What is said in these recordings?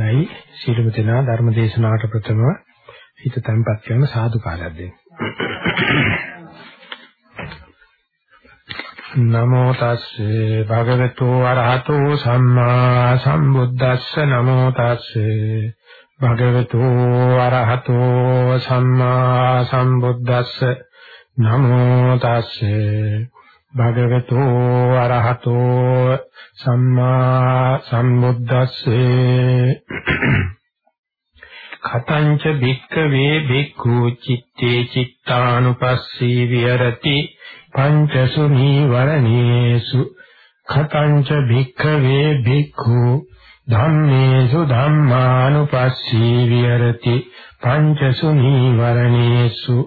හොඳයි. සීලමු දෙනා ධර්ම දේශනාවට ප්‍රථම හිත තැම්පත් කරන සාදුකාරයක් දෙන්න. නමෝ තස්සේ භගවතු අරහතෝ සම්මා සම්බුද්දස්ස. නමෝ තස්සේ භගවතු අරහතෝ සම්මා සම්බුද්දස්ස. නමෝ තස්සේ භගවතු අරහතෝ සම්මා සම්බුද්දස්සේ කතංච භික්ඛවේ භික්ඛු චිත්තේ චිත්තානුපස්සී විහෙරති පංචසු නීවරණේසු කතංච භික්ඛවේ භික්ඛු ධම්මේසු ධම්මානුපස්සී විහෙරති පංචසු නීවරණේසු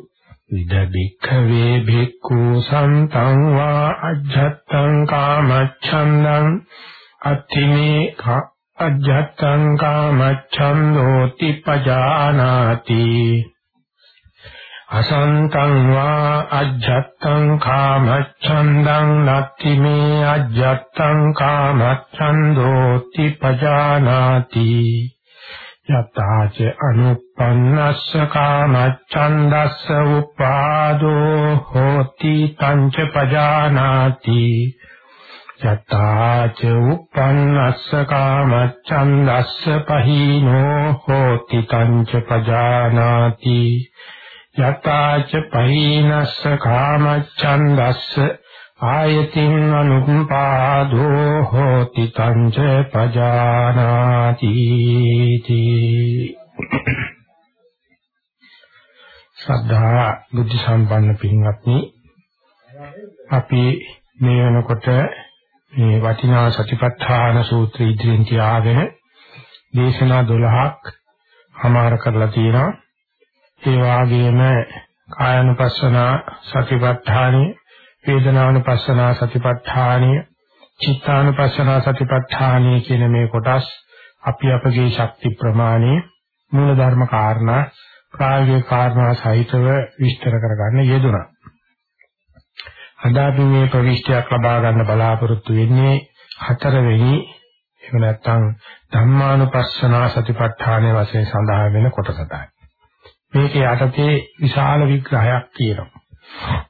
ඉද භික්ඛවේ භික්ඛු සන්තං වා අජ්ජත්තං කාමච්ඡන්දං අත්තිමේ අජ්ජත්තං කාමච්ඡන්தோති පජානාති අසන්තං වා අජ්ජත්තං කාමච්ඡන්දං නත්තිමේ අජ්ජත්තං කාමච්ඡන්தோති පජානාති යතාච අනුපන්නස්ස කාමච්ඡන්දස්ස උපාදෝ හෝති තංච පජානාති. යතාච උපන්නස්ස කාමච්ඡන්දස්ස පහීනෝ හෝති තංච පජානාති. යතාච පහීනස්ස කාමච්ඡන්දස්ස ආයතින් අනුපාදෝ හෝති තංච පජානාති ශ්‍රද්ධා බුද්ධ සම්පන්න පින්වත්නි අපි මේ වෙනකොට මේ වටිනා සතිපට්ඨාන සූත්‍රය ඉදිරියෙන් තියාගෙන දේශනා 12ක් හමාර කරලා තියෙනවා. ඒ වාගේම කායानुපස්සන සතිපට්ඨානෙ වේදනානුපස්සන සතිපට්ඨානෙ චිත්තානුපස්සන සතිපට්ඨානෙ කියන මේ කොටස් අපි අපගේ ශක්ති ප්‍රමාණය මූල ධර්ම කාරණා ප්‍රායෝගික කාරණා සහිතව විස්තර කරගන්න යෙදුණා. අද අපි මේ ප්‍රවිෂ්ඨයක් ලබා ගන්න බලාපොරොත්තු වෙන්නේ හතරවෙනි එහෙම නැත්නම් ධම්මානුපස්සනා සතිපට්ඨානයේ වශයෙන් සඳහන් වෙන කොටසටයි. මේක යටතේ විශාල විග්‍රහයක් තියෙනවා.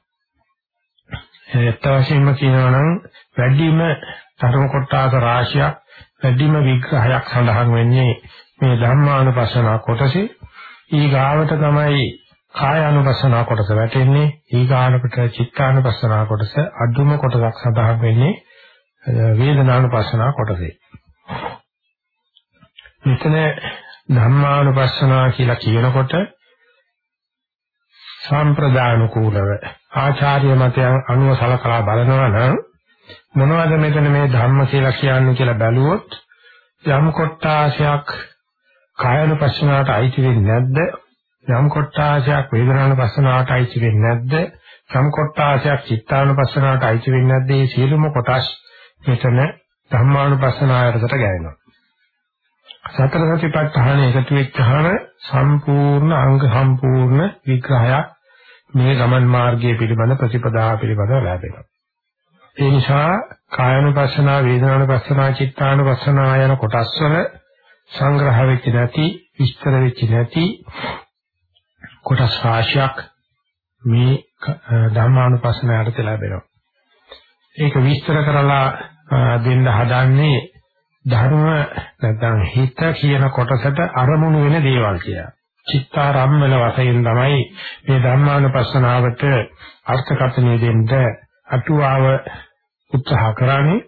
ඒත් වශයෙන්ම කියනවා නම් වැඩිම ධර්ම කොටස රාශියක් වැඩිම විග්‍රහයක් සඳහන් වෙන්නේ මේ ධම්මානුපස්සනා කොටසේ. ඊගාවට තමයි කායානුපස්සනා කොටස වැටෙන්නේ. ඊගානකට චිත්තානුපස්සනා කොටස අදුම කොටසක් සඳහන් වෙන්නේ වේදනානුපස්සනා කොටසේ. මෙතන ධම්මානුපස්සනා කියලා කියනකොට සම්ප්‍රදානුකූලව ආචාර්ය මතයන් අනුව සලකලා බලනවා නම් මොනවද මෙතන මේ ධම්ම කියලා කියන්නේ කියලා බැලුවොත් යම් කොටාශයක් කායනුපස්සනාවට අයිති වෙන්නේ නැද්ද? යම් කොටාශයක් වේදනානුපස්සනාවට අයිති වෙන්නේ නැද්ද? යම් කොටාශයක් චිත්තානුපස්සනාවට අයිති වෙන්නේ නැද්ද? මේ සියලුම කොටස් මෙතන ධම්මානුපස්සනාවටට ගෑවෙනවා. සතර සතිපට්ඨාන එකතු වෙච්චහම සම්පූර්ණ අංග සම්පූර්ණ විග්‍රහයක් මේ ගමන් මාර්ගයේ පිළිබඳ ප්‍රතිපදාව පිළිබඳව ලැබෙනවා. ඒ නිසා කායනුපස්සනා, වේදනානුපස්සනා, චිත්තානුපස්සනා යන කොටස් වල සංග්‍රහ වෙච්ච නැති, විස්තර වෙච්ච නැති කොටස් රාශියක් මේ ධම්මානුපස්සනාවට ලැබෙනවා. ඒක විස්තර කරලා දෙන්න හදන්නේ ධර්ම නැත්නම් හිත කියන කොටසට අරමුණු වෙන දේවල් කියලා. චිත්තාරම්මන වශයෙන් තමයි මේ ධර්මානුපස්සනාවට අර්ථකථනය දෙන්න අටුවාව උත්සාහ කරන්නේ.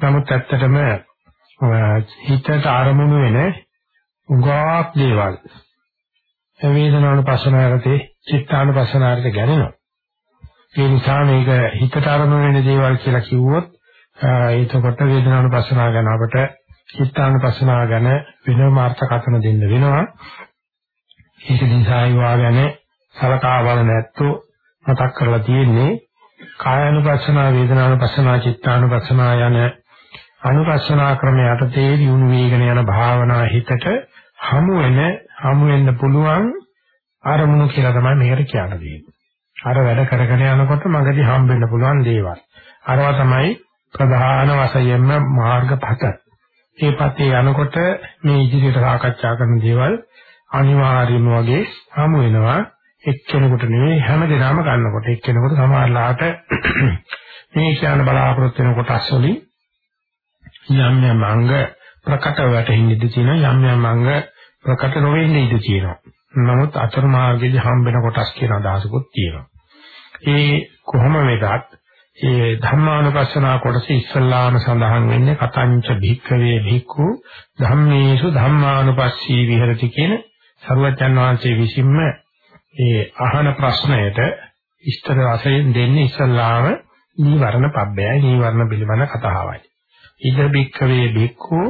නමුත් ඇත්තටම හිතට අරමුණු වෙන උගාක් දේවල් වේදනානුපස්සනාවටේ චිත්තානුපස්සනාවට ගැනෙනවා. ඒ නිසා මේක හිතට අරමුණු වෙන දේවල් කියලා කිව්වොත් එතකොට වේදනානුපස්සනාව ගැන අපට චිත්තානුපස්සනාව ගැන වෙනම අර්ථකථන දෙන්න වෙනවා. ඒක නිසා ඒවා ගැන සලකා බලන ඇත්තෝ මතක් කරලා තියෙන්නේ කායानुපස්සනා වේදනානුපස්සනා චිත්තානුපස්සනා යන අනුපස්සනා ක්‍රමය යටතේ දියුණු වීගෙන යන භාවනා හිතට හමු වෙන හමු වෙන්න පුළුවන් අරමුණු කියලා තමයි මේකට කියන්නේ. අර වැඩ කරගෙන යනකොට මගදී හම්බ වෙන්න පුළුවන් දේවල්. අරවා තමයි ප්‍රධාන වශයෙන්ම මාර්ගපත. ඒ පතේ යනකොට මේ ඉදිරියට සාකච්ඡා කරන දේවල් අනිවාර්යම වගේ හමු වෙනවා එක්කෙනෙකුට නෙවෙයි හැම දෙනාම ගන්නකොට එක්කෙනෙකුට සමහරලාට මේ කියන බලාපොරොත්තු වෙන කොටස් වලින් යම් යම් අංග ප්‍රකට වැටෙන්න ඉඩ තියෙනවා යම් යම් අංග ප්‍රකට නොවෙන්න ඉඩ තියෙනවා. නමුත් අතරමාර්ගයේදී හම්බෙන කොටස් කියන අදහසකුත් තියෙනවා. ඒ කොහොම වෙතත් ඒ ධම්මානුපස්සනා කොටස ඉස්සල්ලාම සඳහන් වෙන්නේ කතංච භික්ඛවේ භික්ඛු ධම්මේසු ධම්මානුපස්සී විහෙරති කියන සරුවචන් වහන්සේ විසින්ම ඒ අහන ප්‍රශ්නයට ඉස්තර වශයෙන් දෙන්නේ ඉස්සල්ලාම නීවරණ පබ්බයයි නීවරණ පිළිබඳ කතාවයි. ඉද භික්ඛවේ භික්ඛු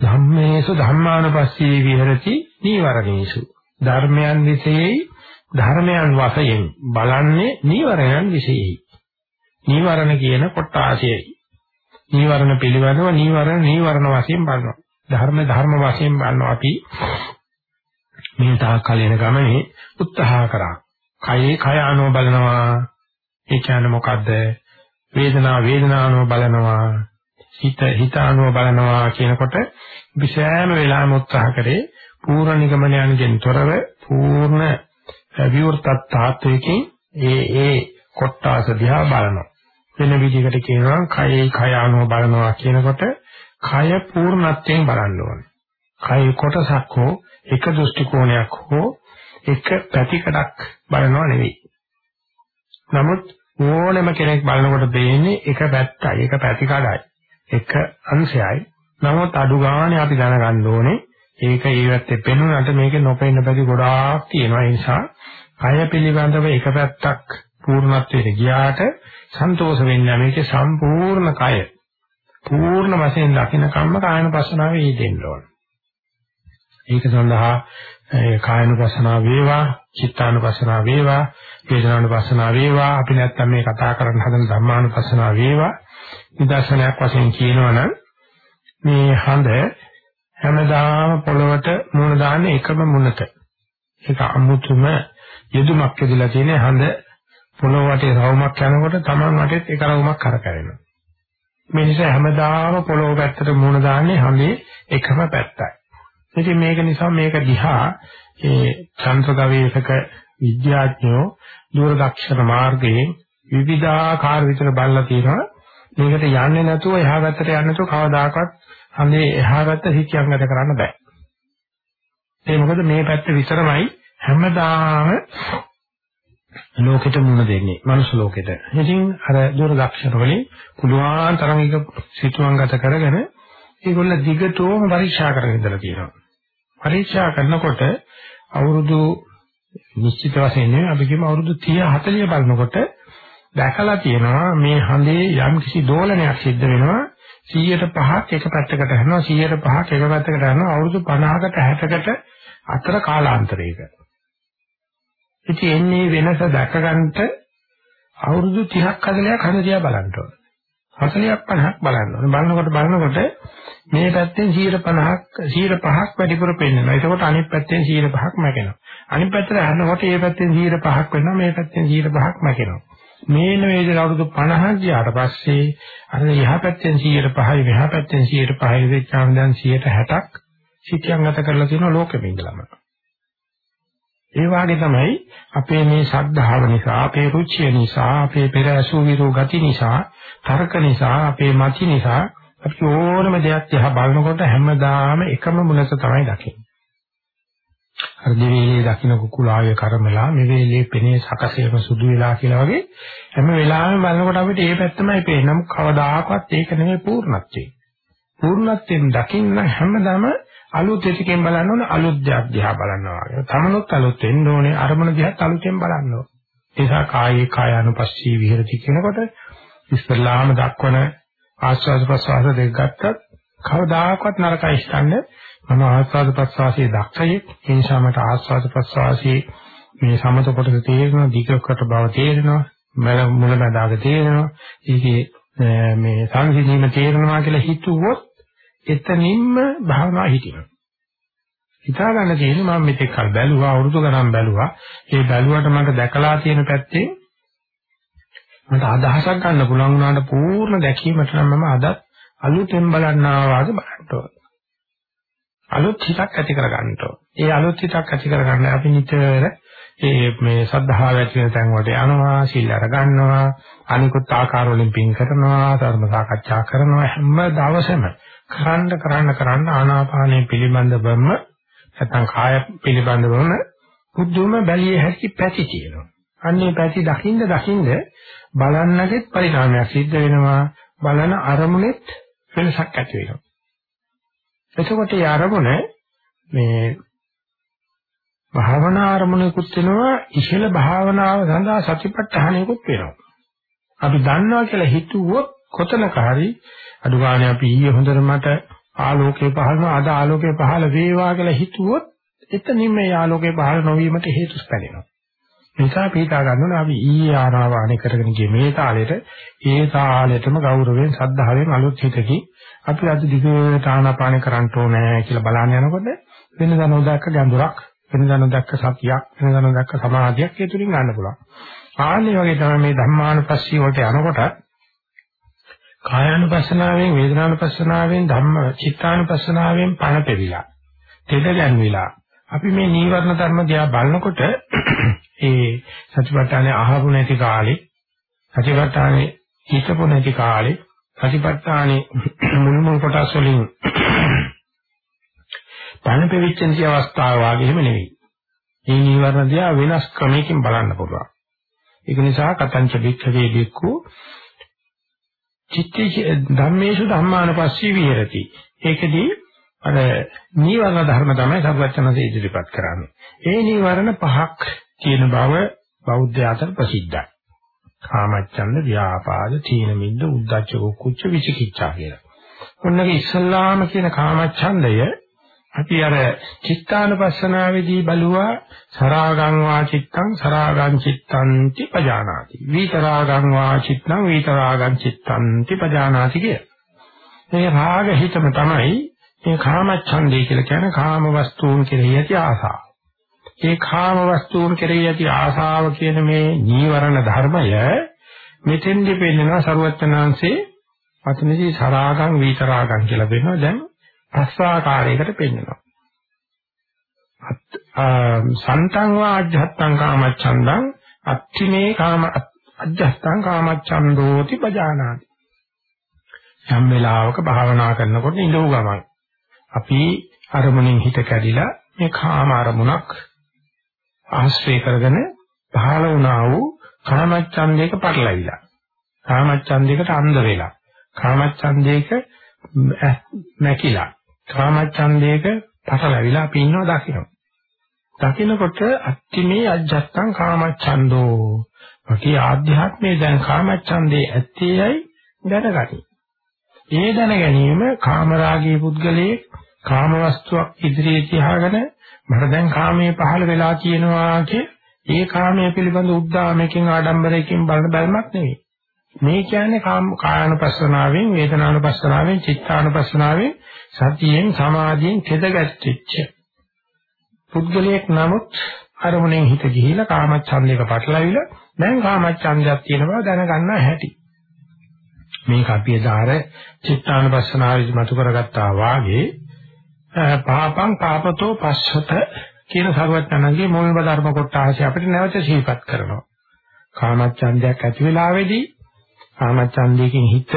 ධම්මේසු ධම්මානුපස්සී විහෙරති නීවරණේසු ධර්මයන් විසෙයි ධර්මයන් වශයෙන් බලන්නේ නීවරණයන් විශේෂයි. නීවරණ කියන කොටාශයයි. නීවරණ පිළිබඳව නීවරණ නීවරණ වශයෙන් බලනවා. ධර්ම ධර්ම වශයෙන් බලනවා අපි මේ තාකල් යන ගමනේ උත්සාහ කරා. කයේ කය අනුව බලනවා. ඒ කියන්නේ මොකද්ද? වේදනා වේදනානුව බලනවා. හිත හිත අනුව බලනවා කියනකොට විශේෂම වෙලාවෙම උත්සාහ කරේ පූර්ණ නිගමනයන්ගෙන් තොරව පූර්ණ විවෘත තාත්වයකින් ඒ ඒ කොට්ටාස දිහා බලනවා. වෙන විදිහකට කියනවා කයේ කය අනුව බලනවා කියනකොට කය පූර්ණත්වයෙන් බලන්න ඕනේ. කය කොටසක් හෝ එක දෘෂ්ටි කෝණයක් හෝ එක පැතිකඩක් බලනවා නෙවෙයි. නමුත් ඕනෑම කෙනෙක් බලනකොට දෙන්නේ එක පැත්තයි, එක පැතිකඩයි, එක අංශයයි. නමුත් අඩු ගානේ අපි දැනගන්න ඕනේ ඒක ඒ පැත්තේ පෙනුනට මේකේ නොපෙන්න බැරි ගොඩාක් තියෙනවා. ඒ නිසා කය පිළිබඳව එක පැත්තක් පූර්ණත්වයට ගියාට සන්තෝෂ වෙන්නේ මේකේ සම්පූර්ණ කය පූර්ණ වශයෙන් දකින්න කම්ම කායන පස්සනාවේ යෙදෙන්න ඕන. ඒක සඳහා කායනුපස්සනා වේවා, චිත්තානුපස්සනා වේවා, වේදනානුපස්සනා වේවා, අපි නැත්තම් මේ කතා කරන්න හදන ධම්මානුපස්සනා වේවා. නිදර්ශනයක් වශයෙන් කියනවනම් මේ හඳ හැමදාම පොළවට මුණ දාන්නේ එකම මුණට. ඒක අමුතුම යෙදුමක් ඇදලා තියෙන හඳ පොළොව වටේ රවුමක් යනකොට Taman වටේත් ඒක රවුමක් කරකැවෙනවා. මේ නිසා හැමදාම පොළොව පැත්තට මුණ දාන්නේ හඳේ එකම පැත්තයි. ඉතින් මේක නිසා මේක දිහා ඒ චන්ද්‍ර ගවේෂක විද්‍යාඥයෝ දූරදර්ශන මාර්ගයෙන් විවිධාකාර විතර බලලා තියෙනවා. මේකට යන්නේ නැතුව එහා පැත්තට යන්නේ නැතුව කවදාකවත් හඳේ එහා පැත්ත හිතියම් ගත කරන්න බෑ. ඒ මොකද මේ පැත්ත විතරමයි හැමදාම ලෝකෙට මුණ දෙන්නේ මනුස්ස ලෝකෙට. ඉතින් අර දුරදක්ෂණ වලින් පුළුවන් තරම් එක සිතුවම්ගත කරගෙන ඒගොල්ල දිගටම පරීක්ෂා කරගෙන ඉඳලා තියෙනවා. පරීක්ෂා කරනකොට අවුරුදු නිශ්චිත වශයෙන් නෙවෙයි අපි කියමු අවුරුදු 30 40 බලනකොට දැකලා තියෙනවා මේ හඳේ යම් කිසි දෝලනයක් සිද්ධ වෙනවා 100ට 5ක් එක පැත්තකට යනවා 100ට 5ක් එක පැත්තකට යනවා අවුරුදු 50කට 60කට අතර කාලාන්තරයක. ඉතින් එන්නේ වෙනස දැකගන්නට අවුරුදු 30ක් 40ක් හඳ දිහා බලන්න ඕන. 40ක් 50ක් බලන්න ඕන. බලනකොට බලනකොට මේ පැත්තෙන් 150ක් 105ක් වැඩිපුර පෙන්වනවා. එතකොට අනිත් පැත්තෙන් 105ක් මැකෙනවා. අනිත් පැත්තට යනකොට මේ පැත්තෙන් 105ක් වෙනවා. මේ පැත්තෙන් 105ක් මැකෙනවා. මේන වේදන අවුරුදු 50ක් ගියාට පස්සේ අර එහා පැත්තෙන් 105යි මෙහා පැත්තෙන් 105යි වෙච්චාම දැන් 160ක් සිටියන් ගත කරලා තියෙනවා ලෝකෙම ඉඳලම. ඒ වාගේ තමයි අපේ මේ ශද්ධාව නිසා, අපේ රුචිය නිසා, අපේ පෙර අසුවිරු ගති නිසා, තර්ක නිසා, අපේ මති නිසා අපි ඕනම දෙයක් දිහා බලනකොට හැමදාම එකම මුලක තමයි දකින්නේ. අර දෙවිලේ දකින්න කුකුලාවේ කර්මලා මේ වේලේ පෙනේ සකසේම සුදු වෙලා කියලා වගේ හැම වෙලාවෙම බලනකොට අපිට ඒ පැත්තමයි පේන්නේ. නම් කවදාකවත් ඒක නෙමෙයි පූර්ණත්වය. පූර්ණත්වයෙන් දකින්න හැමදාම අලුත් එකකින් බලන්න ඕනේ අලුත් දෙයක් දිහා බලනවා වගේ. තමනුත් අලුත් වෙන්න ඕනේ අරමුණ දිහාත් අලුතෙන් බලන්න ඕනේ. ඒ නිසා කායේ කායानुපස්සී විහෙරති කියනකොට ඉස්ලාම දක්වන ආස්වාද ප්‍රසවාස දෙක ගත්තත් කවදාකවත් නරකයි ස්කන්ධ මම ආස්වාද ප්‍රසවාසයේ දක්ෂයෙක් ඒ නිසා මට ආස්වාද ප්‍රසවාසයේ මේ සමත කොටස තේරෙනවා දීකකට බව තේරෙනවා මල මුලමදාග තේරෙනවා ඒකේ මේ සංසිඳීම තේරෙනවා කියලා හිතුවොත් එතනින්ම භාවනා හිටිනවා. හිතා ගන්න තියෙන්නේ මම මෙතෙක් කල් බැලුවා අවුරුදු ගණන් බැලුවා. ඒ බැලුවට මට දැකලා තියෙන පැත්තේ මට අදහසක් ගන්න පුළුවන් වුණාට පූර්ණ දැකීමට නම් මම අදත් අලුතෙන් බලන්නා වාගේ බලන්න ඕන. අලුත් හිතක් ඇති කරගන්න ඕන. ඒ අලුත් හිතක් ඇති කරගන්න අපි නිතර ඒ මේ සද්ධාව ඇති වෙන තැන් වලට යනවා, සීල අර ගන්නවා, අනිකුත් ආකාර වලින් පින් කරනවා, ධර්ම සාකච්ඡා කරනවා හැම දවසෙම කරන්න කරන්න කරන්න ආනාපානය පිළිබඳවම නැත්නම් කාය පිළිබඳවම බුද්ධුම බැලිය හැකි පැති තියෙනවා. අන්නේ පැති දකින්ද දකින්ද බලන්නගෙත් පරිණාමයක් සිද්ධ වෙනවා. බලන අරමුණෙත් වෙනසක් ඇති වෙනවා. එතකොට ඒ අරමුණ මේ භාවනා අරමුණකුත් වෙනවා ඉහළ භාවනාව සඳහා සතිපට්ඨානයකුත් වෙනවා. අපි දන්නවා කියලා හිතුවොත් කොතනක හරි අදුගානේ අපි ඊයේ හොඳට මට ආලෝකේ පහළනවා අද ආලෝකේ පහළ වේවා කියලා හිතුවොත් එතනින් මේ ආලෝකේ පහළ නොවීමට හේතු ස්පැලෙනවා. නිසා පීතා ගන්න ඕනේ අපි ඊයේ ආනාපානේ කරගෙන ගියේ මේ තාලෙට ඒ තාලෙටම ගෞරවයෙන් සද්ධාවෙන් අලුත් හිතකින් අපි අද දිගට ආනාපානේ කරන්න ඕනේ කියලා බලන්න යනකොට වෙනදා නොදැක්ක ගැඹුරක් වෙනදා නොදැක්ක සතියක් වෙනදා නොදැක්ක සමාධියක් ඒ තුලින් ගන්න පුළුවන්. ආන්නේ වගේ තමයි මේ ධම්මානුපස්සී වලට යනකොට කායානුපස්සනාවෙන් වේදනානුපස්සනාවෙන් ධම්ම චිත්තානුපස්සනාවෙන් පණ පෙවිලා තෙද ගැන්විලා අපි මේ නීවරණ ධර්ම දිහා බලනකොට ඒ සතිපට්ඨානේ අහපු නැති කාලේ සතිපට්ඨානේ හිතපො නැති කාලේ සතිපට්ඨානේ මුල් මුල් කොටස් වලින් පණ පෙවිච්ච නැති අවස්ථාව වාගේම නෙවෙයි. මේ නීවරණ දිහා වෙනස් ක්‍රමයකින් බලන්න පුළුවන්. ඒක නිසා කතංච වික්ඛවේ බික්ඛු චිත්තේ ධම්මේසු ධම්මානපස්සී විහෙරති. ඒකදී අර නීවරණ ධර්ම තමයි සර්වඥාන්සේ ඉදිරිපත් කරන්නේ. ඒ නීවරණ පහක් තියෙන බව බෞද්ධ අතර ප්‍රසිද්ධයි. කාමච්ඡන්ද, ව්‍යාපාද, තීන මිද්ද, උද්ධච්ච, කුච්ච, විචිකිච්ඡා කියලා. ඔන්නගේ ඉස්සල්ලාම කියන කාමච්ඡන්දය අපි අර චිත්තානුපස්සනාවේදී බලුවා සරාගං වා චිත්තං සරාගං චිත්තං ති පජානාති. විතරාගං වා චිත්තං විතරාගං චිත්තං ති පජානාති කිය. මේ රාග හිතම තමයි මේ කාමච්ඡන්දය කියලා කියන්නේ කාම වස්තුන් කෙරෙහි ඇති ආසාව. ඒ කාම වස්තුන් කෙරෙහි ඇති ආසාව කියන මේ නීවරණ ධර්මය මෙතෙන්දි පෙන්නනවා සරුවචනාංශේ වචනදී සරාගං විතරාගං කියලා වෙනවා දැන් පස්සාකාරයකට පෙන්නනවා. සන්තං වා අජ්ජත්තං කාමච්ඡන්දං අත්තිමේ කාම අජ්ජත්තං කාමච්ඡන්දෝති පජානාති. යම් වෙලාවක භාවනා කරනකොට ඉඳව ගමන් අපි අරමුණෙන් හිත කැඩිලා මේ කාම අරමුණක් ආශ්‍රය කරගෙන පහළ වුණා වූ කාමච්ඡන්දයක පටලවිලා කාමච්ඡන්දයකට අන්ධ වෙලා කාමච්ඡන්දයක මැකිලා කාමච්ඡන්දයක පටලවිලා අපි ඉන්නවා දකින්න. දකින්නකොට අත්තිමේ අජ්ජත්තං කාමච්ඡන්தோ වගේ ආධ්‍යාත්මයේ දැන් කාමච්ඡන්දේ ඇත්තේයි දැනගනි. ඒ දැන ගැනීම කාමරාගී පුද්ගලයේ කාම වස්තුවක් ඉදිරියේ තියාගෙන මට දැන් කාමයේ පහළ වෙලා කියනවා කිය ඒ කාමයේ පිළිබඳ උද්දාමයකින් ආඩම්බරයකින් බලන බැලමක් නෙවෙයි. මේ කියන්නේ කායानुපස්සනාවෙන් වේදනානුපස්සනාවෙන් චිත්තානුපස්සනාවෙන් සතියෙන් සමාධියෙන් කෙදගැච්චිච්ච පුද්ගලයෙක් නමුත් අරමුණෙන් හිත ගිහිලා කාමච්ඡන්දයක පටලවිලා දැන් කාමච්ඡන්දයක් තියෙන බව දැනගන්න හැටි. මේක අපි එදාර චිත්තානුපස්සනාවේදී මතු කරගත්තා වාගේ පාපං පාපතෝ පස්සත කියන සර්වඥාන්ගේ මූලික ධර්ම කොටස අපිට නැවත සිහිපත් කරනවා. කාමච්ඡන්දයක් ඇති වෙලාවේදී කාමච්ඡන්දයෙන් හිත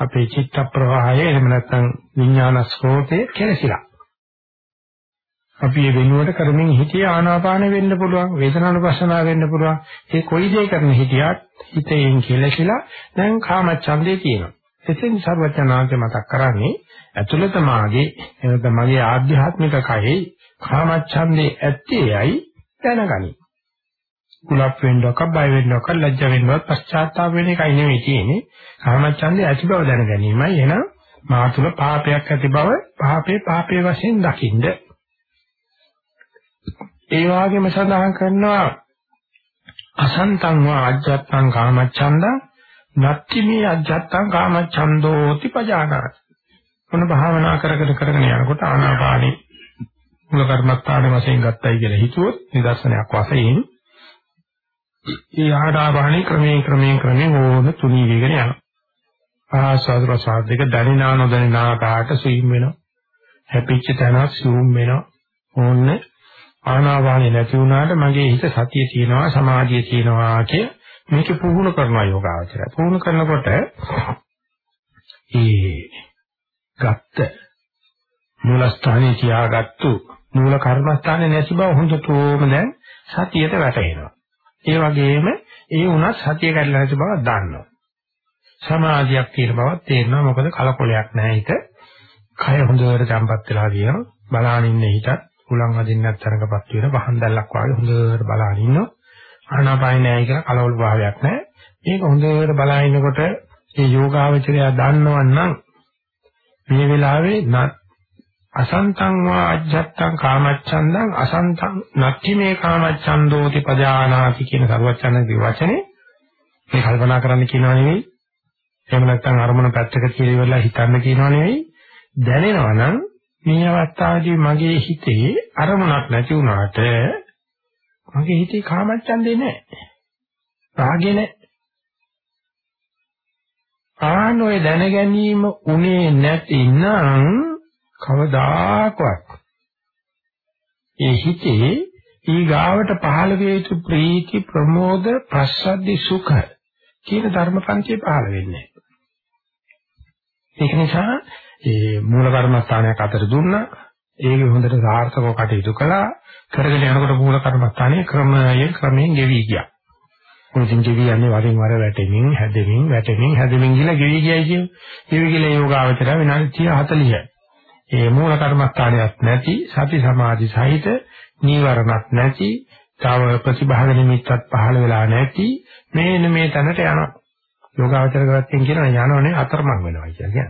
අපේ චිත්ත ප්‍රවාහය එහෙම නැත්නම් විඥාන ස්රෝතේ කෙලසිලා. අපි මේ වෙනුවට කරමින් හිතේ ආනාපාන වෙන්න පුළුවන් වේදනානුපස්සනාව වෙන්න පුළුවන් ඒ කොයි දේ කරන හිතියත් හිතෙන් කෙලසිලා දැන් කාමච්ඡන්දේ තියෙනවා. එතෙන් සර්වඥාන්ත මතක් කරන්නේ ඇතුළත මාගේ එනත මගේ ආධ්‍යාත්මික කයෙහි කාමච්ඡන්දේ ඇත්තේයි දැනගනි. කුලප් වෙන්නවක බය වෙන්නවක ලැජ්ජ වෙන්නවත් පශ්චාත්තාප වෙන එකයි නෙවෙයි තියෙන්නේ. කාමච්ඡන්දේ ඇති බව දැන ගැනීමයි එහෙනම් මා තුල පාපයක් ඇති බව පාපේ පාපේ වශයෙන් දකින්ද. ඒ වගේම සඳහන් කරනවා අසන්තං වා අජ්ජත්තං කාමච්ඡන්දං නත්ති මේ අජ්ජත්තං කාමච්ඡන්தோති පජානාති. මොන භාවනා කරගෙන කරගෙන යනකොට ආනාපානි මුල කර්මස්ථාන වශයෙන් ගත්තයි කියලා හිතුවොත් නිදර්ශනයක් වශයෙන් ඒ ආනාපානි ක්‍රමයෙන් ක්‍රමයෙන් ක්‍රමයෙන් ඕන තුනී වේගෙන යනවා. ආස්වාද ප්‍රසාර දෙක දැනෙනා නොදැනෙනා ආකාරයට සීම් වෙනවා. හැපිච්ච තැනක් සූම් වෙනවා. ඕන්න ආනාපානෙ නැති වුණාට මගේ හිත සතිය තියෙනවා සමාධිය තියෙනවා කිය මේක පුහුණු කරනවා යෝගාවචරය. පුහුණු කරනකොට ඒ ගත්ත මූලස්ථානයේ තියාගත්තු මූල කර්මස්ථානේ නැති බව හොඳටම දැන් සතියට වැටහෙනවා. ඒ වගේම ඒ වුණත් සතිය කැඩලා නැති බව දන්නවා. සමාධියක් තියෙන බවක් තේරෙනවා මොකද කලකොලයක් නැහැ හිත. කය හොඳට තැම්පත් වෙලා තියෙනවා. බලාගෙන ඉන්න හිතත් උලන් අදින්නත් තරකපත් වෙන වහන් දැල්ලක් වගේ හොඳට බලාගෙන ඉන්නවා. ආනාපානයි නැහැ කියලා කලවල භාවයක් නැහැ. මේක හොඳට බලාගෙන ඉන්නකොට මේ යෝගාවචරය දන්නවන්නම් මේ වෙලාවේ අසන්තං වා අජ්ජත්තං කාමච්ඡන්දං අසන්තං නක්ඛි මේ කාමච්ඡන්දෝති පජානාති කියන සර්වචනගේ වචනේ මේ කල්පනා කරන්න කියනවා නෙවෙයි. එහෙම නැත්නම් අරමුණ පැත්තක කියලා ඉවරලා හිතන්න කියනවා නෙවෙයි. දැනෙනවා නම් මේ අවස්ථාවේදී මගේ හිතේ අරමුණක් නැති වුණාට මගේ හිතේ කාමච්ඡන්දේ නැහැ. රාගේ නැහැ. ආනෝය දැන ගැනීම උනේ නැතිනම් කවදාකවත්. ඒ හිතේ ඊගාවට පහළ වේ යුතු ප්‍රීති ප්‍රමෝද ප්‍රසද්දි සුඛ කියන ධර්මපංචේ පහළ වෙන්නේ. ඒක නිසා ඒ මූල කර්මස්ථානයක් අතර දුන්නා. ඒක හොඳට සාර්ථකව කටයුතු කළා. කරගෙන යනකොට මූල කර්මස්ථානයේ ක්‍රමයෙන් ක්‍රමයෙන් ගෙවි ගියා. මුලින් ගෙවි යන්නේ වරින් වර වැටෙමින් හැදෙමින් වැටෙමින් හැදෙමින් ගිහලා ගෙවි ගියයි කියන්නේ ගෙවි ගිහලා යෝගාවචර විනාඩි 30 40. ඒ මූල කර්මස්ථානයක් නැති සති සමාධි සහිත නීවරණක් නැති තව ප්‍රතිභාග නිමිත්තක් පහළ වෙලා නැති මේන මේ තැනට යනවා. යෝගාචර කරත්තෙන් කියනවා යනවනේ අතරමං වෙනවා කියන්නේ.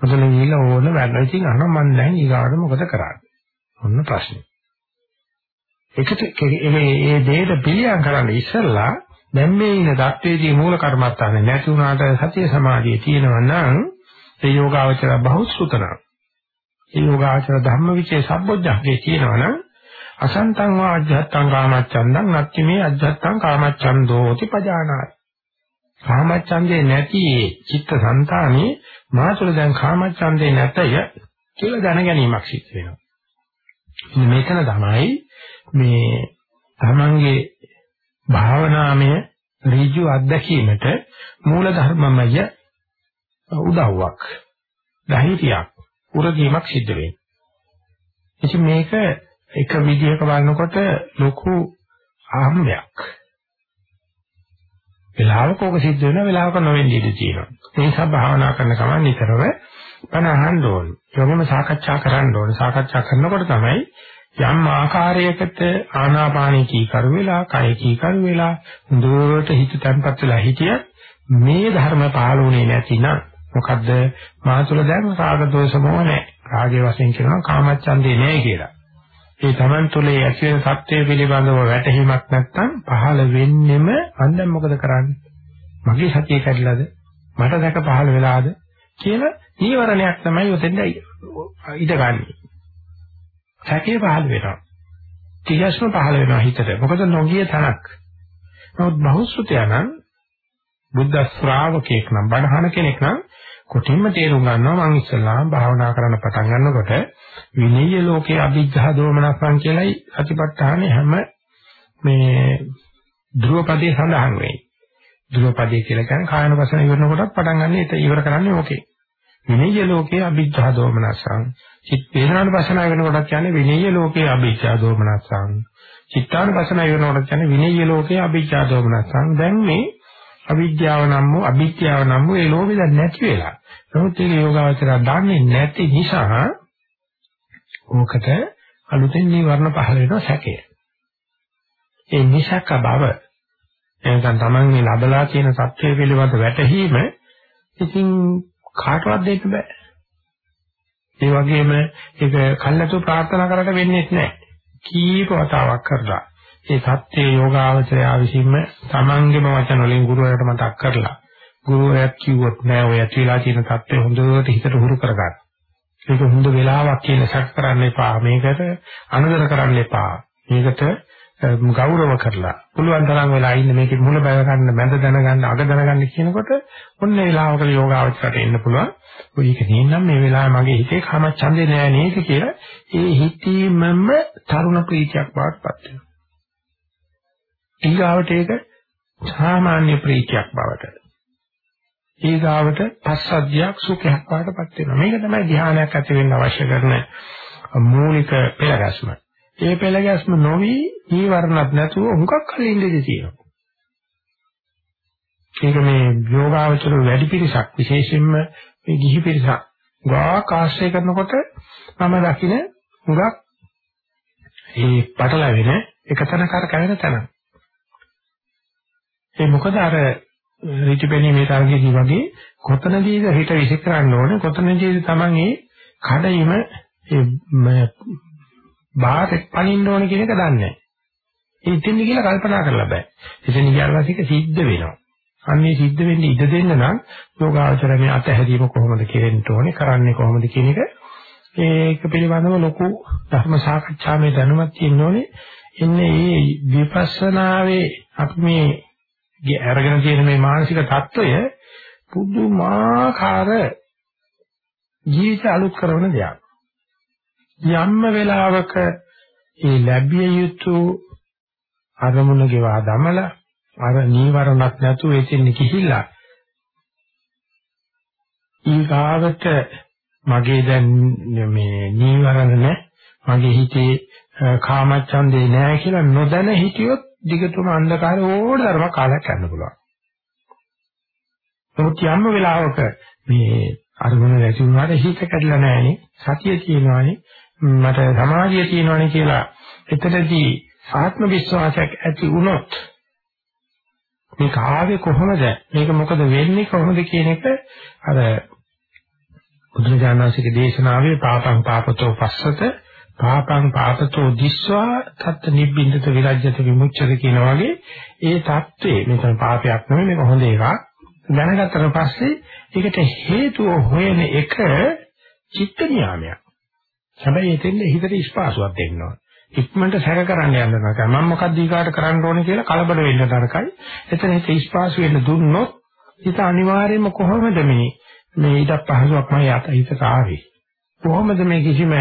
මොකද නිල ඕන වැඩ ඉතින් අහන මන් දැන් ඊගාට මොකද කරන්නේ? ඔන්න ප්‍රශ්නේ. එකට මේ මේ දෙයට පිළියම් කරන්න ඉස්සෙල්ලා දැන් මේ ඉන ධර්මයේදී මූල කර්මස්ථානේ නැති වුණාට සතිය සමාධිය තියෙනවා නම් ඒ යෝගාවචර බහුසුතන ඒ යෝගාචර ධම්මවිචේ සම්බොජ්ජංගේ කියනවනම් අසන්තං වා අජ්ජත්තං කාමච්ඡන්දං නත්ති මේ අජ්ජත්තං කාමච්ඡන්දෝති පජානාති. කාමච්ඡන්දේ නැති චිත්ත සංතානේ මාතුල දැන් කාමච්ඡන්දේ නැතය කියලා දැන ගැනීමක් සිද්ධ වෙනවා. මෙතන තමයි මේ තමන්ගේ භාවනාමය ඍජු අත්දැකීමට මූල ධර්මමය උදව්වක් ධෛර්යයක් උරදීමක් සිද්ධ වෙන්නේ. ඉතින් මේක එක විදිහක බලනකොට ලොකු ආම්බයක්. වෙලාවක ඕක සිද්ධ වෙනවා වෙලාවක නොවෙන්නේ ඉඳී තියෙනවා. ඒ නිසා භාවනා කරන ගමන් නිතරම බණ අහන්න ඕනේ. යොමුම සාකච්ඡා කරන්න ඕනේ. සාකච්ඡා කරනකොට තමයි යම් ආකාරයකට ආනාපානී කීකරු වෙලා, කය කීකරු වෙලා, හොඳට හිත තැම්පත් වෙලා හිටියත් මේ ධර්ම පාළුනේ නැතිනම් මොකද්ද මා තුළ දැන් රාග දෝෂ මොහ නැහැ. රාගයේ වශයෙන් කියනවා කාමච්ඡන්දේ නැහැ කියලා. ඒ Taman තුළ ඇති වෙන සත්‍යය පිළිබඳව වැටහීමක් නැත්නම් පහළ වෙන්නෙම මම දැන් මොකද කරන්නේ? මගේ සතිය කැඩලාද? මට දැක පහළ වෙලාද? කියලා නීවරණයක් තමයි උතෙන්ද ඉඳ ගන්න. සැකේ පහළ වෙනවා. තියස්ම පහළ වෙනවා හිතට. මොකද නොගිය තනක්. නමුත් බහුසුතයනම් බුද්ධ ශ්‍රාවකෙක් නම් බණහන කෙනෙක් නම් කොටින්ම තේරුම් ගන්නවා මම ඉස්සල්ලාම භාවනා කරන්න පටන් ගන්නකොට විනීය ලෝකයේ අභිජ්ජා දෝමනසං කියලායි අතිපට්ඨානේ හැම මේ ධ්‍රුවපදේ සඳහන් වෙයි. ධ්‍රුවපදේ කියලා කියන්නේ කායන වසන ඉවරනකොටත් පටන් ගන්න ඒක ඉවර කරන්නේ ඕකේ. විනීය ලෝකයේ අභිජ්ජා දෝමනසං. චිත් වේදනාන වසන ඉවරනකොටත් කියන්නේ විනීය ලෝකයේ අභිජ්ජා දෝමනසං. චිත්තාන වසන ඉවරනකොටත් කියන්නේ විනීය ලෝකයේ අභිජ්ජා දෝමනසං. දැන් මේ අවිද්‍යාව නම් වූ අවිද්‍යාව නම් වූ ඒ ලෝභය දැන් නැති වෙලා. නමුත් ඒක යෝගාවචරය දන්නේ නැති නිසා ඕකට අලුතෙන් නිවර්ණ පහළ වෙනවා සැකය. ඒ නිසක බව එනකන් Taman මේ ලබලා තියෙන සත්‍යය පිළිබඳ වැටහීම ඉතින් කාටවත් දෙන්න බෑ. ඒ වගේම ඒක කල්ලාතු ප්‍රාර්ථනා කරලා වෙන්නේ නැහැ. කීප වතාවක් කරලා ඒ සත්‍ය යෝගාවචරය විසින්ම තමන්ගේම වචන වලින් ගුරුවරයාට මතක් කරලා ගුරුවරයාත් කිව්වොත් නෑ ඔය ඇතිලා තියෙන தත්ත්වය හොඳට හිතට හුරු කරගන්න. ඒක හොඳ වෙලාවක් කියලා සැක කරන්න එපා. මේකට අනුදර කරන්න එපා. මේකට ගෞරව කරලා පුළුවන් තරම් වෙලා ඉන්න මේකේ මුල බය ගන්න මැද දැනගන්න අග දැනගන්න කියනකොට ඔන්න ඒ වෙලාවක යෝගාවචරයට එන්න පුළුවන්. ඔය එක නේනම් මේ වෙලාවේ මගේ හිතේ කම ඡන්දේ නෑ නේද කියලා ඒ හිතීමම තරුණ ප්‍රීතියක් බවට පත් වෙනවා. ඊගාවට ඒක සාමාන්‍ය ප්‍රීතියක් බවට ඊගාවට පස්සද්ධියක් සුඛයක් බවට පත් වෙනවා. මේක තමයි ධ්‍යානයක් ඇති වෙන්න අවශ්‍ය කරන මූලික පෙළගැස්ම. ඒ පෙළගැස්ම නොවි ඊවරණත් නැතුව හුඟක් කල ඉඳී තියෙනවා. ඒක මේ යෝගාවචර වැඩි පිරිසක් විශේෂයෙන්ම මේ ගිහි පිරිසක් ගාක් ආශ්‍රය කරනකොට මම දකින හුඟක් ඒ පටලැවෙන එකතන කර කැවෙන තැන. ඒ මොකද අර ඍචිපෙණී මේ තරගයේදී වගේ කොතනදීද හිත විසිකරන්න ඕනේ කොතනදීද Taman ඒ කඩයිම ඒ බාහිර පනින්න ඕනේ කියන එක දන්නේ නැහැ. ඒ ඉතින් කියලා කල්පනා කරලා බෑ. ඉතින් ඊයල්වාසික සිද්ධ වෙනවා. අන්නේ සිද්ධ වෙන්නේ ඉඩ දෙන්න නම් යෝගාචරණයේ අතහැරීම කොහොමද කෙරෙන්න ඕනේ කරන්නේ කොහොමද කියන එක ඒක පිළිබඳව ලොකු ධර්ම සාකච්ඡාවේ දැනුමක් තියෙන්න ඕනේ. එන්නේ මේ විපස්සනාවේ අපි මේ අරගෙන තියෙන මේ මානසික தত্ত্বය පුදුමාකාර ජීවිත අලුත් කරන දෙයක්. යම්ම වෙලාවක ඒ ලැබිය යුතු අරමුණ ගෙවා දමලා අර නීවරණක් නැතුව එතින් කිහිල්ලා ඊගාවට මගේ දැන් මේ නීවරණ නැහැ මගේ හිතේ කාමච්ඡන්දේ නැහැ කියලා නොදැන හිටියොත් දිගටම අන්ධකාරය ඕනතරම් කාලයක් යන්න පුළුවන්. නමුත් යම් වෙලාවක මේ අරමුණ නැති වුණාට හිත කැඩලා නැහැනේ සතිය තියෙනවානේ මට සමාධිය තියෙනවානේ කියලා එතනදී ආත්ම විශ්වාසයක් ඇති වුණොත් මේක ආවේ කොහොමද මේක මොකද වෙන්නේ කොහොමද කියන එක අර බුදුරජාණන්සේගේ දේශනාවේ පාපං පාපතෝ පස්සත පාපං පාපතෝ දිස්වා තත් නිබ්බින්දත විරජ්‍යත විමුච්ඡද කියන වගේ ඒ தત્ත්වේ මෙතන පාපයක් නෙමෙයි මේක හොඳ එකක් දැනගත්තට පස්සේ ඒකට හේතුව හොයන එක චිත්ත නියාමයක්. හැබැයි එතෙන්ද හිතට ස්පාසුවක් දෙන්න ඕන. ඉක්මනට සැක කරන්න යන්න නරකයි. මම මොකක්ද ඊගාට කරන්න ඕනේ කියලා කලබල වෙන්න නරකයි. එතන හිත ස්පාසු වෙන්න දුන්නොත් හිත අනිවාර්යයෙන්ම කොහොමද මේ මේ ඊට පහසුවක් මම යත හිතට ආවේ. කොහොමද මේ කිසිම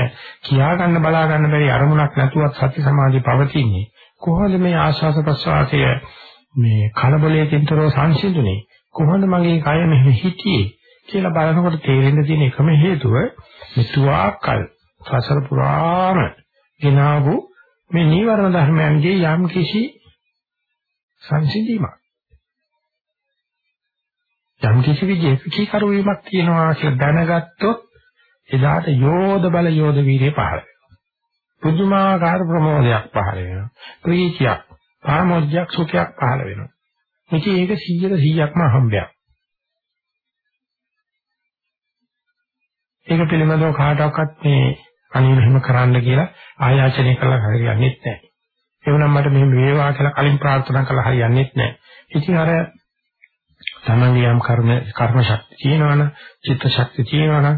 කියා ගන්න බලා ගන්න බැරි අරමුණක් නැතුවත් සති සමාධිය පවතින්නේ? කොහොමද මේ ආශාස ප්‍රසආසය මේ කලබලයෙන් තොරව සංසිඳුනේ? කොහොමද මගේ කය මෙහෙම හිටියේ කියලා බලනකොට තේරෙන්න තියෙන එකම හේතුව මෙතුආකල්. සසර පුරාම ගෙනාවු මේ නීවරණ ධර්මයන්ගේ යම් කිසි සංසිඳීමක්. යම් කිසි විදිහක කීකරු වීමක් තියෙනවා කියලා දැනගත්තොත් එදාට යෝධ බල යෝධ වීර්ය පහළ වෙනවා. පුදුමාකාර ප්‍රමෝදයක් පහළ වෙනවා. ප්‍රීතියක්, පාමොජ්ජයක්, සුඛයක් පහළ වෙනවා. ඉතින් ඒක 100ට 100ක්ම හම්බයක්. ඒක පිළිබඳව කාටවත් මේ අනිත් මෙහෙම කරන්න කියලා ආයාචනය කළා හරියන්නේ නැහැ. ඒ වුණාම මට මෙහෙම වේවා කියලා කලින් ප්‍රාර්ථනා කළා හරියන්නේ නැහැ. ඉතින් අර තමන්ගේ යම් කර්ම කර්ම ශක්තිය තියෙනවනම්, චිත්ත ශක්තිය තියෙනවනම්,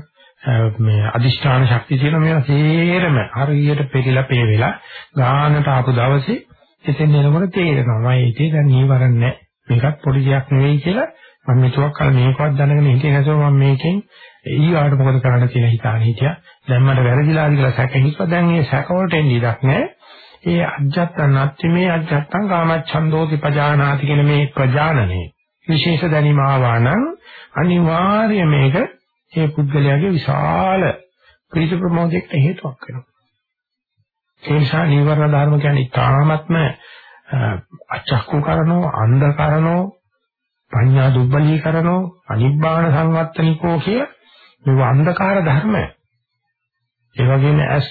මේ අදිෂ්ඨාන ශක්තිය තියෙන මේවා සේරම හරියට පෙරිලා පේ වෙලා ගානට ආපු දවසේ එතෙන් එනකොට තේරෙනවා මම ඒකේ දැන් නීවරණ නැහැ. මේකත් පොඩි දෙයක් නෙවෙයි කියලා මම මෙතුවක් කල මේකවත් දැනගෙන හිටියේ නැතුව මම මේකෙන් ඊගාට මොකද කරන්න කියලා හිතාන හිටියා. දැන් මට වැරදිලාද කියලා සැක හිතුවා. දැන් මේ සැක වලට එන්නේ ඉඩක් නැහැ. ඒ අජත්තන් අත්තිමේ අජත්තන් කාමච්ඡන්தோති පජානාති කියන මේ ප්‍රජානනේ. විශේෂ දැනීම ආවා නම් අනිවාර්ය මේක ඒ පුද්ගලයාගේ විශාල ප්‍රීත ප්‍රමෝදයකට හේතුවක් වෙනවා. ඒ නිසා නීවරණ ධර්ම කියන්නේ තාමත්ම අචක්කු කරනෝ, අන්ධ කරනෝ, පඤ්ඤා දුබ්බලී කරනෝ, අනිබ්බාන සංවත්තනිකෝ කිය මේ අන්ධකාර ධර්ම. ඒ වගේම ඇස්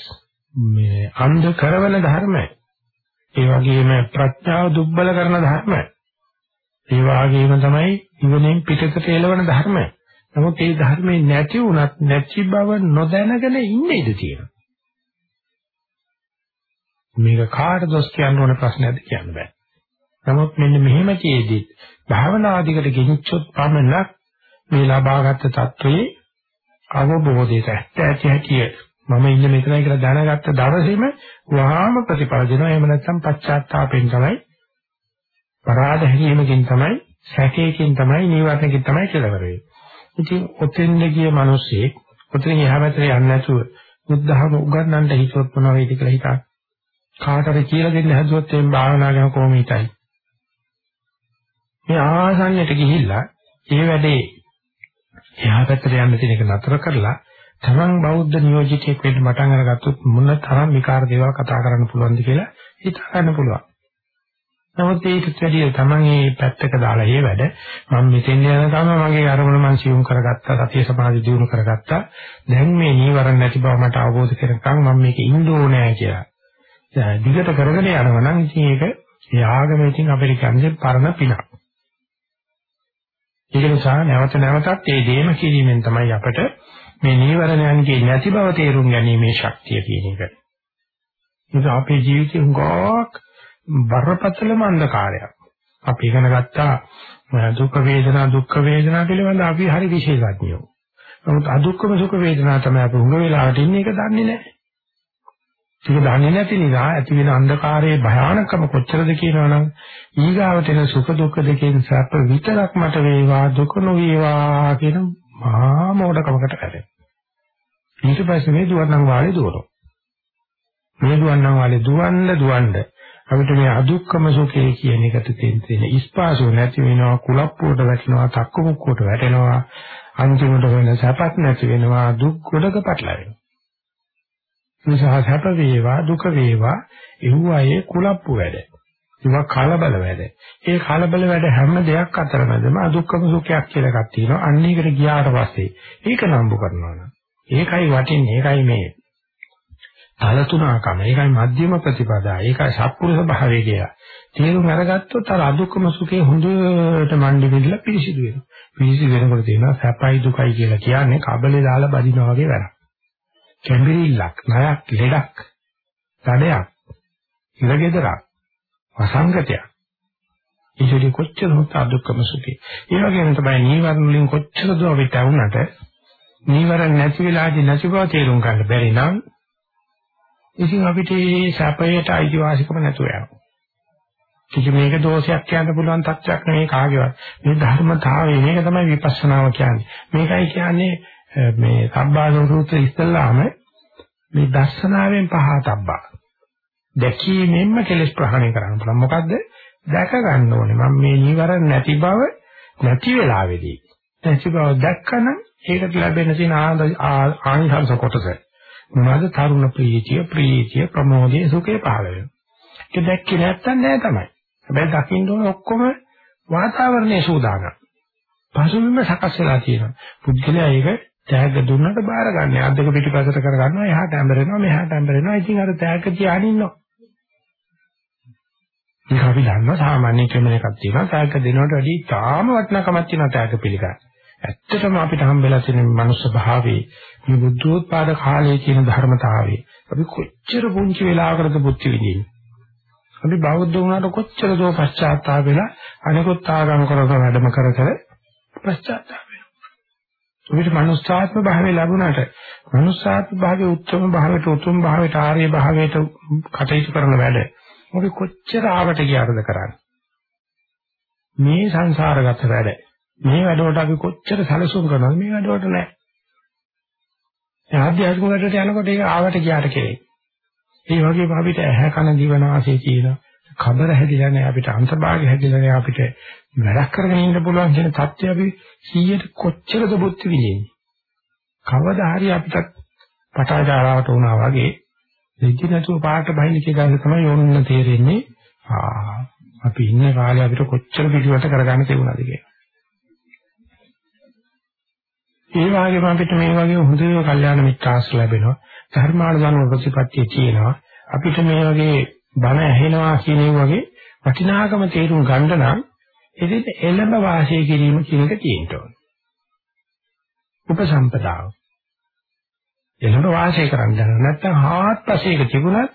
මේ අන්ධ කරවන ධර්ම. ඒ වගේම ප්‍රඥාව දුබ්බල කරන ධර්ම. ඒ වගේම තමයි ඉවණෙන් පිටතට එළවන ධර්ම. නමුත් ඒ ධර්මයේ නැති වුණත් නැති බව නොදැනගෙන ඉන්න ඉඩ තියෙනවා. මේක කාට දොස් කියන්න ඕන ප්‍රශ්නයක්ද කියන්න බෑ. නමුත් මෙන්න මෙහෙම තියේදී භාවනාදිකට ගෙනිච්චොත් පමණක් මේ ලබාගත් தત્ත්වයේ අවබෝධයට ඇත්ත ඇති හැටි මම ඉන්නේ මෙතනයි කියලා දැනගත්ත දවසේම වහාම ප්‍රතිඵල දෙනවා. එහෙම නැත්නම් පශ්චාත්තාපයෙන් තමයි පරාද හැරීමකින් තමයි සැකයකින් තමයි නීවරණකින් තමයි කෙලවර වෙන්නේ. ඉතින් ඔතෙන්ද ගිය මිනිස්සේ ඔතෙන් එහා පැත්තට යන්නේ නැතුව බුද්ධහම උගන්වන්න හිතුවොත් මොනවා වේද කියලා හිතා. කාටද කියලා දෙන්න හැදුවොත් එම් භාවනා ගැන කොහොම හිතයි. මේ ආසන්නයට ගිහිල්ලා ඒ වැඩේ එහා පැත්තට යන්න තියෙන එක නතර කරලා තමන් බෞද්ධ නියෝජිතයෙක් වෙන්න පටන් අරගත්තොත් මොන තරම් විකාර දේවල් කතා කරන්න පුළුවන්ද කියලා හිතා ගන්න පුළුවන්. නමුත් ඒකට වැඩිය තමන් මේ පැත්තක දාලා ඒ වැඩ මම මෙතෙන් යනකම් මගේ අරමුණ මං සියුම් කරගත්තා, සතිය සමාධි දියුණු කරගත්තා. දැන් මේ නීවරණ නැති බව මට අවබෝධ කරගන්න මම මේක ඉන්න ඕනෑ කියලා. දිගට කරගෙන යනවා නම් ඉතින් ඒක ඒ ආගමේ ඉතින් අපිට කියන්නේ පරණ පිනක්. ඒක නිසා නැවත නැවතත් මේ දේම කිරීමෙන් තමයි අපට මේ නීවරණයන්ගේ නැති බව තේරුම් ගැනීමේ ශක්තිය කියන එක. ඒක අපේ ජීවිතේ හුඟක් බරපතලම අන්ධකාරයක්. අපි ඉගෙන ගත්තා දුක් වේදනා දුක් වේදනා පිළිබඳ අපි හරි විශේෂඥයෝ. නමුත් අදුක්කම සුඛ වේදනා තමයි අපි හුඟ වෙලාවට ඉන්නේ ඒක දන්නේ නැහැ. ඒක දන්නේ නැති නිසා ඇති වෙන අන්ධකාරයේ භයානකම කොච්චරද කියනවනම් ඊගාවට එන සුඛ දුක්ඛ දෙකෙන් සැප විතරක් මට වේවා දුක නොවේවා කියන මහා මෝඩකමකට වැටෙනවා. ඊට පස්සේ මේ දුවන්නම් වාලේ දුවනවා. මේ දුවන්නම් වාලේ දුවන්න දුවන්න අපිට මේ අදුක්කම සුඛය කියන එකට තියෙන තියෙන ඉස්පාසු නැති වෙනවා කුලප්පුවට වැටෙනවා තක්කු මුක්කුවට වැටෙනවා අන්තිමට වෙන සැපක් නැති වෙනවා දුක් ගොඩක පටලැවෙනවා. නිසා සැප වේවා දුක වේවා එව්වයේ කුලප්පු වැඩ. ඒවා කලබල වැඩ. ඒ කලබල වැඩ හැම දෙයක් අතරමැදම අදුක්කම සුඛයක් කියලා එකක් තියෙනවා. අන්න ඒකට ගියාට පස්සේ ඒක නම්බු කරනවා නම් ඒකයි වටින්නේ. ඒකයි මේ තලතුණකම. ඒකයි මධ්‍යම ප්‍රතිපදා. ඒකයි සත්පුරුෂ භාවය කියලා. තේරුම් අරගත්තොත් අර අදුක්කම සුඛේ හොඳට මණ්ඩි විදලා පිරිසිදු වෙනවා. පිරිසිදු වෙනකොට තියෙනවා සැපයි දුකයි කියලා කියන්නේ කබලේ දාලා බදිනවා වගේ වැඩක්. කැඹිරිල්ලක්, ණයක්, ලෙඩක්, තඩයක්, ඉරගෙදරක්, වසංගතයක්. ඉතින් කොච්චර හොත් අදුක්කම සුඛේ. ඒ වගේම තමයි නීවරණ වලින් කොච්චර දුර අපිට වුණාට නීවරණ නැති වෙලාදී නැති බව තේරුම් ගන්න බැරි නම් ඉතින් අපිට මේ සැපයට අයිතිවාසිකම නැතුව යනවා. කිසි මේක දෝෂයක් කියන්න පුළුවන් තත්ත්වයක් නෙවෙයි කාගේවත්. මේ ධර්මතාවය මේක තමයි විපස්සනාව කියන්නේ. මේකයි කියන්නේ මේ සම්බාධන සූත්‍රය ඉස්සල්ලාම මේ දර්ශනාවෙන් පහතබ්බා. දැකීමෙන්ම කෙලෙස් ප්‍රහාණය කරන්න පුළුවන්. මොකද්ද? දැක ගන්න ඕනේ. මම මේ නීවරණ නැති බව නැති වෙලාවේදී. නැති බව දැක්කම ඒකට ලැබෙන තියෙන ආනිසංස කොටස මොනවද තරුණ ප්‍රීතිය ප්‍රීතිය ප්‍රමෝදයේ සුඛේ පහළ වෙනවා ඒක දැක්කේ නැත්තම් නෑ තමයි හැබැයි දකින්න ඕන ඔක්කොම වාතාවරණයේ සූදානම් පසුබිම සකස් වෙලා තියෙනවා පුද්ගලයා ඒක තෑග්ග දුන්නට බාර ගන්න. අද්දක පිටිපසට කර ගන්නවා එහාට ඇඹරෙනවා මෙහාට ඇඹරෙනවා. ඉතින් අර තෑග්ග තියාගෙන ඉන්නවා. ඒක අපි දන්නවා සාමාන්‍ය ක්‍රම එකක් තියෙනවා. තෑග්ග දෙනවට වැඩිය තාම වටිනාකමක් තියෙනවා තෑග්ග පිළිගන්න. ඇත්තටම අපිට හම්බෙලා තියෙන මනුස්ස භාවයේ මේ බුද්ධෝත්පාද කාලයේ කියන ධර්මතාවයේ අපි කොච්චර පුංචි වෙලාවකටද බුද්ධ විදින්නේ. අපි බෞද්ධ වුණාට කොච්චර දෝ පශ්චාත්තාප වෙලා අනිකුත් ආගම් කරක වැඩම කර කර පශ්චාත්තාප වෙනවා. අපිට මනුස්සාත්ම භාවය ලැබුණාට මනුස්සාත්ම භාවයේ උත්තම භාවයට උතුම් භාවයට ආර්ය භාවයට කටයුතු කරන වැඩ අපි කොච්චර ආවට ගියාද කරන්නේ. මේ සංසාරගත වැඩ මේ වැඩවලට අපි කොච්චර සැලසුම් කරනවද මේ වැඩවලට නැහැ. ඒ ආධ්‍යාත්මික වැඩට යනකොට ඒක ආවට ගියාට කෙරේ. ඒ වගේම අපිට ඇහැ කන දිව නාසය කියන කබර හැදිලා නැහැ අපිට අන්තභාගය හැදිලා නැහැ අපිට වැඩක් කරගෙන ඉන්න පුළුවන් කියන தත්ත්වය අපි 100ට කොච්චරද බුද්ධ විදින්නේ. කවදා හරි අපිට පටාජාලාවට වුණා වගේ දෙකි නැතුව පාට බහින්න කියලා තමයි ඕනන්න තේරෙන්නේ. ආ අපි ඉන්න කාලේ අපිට කොච්චර පිළිවෙත කරගන්න තිබුණාද කියලා. ඒ වගේම අපිට මේ වගේ හොඳ කල්යාණ මිත්‍රාස් ලැබෙනවා. ධර්මානුධර්ම ප්‍රතිපත්තිය තියෙනවා. අපිට මේ වගේ බණ ඇහෙනවා කියන වගේ වටිනාකම තේරුම් ගන්න නම් ඉතින් එළඹ වාසය කිරීම කියන එක තියෙන්න ඕනේ. උපසම්පදාව. එළඹ වාසය කරන්න නැත්නම් හාත්පසේක තිබුණත්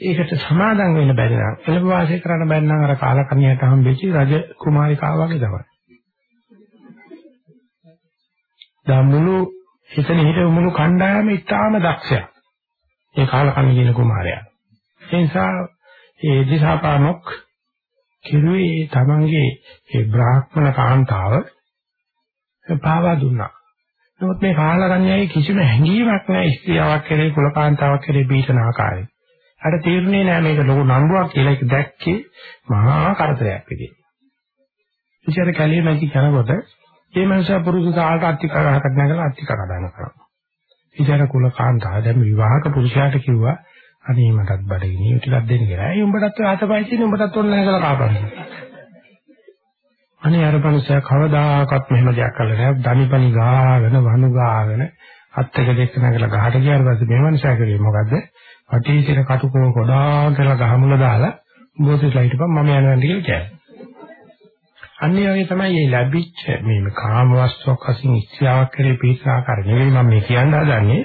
ඒකට සමාදම් වෙන්න බැරි නම් එළඹ වාසය කරන්න බැරි නම් අර කාලකන්‍යයට හම්බෙච්ච රජ කුමාරිකාව වගේ තමයි. දැන් මුළු එතන හිටපු මුළු කණ්ඩායම ඉතාම දක්ෂයා. ඒ කාලකන්ණි කියන කුමාරයා. ඒ නිසා ඒ දිසාපානොක් කිරුවේ තමන්ගේ ඒ බ්‍රාහ්මණ කාන්තාව පාවා දුන්නා. නමුත් මේ කාලකන්ණියයි කිසිම හැඟීමක් නැහැ ස්ත්‍රියක් කෙරේ කුලකාන්තාවක් කෙරේ බීසන ආකාරය. අර තීරණේ නෑ මේක ලොකු නම්බුවක් කියලා ඒක දැක්කේ මහා කරදරයක් විදිහට. ඉතින් කැලිය නැති කරනකොට මේ මනුස්සයා පුරුදු කාලට අත්තික කරහකට නැගලා අත්තික කඩන කරා. ඉතින් කුලකාන්තාව දැන් විවාහක පුරුෂයාට කිව්වා අනේ මටත් බඩගිනි ටිකක් දෙන්න කියලා. ඒ උඹටත් අතපය තියෙන උඹටත් ඕන නැහැ කියලා කාපන්න. අනේ අර මනුස්සයා කවදාකවත් මෙහෙම දෙයක් කළේ නැහැ. දනිපනි ගාගෙන වනු ගාගෙන අත්තක දෙක නැගලා ගහට ගියාට පස්සේ මේ මනුස්සයා කරේ මොකද්ද? වටේ තියෙන කටුකෝ ගොඩාක් කරලා ගහමුල දාලා බෝසෙట్లా හිටපන් මම යනවා කියලා කියනවා. අන්නේ වගේ තමයි මේ ලැබිච්ච මේ කාම වස්තුවක් වශයෙන් ඉච්ඡාවක් කරේ පිටාකාර නෙවෙයි මම මේ කියන්න හදන්නේ.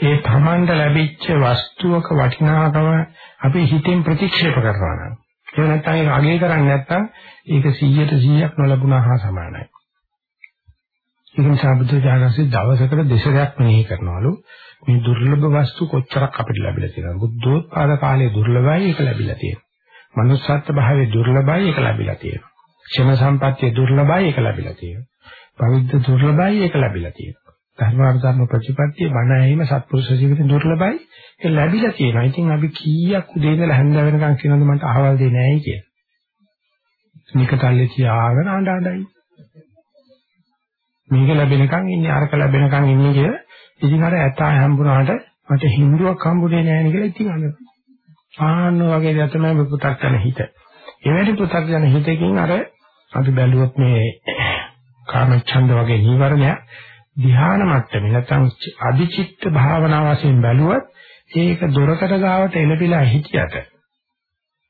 ඒ තමන්ට ලැබිච්ච වස්තුවක වටිනාකම අපි හිතෙන් ප්‍රතික්ෂේප කරනවා නම් ඒ නැත්නම් ඒක අගය කරන්නේ නැත්නම් ඒක 100ට 100ක් නොලැබුණා හා සමානයි. ඒක නිසා බුද්ධ ඥානසේ දවසකට දෙසරයක් මෙනෙහි කරනවලු මේ දුර්ලභ වස්තු කොච්චරක් අපිට ලැබිලා තියෙනවද? බුද්ධෝත්පාද කාලයේ දුර්ලභයි ඒක ලැබිලා තියෙනවා. manussත් භාවයේ දුර්ලභයි ඒක ලැබිලා තියෙනවා. ක්ෂණ සම්පත්තිය දුර්ලභයි ඒක ලැබිලා තියෙනවා. පවිත්‍ර දුර්ලභයි ඒක ලැබිලා තියෙනවා. ධර්මාර්ථ ධර්ම ප්‍රතිපත්තිය බණ ඇහිම සත්පුරුෂ ජීවිත දුර්ලභයි ඒක ලැබිලා තියෙනවා. ඉතින් අපි කීයක් උදේ ඉඳලා හැන්ද වෙනකන් කියනවද මට අහවල් දෙන්නේ නැහැ කියලා. නිකතල්ලේ තියාගෙන අඬ අඬයි. මේක ලැබෙනකන් ඉන්නේ අරක ලැබෙනකන් ඉන්නේ කියලා ඉතින් අර ඇතා හම්බුනාට මට හින්දුවක් හම්බුනේ නැහැ නේ කියලා ඉතින් අඬනවා. ආන්න වගේ දේ තමයි මේ පුතක් යන හිත. එවැනි පුතක් යන හිතකින් අර අපි බැලුවොත් මේ කාමච්ඡන්ද වගේ නීවරණයක් ධ්‍යාන මට්ටමේ නැත්නම් අධිචිත්ත භාවනා වශයෙන් බැලුවත් ඒක දොරකට ගාවට එළපිලා හිටියට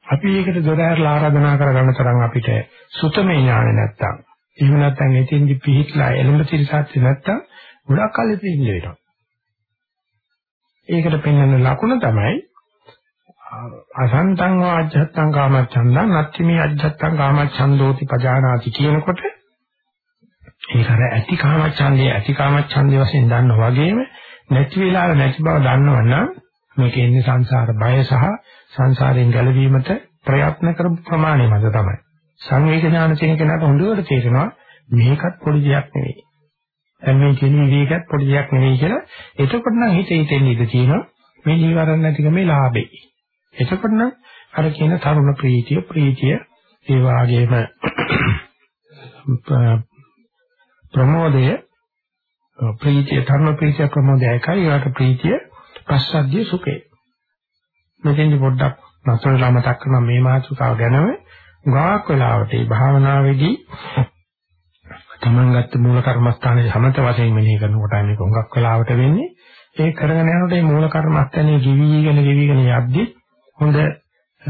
අපි ඒකට දොර ඇරලා ආරාධනා කරගන්න තරම් අපිට සුතමේ ඥාන නැත්තම් එහෙම නැත්නම් එතින්දි පිහිట్లా එළඹ තිරසත් නැත්තම් ගොඩක් කල් ඉඳින්න වෙනවා. ඒකට පෙන්වන ලකුණ තමයි අසන්තං වාජ්ජත්තං කාමච්ඡන්දං නත්තිමේ අජ්ජත්තං කාමච්ඡන්දෝති පජානාති කියනකොට ඒක අර ඇති කාමච්ඡන්දේ ඇති කාමච්ඡන්දේ වශයෙන් දන්නා වගේම නැති වෙලාව නැති බව දන්නවනම් මේක ඉන්නේ සංසාර බය සහ සංසාරයෙන් ගැලවීමට ප්‍රයත්න කරපු ප්‍රමාණය මත තමයි. සංවේග ඥාන තියෙන කෙනාට හොඳට තේරෙනවා මේකත් පොඩි දෙයක් නෙවෙයි. දැන් මේ කියන විවේකයක් පොඩි දෙයක් නෙවෙයි කියලා. එතකොට නම් හිතේ හිතෙන් ඉඳ තියෙනවා මේ නිවරණ නැතිකමේ ලාභේ. එතකොට නම් අර කියන තරුණ ප්‍රීතිය ප්‍රීතිය ඒ වාගේම ප්‍රමෝදය ප්‍රීතිය තරුණ ප්‍රීතිය ප්‍රමෝදය එකයි ඒකට ප්‍රීතිය පස්සද්ධිය සුඛේ. මෙතෙන්දි පොඩ්ඩක් නතරලා මතක් කරන මේ මාතෘකාව ගැනම ගාක් වෙලාවට මේ භාවනාවේදී තමන් ගත්ත මූල කර්මස්ථානයේ සමත වශයෙන් මෙනෙහි කරනකොට මේක හුඟක් වෙලාවට වෙන්නේ ඒ කරගෙන යනකොට මේ මූල කර්මස්ථානයේ ජීවිගෙන ජීවිගෙන යද්දී හොඳ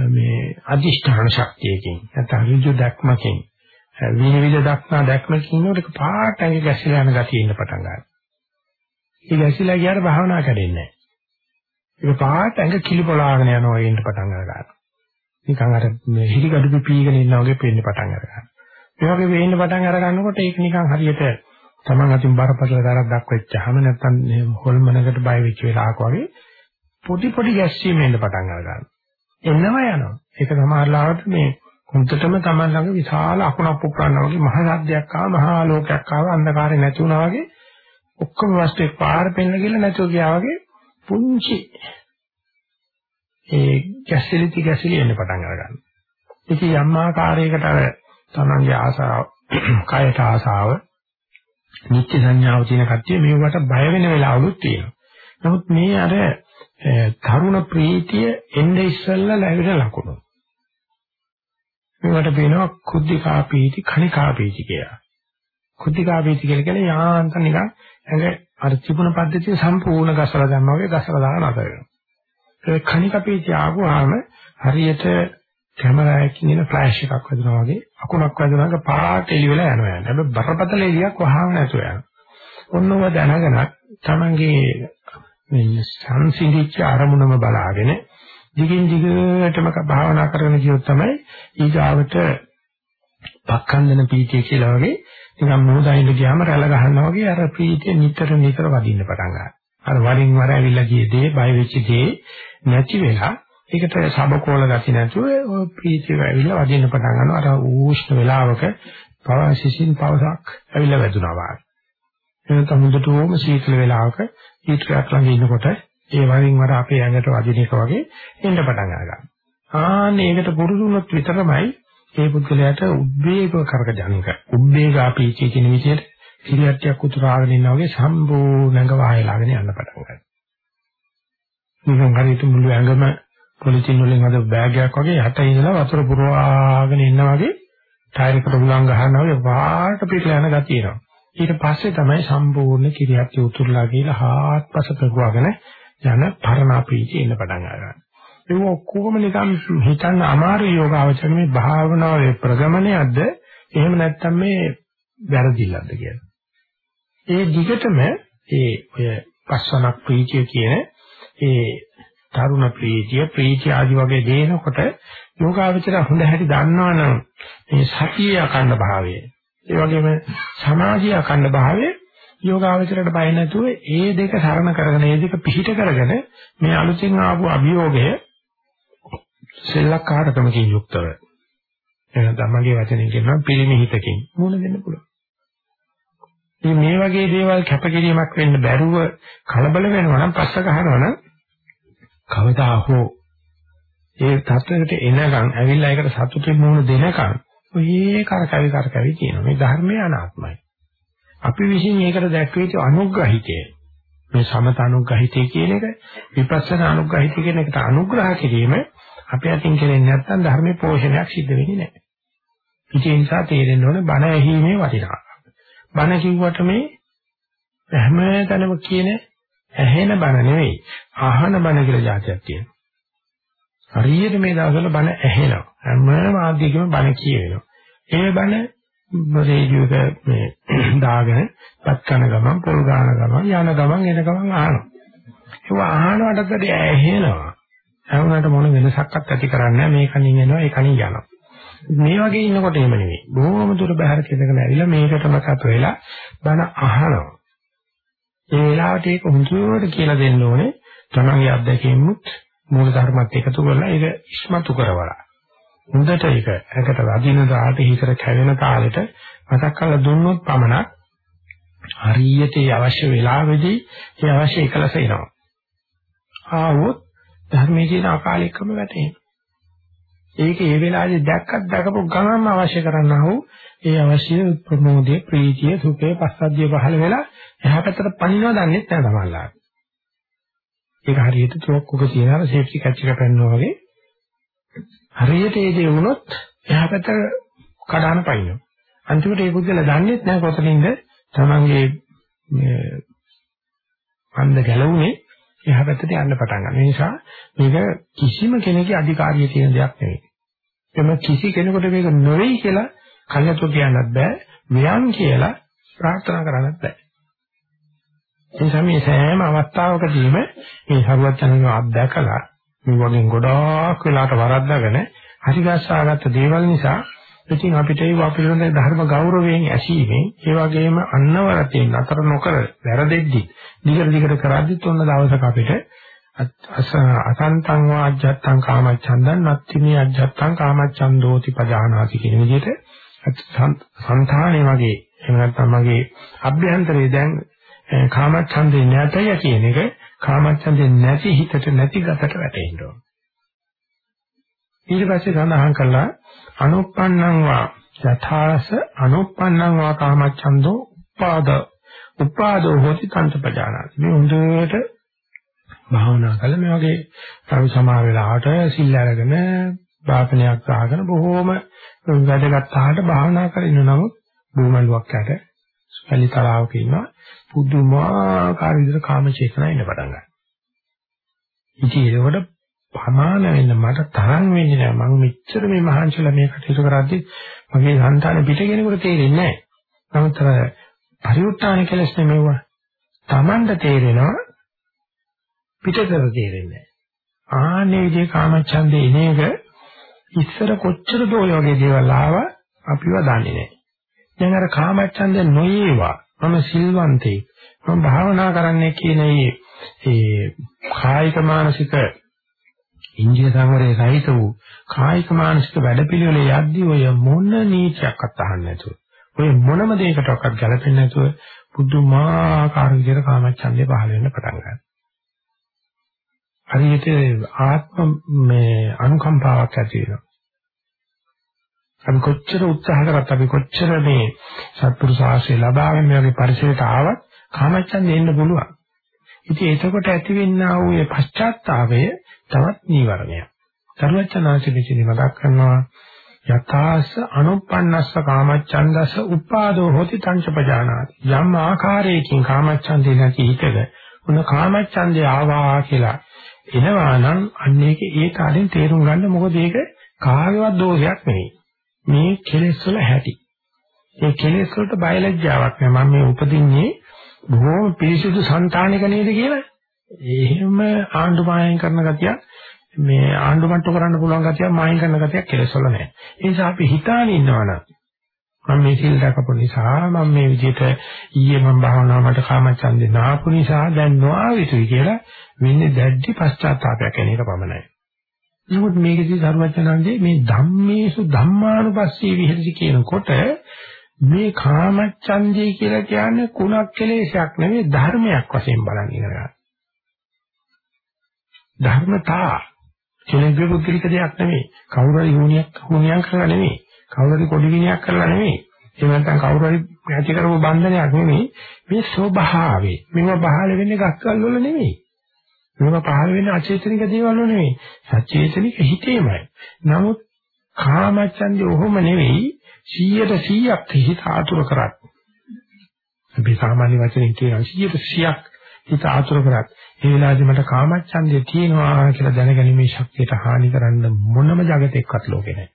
මේ අදිෂ්ඨාන ශක්තියකින් නැත්නම් ඍජු දැක්මකින් විවිධ දක්නා දැක්මකින් උඩක පාට ඇඟ ගැසිලා යන ගතිය ඉන්න පටන් ගන්නවා. ඒ ගැසිලා ගියාට භාවනා කරෙන්නේ නැහැ. ඒක පාට ඇඟ කිලිපොලාගෙන යනවා වගේ ඉන්න පටන් ගන්නවා. නිකන් අර මේ හිලිගඩු පිපීගෙන ඉන්නා වගේ පේන්න පටන් ගන්නවා. ඒ වගේ වෙන්න පටන් අර ගන්නකොට ඒක නිකන් හරියට Taman අතින් බරපතල තරක් දක්වෙච්චාම නැත්තම් හොල්මනකට බය වෙච්ච වෙලාවක වගේ පොඩි පොඩි ගැස්සීම් එන්න පටන් අර ගන්නවා. එන්නම යනවා. ඒක සමහරවිට මේ හුත්තටම Taman ළඟ විශාල අකුණක් පුප්පනවා වගේ මහා සද්දයක් ආව මහා ආලෝකයක් ආව අන්ධකාරේ නැති වුණා වගේ ඔක්කොම වස්තු එක්පාර පෙන්න කියලා නැතුව ගියා වගේ පුංචි ඒ ගැසිලිටි ගැසිලි එන්න පටන් අර ගන්නවා. ඉතින් යම් ආකාරයකට අර තමන්ගේ ආසාව, කායට ආසාව, නිත්‍ය සංඥාව තියෙන කට්ටිය මේවට බය වෙන වෙලාවලුත් තියෙනවා. නමුත් මේ අර තරුණ ප්‍රීතිය එnde ඉස්සෙල්ලා ලැබෙන ලකුණු. මේවට කියනවා කුද්ධිකා පීති, khනිකා පීති කියලා. කුද්ධිකා පීති කියලා කියන්නේ යාන්ත නිකන් ඇඟ අර තිබුණ පද්ධතිය සම්පූර්ණ ගසලා දැම්මා වගේ ගසලා දාලා නතර වෙනවා. ඒ khනිකා පීති ආවම හරියට කැමරා එකකින් එන ෆ්ලෑෂ් එකක් වදිනවා වගේ අකුණක් වදිනාක පාට එළි වෙලා යනවා යන්නේ. හැබැයි බරපතල එළියක් වහාම නැතුව යනවා. ඔන්නව දැනගෙන තමන්ගේ මේ සංසිඳිච්ච අරමුණම බලාගෙන දිගින් දිගටම භාවනා කරන කියොත් තමයි ඊගාවට පක්ඛන්දන පීතිය කියලා වගේ නිකන් මොහොතයින් ගියාම රැළ ගහනවා වගේ අර ප්‍රීතිය නිතර නිතර වදින්න පටන් ගන්නවා. අර වරින් වර ඇවිල්ලා ගිය දේ, බය වෙච්ච දේ නැති වෙලා ඒකට සබකෝල ගති නැතුව ඔය ප්‍රීතිය ඇවිල්ලා වදින්න පටන් ගන්නවා. අර ඌෂ්ණ වෙලාවක පවසිසින් පවසක් ඇවිල්ලා වැදුනා වගේ. එනත හොඳටම සීතල වෙලාවක ඊටරක් ළඟ ඉන්නකොට ඒ වරින් වර අපේ ඇඟට වදින එක වගේ එන්න පටන් ගන්නවා. ආන්න ඒකට පුරුදු වුණොත් විතරමයි ඒ පුද්ගලයාට උද්වේග කරකජනක උද්වේගා පීචි කියන විදිහට සිලියට්ටියක් උතුරාගෙන ඉන්නා වගේ සම්පූර්ණංග වායලාගෙන යන්න පටන් ගන්නවා. නිකන් හරියට මුළු ඇඟම පොලිතින් වලින් අද බෑගයක් වගේ යට ඉඳලා වතුර පුරවාගෙන ඉන්නා වගේ ටයර් එකට උලංග ගන්නවා වගේ වාට පිටලා යන ගතිය එනවා. ඊට පස්සේ තමයි සම්පූර්ණ කිරියක්ටි උතුරලා ගිහලා හාත්පස පෙරුවාගෙන යන පරණාපීචි එන්න පටන් ගන්නවා. ඒක ඔක්කොම නිකන් හිතන්න අමාරු යෝගාවචර මේ භාවනාවේ ප්‍රගමනයක්ද එහෙම නැත්නම් මේ වැරදිල්ලක්ද කියලා. ඒ දිගටම ඒ ඔය පස්සනක් ප්‍රීතිය කියන ඒ තරුණ ප්‍රීතිය ප්‍රීතිය ආදි වගේ දේනකොට යෝගාවචර හොඳ හැටි දන්නවනම් මේ සතිය අකණ්ඩ භාවය ඒ වගේම සමාධිය අකණ්ඩ භාවය යෝගාවචරයට බය නැතුව ඒ දෙක සරණ කරගෙන ඒ දෙක පිහිට කරගෙන මේ අලුතින් ආපු අභියෝගය සෙල්ලක්කාරකමකින් යුක්තව එහෙනම් තමගේ වචනෙන් කියනවා පිරිමිහිතකින් මුණ දෙන්න පුළුවන්. ඉතින් මේ වගේ දේවල් කැපකිරීමක් වෙන්න බැරුව කලබල වෙනවා නම් පස්ස ගහනවා නම් කවදා හෝ ඒ තත්ත්වයකට එනකන් ඇවිල්ලා ඒකට සතුටින් මුණ දෙනකන් ඔය කරකැවි කරකැවි කියනවා. මේ ධර්මය අනාත්මයි. අපි විසින් ඒකට දැක්වෙච්ච අනුග්‍රහිතය මේ සමත අනුග්‍රහිතය කියන එක විපස්සනා අනුග්‍රහිතය කියන එකට අනුග්‍රහ කිරීම අපේ අතින් කෙරෙන්නේ නැත්නම් ධර්මයේ පෝෂණයක් සිද්ධ වෙන්නේ නැහැ. ඒ නිසා තේරෙන්න ඕනේ බණ ඇහිීමේ වටිනාකම. බණ කිව්වට මේ හැමතැනම කියන ඇහෙන බණ නෙවෙයි අහන බණ කියලා જાතියක් තියෙනවා. හරියට මේ දවස්වල බණ ඇහෙනවා. හැම මාධ්‍යකෙම බණ කියවෙනවා. ඒ බණ රේඩියෝ එක මේ දාගෙන පත් කන ගමන් පොල් ගාන ගමන් යන ගමන් එන ගමන් අහනවා. ඒක අහනවටත් ඇහෙනවා. ඇහුනට මොන වෙනසක්වත් ඇති කරන්නේ මේ කණින් එනවා ඒ කණින් යනවා. මේ වගේ ඉන්නකොට එහෙම නෙවෙයි. බොහොම දුර බැහැර කෙනකන ඇවිල්ලා මේකටම කත වෙලා බන අහනවා. ඒ වෙලාවට ඒක හුදුවට කියලා දෙන්න ඕනේ. තමන්ගේ අත්දැකීමුත් මූල ධර්මات එකතු කරලා ඒක ඉස්මතු කරවලා. හොඳට ඒක ඇකට වදින දාට හිතර කැවෙන තාලෙට මතක් කරලා දුන්නොත් පමණක් හරියට ඒ අවශ්‍ය වෙලාවෙදී ඒ අවශ්‍ය එකලස එනවා. ආවොත් ධර්මයේ කියන අකාලිකම වැටෙනවා. ඒක ඒ වෙලාවේ දැක්කත් දැකපු ගමන්ම අවශ්‍ය කරන්නා වූ ඒ අවශ්‍ය ප්‍රමෝදයේ ප්‍රීතිය සුඛේ පස්සද්ධිය පහළ වෙලා එහා පැත්තට පනිනවා දන්නේ නැහැ තමයිලා. ඒක හරියට තුවක්කුක තියනවා සේෆ්ටි කැච් එක කරනවා වගේ හරියට ඒ දේ වුණොත් එහා පැත්ත කඩාන පනිනවා. අන්තිමට ඒ පුද්ගලයා දන්නේ නැහැ කොතනින්ද තමන්ගේ අන්ද ගැලවුනේ එහා පැත්තට යන්න පටන් ගන්න. ඒ නිසා මේක කිසිම කෙනෙකුගේ අධිකාරිය තියෙන දෙයක් නෙවෙයි. එම කිසි කෙනෙකුට මේක නොවේ කියලා කල්යතු කියන්නත් බෑ. වියන් කියලා ප්‍රාර්ථනා කරන්නත් බෑ. ඒ නිසා මේ සෑම අවස්ථාවකදීම මේ සරුවචනව අත්දැකලා මේ වගේ ගොඩාක් වෙලාට වරද්දාගෙන හරිගස්සාගත්ත දේවල් නිසා ඉතින් අපිට ඒ වපිරන ධර්ම ගෞරවයෙන් ඇසීමෙන් ඒ වගේම අන්නවරතෙන් අතර නොකර වැරදෙද්දි දිගට දිගට කරද්දිත් ඔන්න දවසක අපිට අසන්තං වාජ්ජත්තං කාමච්ඡන්දං නත්තිමේ අජ්ජත්තං කාමච්ඡන්දෝති පජානාති කියන විදිහට සංධානයේ වගේ එහෙම නැත්නම් මගේ අභ්‍යන්තරයේ දැන් කාමච්ඡන්දේ නැතය කියන එක කාමච්ඡන්දේ නැති හිතට නැති ගතට වැටෙන්න ඕන. ඊට පස්සේ සඳහන් කළා අනුප්පන්නං වා යථාස අනුප්පන්නං වා කාමච්ඡන්தோ උපාද උපාදෝ හොති තන්තපජානාති මේ හොඳට භාවනා කළා මේ වගේ තව සමා වෙලාවට සිල් අරගෙන වාපනයක් ගහගෙන බොහෝම වැඩගත් ආහට භාවනා කරගෙන නමුත් බුමල්ුවක් යට සැලි තරාවක ඉන්න පුදුමාකාර විදිහට කාම චේතනා එන්න පටන් ගන්නවා. ඉතින් ඒකට ප්‍රමාණ වෙන්න මට තරම් වෙන්නේ නැහැ. මම මෙච්චර මේ මහන්සිලා මේ කටයුතු කරද්දි මගේ సంతාන පිට කෙනෙකුට තේරෙන්නේ නැහැ. නමුත් අර පරිඋත්තාන කෙලස් නෙමෙවුවා. Tamanda තේරෙනවා පිටතට තේරෙන්නේ නැහැ. ආනේ විදිහේ කාමච්ඡන්දේ ඉනේක ඉස්සර කොච්චර දෝ වගේ දේවල් ආවා අපිව දන්නේ නැහැ. දැන් අර කාමච්ඡන්දය නොයේවා මම සිල්වන්තේ මම භාවනා කරන්නේ කියන ඒ කායික මානසික ඉන්ද්‍රිය සංවරයේ සහිත වූ කායික මානසික වැඩපිළිවෙල යද්දී ඔය මොන නීතියක්වත් අහන්නේ නැතුව ඔය මොනම දෙයකටවත් ගැලපෙන්නේ නැතුව පුදුමාකාර විදිහට කාමච්ඡන්දය පහළ වෙන්න පටන් ගන්නවා. හරියට ආත්ම මේ අනුකම්පාවක් ඇති වෙනවා. අපි කොච්චර උත්සාහ කරත් අපි කොච්චර මේ සත්පුරුෂ ආශ්‍රය ලබාගෙන මේ වගේ පරිසරයට ආවත් කාමච්ඡන්දේ එන්න පුළුවන්. ඉතින් එතකොට ඇතිවෙනා වූ මේ පශ්චාත්තාවය තවත් නීවරණයක්. සර්වචනාචිතේ මතක් කරනවා යථාස අනුප්පන්නස්ස කාමච්ඡන්දස උපාදෝ හොති තංචපජානාති යම් ආකාරයකින් කාමච්ඡන්දේ නැති හිතක උන කාමච්ඡන්දේ ආවා කියලා එනවා නම් අන්න ඒක ඒ කාලෙන් තේරුම් ගන්න මොකද ඒක කාගේවත් දෝෂයක් නෙවෙයි මේ කෙලෙස් වල හැටි ඒ කෙලෙස් වලට බයලජ්ජාවක් නෑ මම මේ උපදින්නේ බොහොම පිරිසිදු సంతානික නේද කියලා එහෙම ආණ්ඩු මායම් කරන ගතියක් මේ ආණ්ඩුමට්ටු කරන්න පුළුවන් ගතියක් මායින් කරන ගතියක් කෙලෙස් වල නැහැ. ඒ නිසා අපි හිතාන ඉන්නවනම් මම මේ සිල් දකපු නිසා මම මේ විදිහට ඊයේ මම භාවනාව මට කාමචන්දේ නාපු නිසා දැන් නොආවිතුයි කියලා වෙන්නේ දැඩි පශ්චාත්තාවයක් එන එක පමණයි. නමුත් මේකදී සරුවචනන්දේ මේ ධම්මේසු ධම්මානුපස්සී විහෙරති කියනකොට මේ කාමච්ඡන්දේ කියලා කියන්නේ කුණක් කෙලේශයක් නෙවෙයි ධර්මයක් වශයෙන් බලන් ඉනවා. ධර්මතා කෙනෙකුගේ පුද්ගලික දෙයක් නෙවෙයි. කවුරු හරි යෝනියක් හුනියක් කරලා නෙවෙයි. කවුරු හරි පොඩි විනයක් කරලා නෙවෙයි. එහෙම නැත්නම් කවුරු හරි ඇති කරපු බන්ධනයක් නෙවෙයි. මේ ස්වභාවය. මේව පහළ වෙන්නේ ගස්කල් වල නෙවෙයි. මේව පහළ වෙන්නේ අචේතනික දේවල් වල නෙවෙයි. සචේතනික හිතේමයි. නමුත් කාමච්ඡන්දේ ඔහොම නෙවෙයි. 100ට 100ක් හිත ආතුර කරත්. අපි සාමාන්‍ය වචනෙන් කියනවා 100ට 100ක් හිත ආතුර කරත් ඒ වෙලාවේදී මට කාමච්ඡන්දේ තියෙනවා කියලා දැනගැනීමේ ශක්තියට හානි කරන්න මොනම జగතෙක්වත් ලෝකේ නැහැ.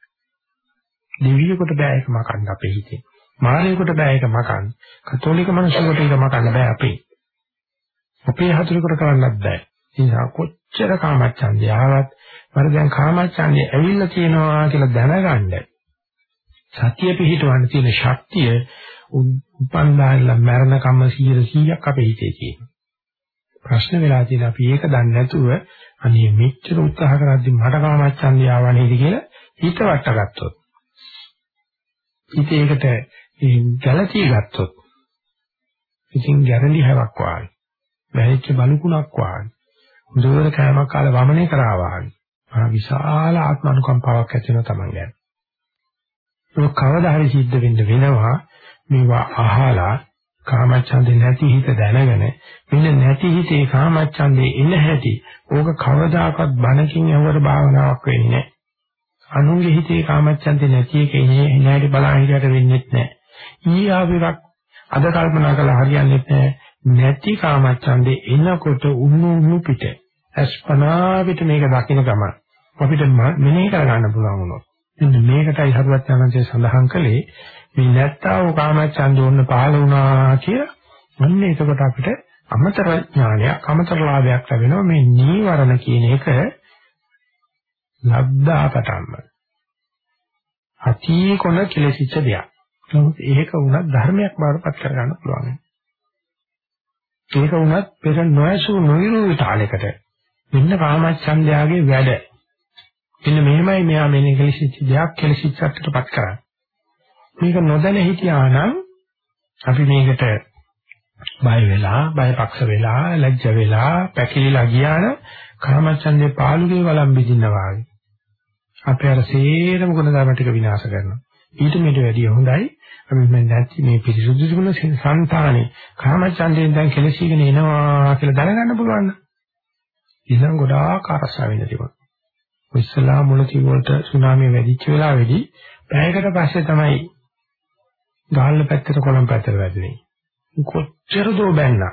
දෙවියෙකුට බෑ ඒක මකන්න අපේ හිතේ. මානවයෙකුට බෑ ඒක මකන්න. කතෝලික මිනිසෙකුට ඒක මකන්න බෑ අපේ. අපේ හතුරෙකුට කරන්නත් බෑ. ඒ නිසා කොච්චර කාමච්ඡන්දේ ආවත් මර දැන් කාමච්ඡන්දේ ඇවිල්ලා තියෙනවා කියලා දැනගන්න සතිය පිහිටවන්න තියෙන ශක්තිය උපන්දාලා මරණ කම්ම 100ක් අපේ හිතේ තියෙනවා. ප්‍රශ්න වෙලා තියෙන අපි ඒක දන්නේ නැතුව අනේ මෙච්චර උත්සාහ කරද්දි මට කාමච්ඡන්දිය ආවා නේද කියලා හිත වට්ටගත්තොත්. ඉතින් ඒකට ගැළටී ගත්තොත් ඉතින් ගැරන්ටි හැවක් වාගේ. වැහිච්ච බලුකුණක් වාගේ. හොඳට කෑමක් කාලා වමනේ කරා වාගේ. ආ විශාල ආත්ම අනුකම්පාවක් ඇති වෙනවා Taman ගැන. ඒක කවදා හරි සිද්ධ වෙන්න වෙනවා මේවා අහලා කාමච්ඡන්දේ නැති හිත දැනගෙන මෙන්න නැති හිතේ කාමච්ඡන්දේ එන හැටි ඕක කවදාකවත් බණකින් යවර භාවනාවක් වෙන්නේ නැහැ. අනුන්ගේ හිතේ කාමච්ඡන්දේ නැති එක එන්නේ නැහැටි බලන් හිතට වෙන්නේ නැහැ. ඊ ආවිරක් අද කල්පනා කළා හරියන්නේ නැහැ. නැති කාමච්ඡන්දේ එනකොට උණු උණු පිට අස්පනා පිට මේක දකින්න ගම අපිට මෙනෙහි කරගන්න පුළුවන් වුණොත්. මෙන්න මේකටයි හරුවත් යනන්සේ සඳහන් කළේ මේ නැත්තා වූ කාමච්ඡන්ද ඕන්න පහළ වුණා කියලා අන්න එතකොට අපිට අමතර ඥානයක් අමතර ලාභයක් ලැබෙනවා මේ නීවරණ කියන එක ලබ්ධාපතම්ම අතී කොන කෙලෙසිච්ච දෙයක්. නමුත් ඒක වුණත් ධර්මයක් බවටපත් කරගන්න පුළුවන්. ඒක වුණත් පෙර නොයසු නොවිරු තාලයකට මෙන්න කාමච්ඡන්දයාගේ වැඩ. මෙන්න මෙහෙමයි මෙයා මෙන්න කෙලෙසිච්ච දෙයක් කෙලෙසිච්චටපත් කරන්නේ. මේක නොදැන හිටියා නම් අපි මේකට බය වෙලා, බයපක්ෂ වෙලා, ලැජ්ජ වෙලා, පැකිලිලා ගියා නම් කාමච්ඡන්දේ පාළුගේ වළම් බිඳිනවා වගේ. අපේ අර සේරම ගුණධර්ම ටික විනාශ කරනවා. ඊට මෙට වැඩිය හොඳයි අපි මේ නැති මේ පිරිසුදු ජීවන සංතානේ කාමච්ඡන්දයෙන් දැන් කෙලසිගෙන එනවා කියලා දැනගන්න පුළුවන් නම් ඉතින් ගොඩාක් අරසා වෙන්න තිබුණා. ඉස්සලා මුලති වලට සුනාමිය වැඩිච්ච වෙලාවේදී පැයකට පස්සේ තමයි ගාල්ල පැත්තට කොළඹ පැත්තට වැදුනේ. කොච්චර දෝ බැන්නා.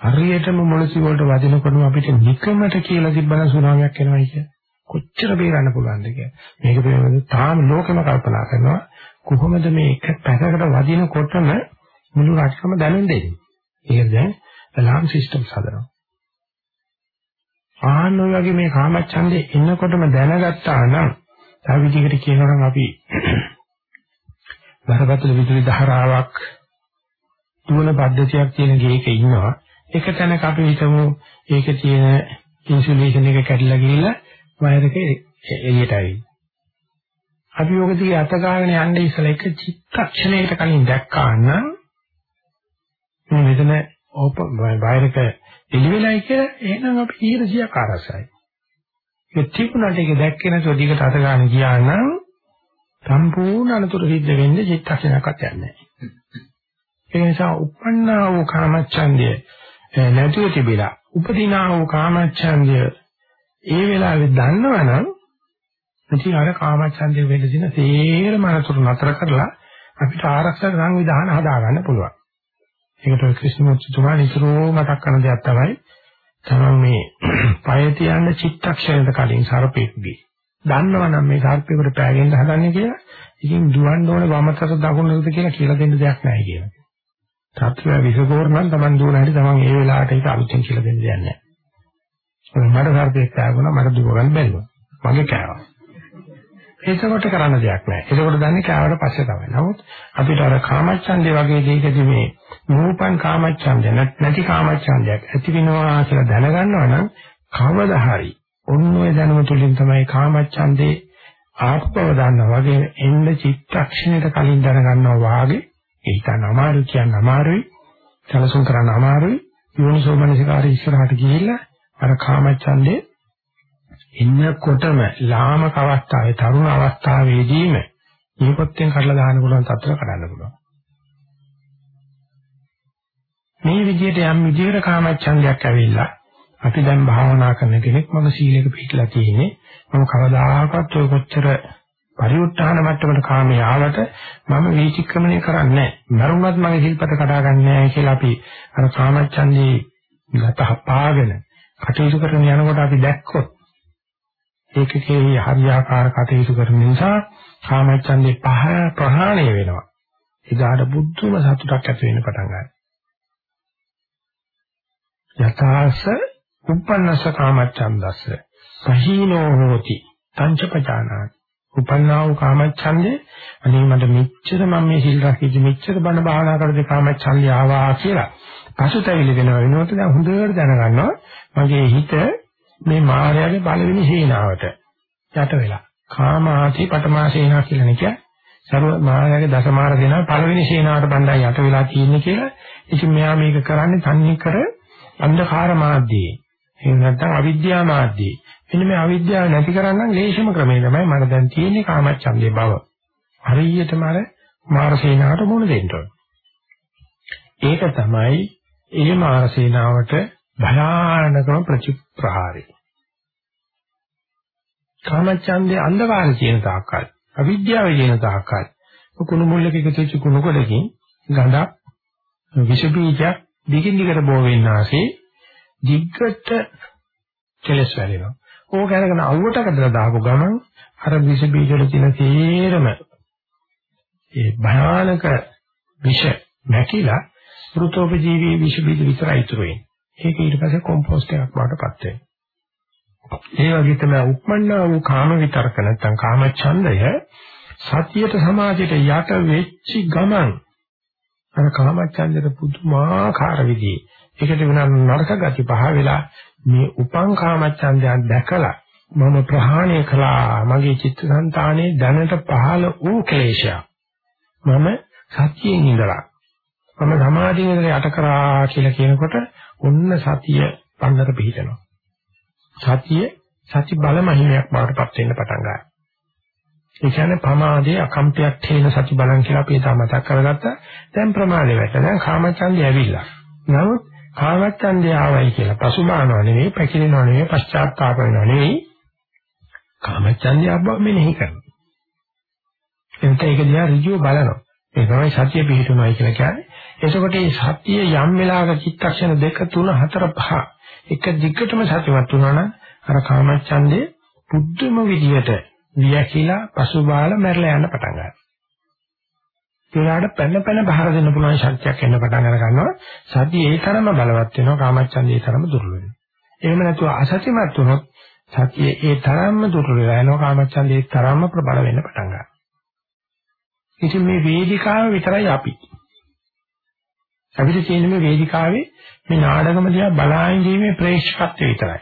හරියටම මොළසි වලට වදිනකොටම අපිට නිකමට කියලා තිබ්බන සුනාමියක් එනවා කිය. කොච්චර බේරන්න පුළුවන්ද කියලා. මේක පිළිබඳව තාම ලෝකෙම කල්පනා කරනවා කොහොමද මේ එක පැත්තකට වදිනකොටම මුළු රටකම දැනුම් දෙන්නේ. ඒක දැන් alarm systems හදනවා. ආන්න ඔය වගේ මේ කාමච්ඡන්දේ එන්නකොටම දැනගත්තා නම් තව විදිහකට කියනවා නම් අපි බරපතල විදුලි ධාරාවක් දුවන පද්ධතියක් තියෙන ගේක ඉන්නවා. එක තැනක අපි හිතමු ඒකේ තියෙන ඉන්සුලේෂන් එක කැඩලා ගිහිල්ලා වයර් එක එළියට ඇවිත්. අපි ඔක දිගේ අත ගාගෙන යන්නේ ඉස්සලා එක චිත්තක්ෂණයකට කලින් දැක්කා නම් මේ මෙතන ඕපන් වයර් එක එළි වෙලයි කියලා එහෙනම් අපි 100ක් ආරසයි. ඒ තිබුණාට ඒක දැක්කේ නැතුව දිගට අත ගන්න ගියා නම් සම්පූර්ණ අනතුරු සිද්ධ වෙන්නේ චිත්තක්ෂණයක්වත් යන්නේ නැහැ. ඒ නිසා උපන්නා වූ කාමච්ඡන්දය නැතුව තිබිලා උපදිනා වූ කාමච්ඡන්දය ඒ වෙලාවේ දන්නවනම් ඉතින් අර කාමච්ඡන්දය වෙන්න දින තේරම අනතුරු නතර කරලා අපිට ආරක්ෂක සංවිධාන හදා ගන්න පුළුවන්. ඒකට ක්‍රිස්තුමතුමා නිතරම මතක් කරන දෙයක් තමයි තමයි මේ පය තියන්න චිත්තක්ෂණයට කලින් සර්පෙක්ගේ. දන්නවනම් මේ සර්පෙකුට පෑගෙන්න හදන්නේ කියලා ඉතින් දුවන්න ඕනේ වමතට දකුණට කියලා කියලා දෙන්න දෙයක් නැහැ කියලා. සත්‍ය විසකෝර නම් Taman දුවන හැටි Taman ඒ වෙලාවට ඒක අලුතෙන් කියලා දෙන්න දෙයක් නැහැ. මට සර්පෙක් පෑගුණා මට දුව ගන්න බැරිව. මගේ කෑවා. ඒකකට කරන්න දෙයක් නැහැ. ඒකකොට දන්නේ කෑවට පස්සේ තමයි. නමුත් අපිට අර කාමච්ඡන්දේ වගේ දෙයකදී මේ නූපන් කාමච්ඡන්දය නැති කාමච්ඡන්දයක් ඇති වෙනවා කියලා දැනගන්නවා නම් කවදා හරි ඔන්න ඔය දැනුම තුලින් තමයි කාමච්ඡන්දේ ආත්මව දන්නවා වගේ එන්න චිත්තක්ෂණයට කලින් දැනගන්නවා වාගේ ඒකන අමාරු කියන්න අමාරුයි සලසුන් කරන්න අමාරුයි යෝනිසෝමනසිකාරී ඉස්සරහට ගිහිල්ලා අර කාමච්ඡන්දේ ඉන්නකොටම ලාමක අවස්ථාවේ තරුණ අවස්ථාවේදීම මේකොත්තෙන් කඩලා දාන්න පුළුවන් තත්ත්වයක් කරන්න පුළුවන්. මේ විදිහට යම් විදිහකට කාමච්ඡන්දයක් ඇවිල්ලා අපි දැන් භාවනා කරන කෙනෙක් මම සීලයක පිළිපදලා තියෙන්නේ මම කවදාකවත් ඔය කොච්චර පරිඋත්ථාන මට්ටමට කාමයේ ආවට මම වීතික්‍රමණය කරන්නේ නැහැ. මරුණත් මගේ සිල්පත කඩා ගන්න නැහැ කියලා අපි අර කාමච්ඡන්දේ ගත හපාගෙන කටයුතු කරන යනකොට අපි දැක්කොත් ඒකකේ හරියාකාර කටයුතු කරන නිසා කාමච්ඡන්දේ පහ ප්‍රහාණය වෙනවා. එදාට බුද්ධම සතුටක් ඇති වෙන්න පටන් ගන්නවා. යථාස උපන්නස කාමච්ඡන්දස්ස සහීනෝ හෝති පංචපචානාති උපන්නා වූ කාමච්ඡන්දේ අනේ මට මෙච්චර මම මේ සිල් රැකීදි මෙච්චර බණ භාවනා කරද්දී කාමච්ඡන්දේ ආවා කියලා පසුතැවිලි වෙනව වෙනකොට දැන් හොඳට දැනගන්නවා මගේ හිත මේ මායාවේ පළවෙනි හේනාවට යට වෙලා. කාමාති පටමාසේනා කියලා නේ කියන්නේ. සර්ව මායාවේ දසමාර දෙනා පළවෙනි හේනාවට බණ්ඩා යට වෙලා තියෙන්නේ කියලා. ඉතින් මෙයා මේක කරන්නේ තන්නේ කර අන්ධකාර මාධ්‍යයේ. එහෙම නැත්නම් අවිද්‍යා මාධ්‍යයේ. මෙන්න මේ අවිද්‍යාව නැති කරන්න ලේසිම ක්‍රමය තමයි මම දැන් තියෙන්නේ කාමච්ඡන්දේ බව. හරියටම අර මාරසේනාවට මුණ දෙන්න ඒක තමයි ඒ මාරසේනාවට භයානකම ප්‍රතිප්‍රහාරය. කාමච්ඡන්දේ අන්ධකාරය කියන තාක්කල්, අවිද්‍යාව කියන තාක්කල්, කුණු මුල්ලක එකතු වෙච්ච කුණු කොටකින් ගඳක් විෂ බීජයක් දිගින් දිගට බෝ වෙන්නාසේ දිග්ගට කෙලස් වැඩෙනවා. ඕක අරගෙන අවුවට කඩලා දාපු ගමන් අර විෂ බීජ වල තියෙන තේරම ඒ භයානක විෂ නැකිලා මෘතෝපජීවී විෂ බීජ විතරයි ඉතුරු වෙන්නේ. ඒක ඊට පස්සේ කොම්පෝස්ට් එකක් වඩටපත් වෙනවා. ඒ වගේ තමයි උප්මන්නා වූ කාම විතරක නැත්නම් කාම ඡන්දය සතියට සමාධියට යට වෙච්ච ගමන් අර කාම ඡන්දයට පුදුමාකාර විදිහේ ඒකට වෙන නරක ගති පහ වෙලා මේ උපං කාම ඡන්දයන් දැකලා මම ප්‍රහාණය කළා මගේ චිත්තසංතානයේ දැනට පහළ වූ ක්ලේශය මම සතියෙන් ඉඳලා මම සමාධියෙන් යට කරා කියලා කියනකොට ඔන්න සතිය පන්නර පිහිටනවා. සතිය සති බල මහිමයක් බවටපත් වෙන්න පටන් ගන්නවා. ඒ කියන්නේ ප්‍රමාදයේ අකම්පියක් තේන සති බලන් කියලා අපි තා මතක් කරගත්තා. දැන් ප්‍රමාදේ වැට. දැන් කාමචන්දය ඇවිල්ලා. නමුත් කාමචන්දය ආවයි කියලා පසුබානව නෙවෙයි, පැකිලෙනව නෙවෙයි, පශ්චාත්තාප වෙනව නෙවෙයි. කාමචන්දය අබ්බ මෙනෙහි කරනවා. එතකොට ඒක දිහා ඍජුව බලනවා. ඒ තමයි සතිය පිහිටුනයි කියලා කියන්නේ. එතකොට මේ සතිය යම් වෙලාවක චිත්තක්ෂණ දෙක තුන හතර පහ එක දිගටම සතිමත් වුණා නම් අර කාමච්ඡන්දේ පුදුම විදියට වියකිලා පසුබාල මැරලා යන්න පටන් ගන්නවා. ඒලාට පැන පැන බහර දෙන්න පුළුවන් ශක්තියක් එන්න පටන් අර ගන්නවා. සතිය ඒ තරම බලවත් වෙනවා කාමච්ඡන්දේ ඒ තරම දුර්වල වෙනවා. එහෙම නැතුව අසතිමත් වුණොත් සතිය ඒ තරම්ම දුර්වල වෙනවා කාමච්ඡන්දේ ඒ තරම්ම ප්‍රබල වෙන්න පටන් ගන්නවා. ඉතින් මේ වේදිකාව විතරයි අපි. අපිට තියෙන මේ වේදිකාවේ මේ නාටකම දිහා බලා ඉඳීමේ ප්‍රේක්ෂකත්වය විතරයි.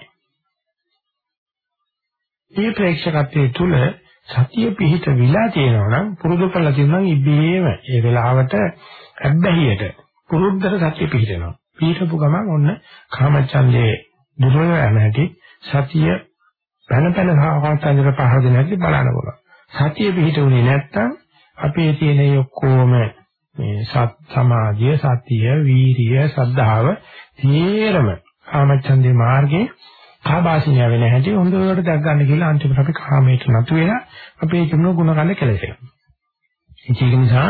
මේ ප්‍රේක්ෂකත්වයේ තුල සතිය පිහිට විලා තියෙනවා නම් පුරුදු කරලා තියෙනවා නම් ඉබේම ඒ වෙලාවට අබ්බැහියට පුරුද්දට සතිය පිහිටනවා. පිහිටපු ගමන් ඔන්න කාමචන්දේ දුර්වල යන හැටි සතිය පැන පැන භාවනාතන්දර පහදින හැටි බලන්න පුළුවන්. සතිය පිහිටුනේ නැත්තම් අපේ තියෙන ඔක්කොම මේ සත් සමාධිය සතිය වීරිය සද්ධාව තීරම කාමචන්දේ මාර්ගේ කාබාසිනිය වෙන හැටි හොඳට දැක් ගන්න කියලා අන්තිමට අපි කාමයට නතු වෙලා අපේ චුම්න ගුණ ගන්න කෙලෙසෙනවා. ඒක නිසා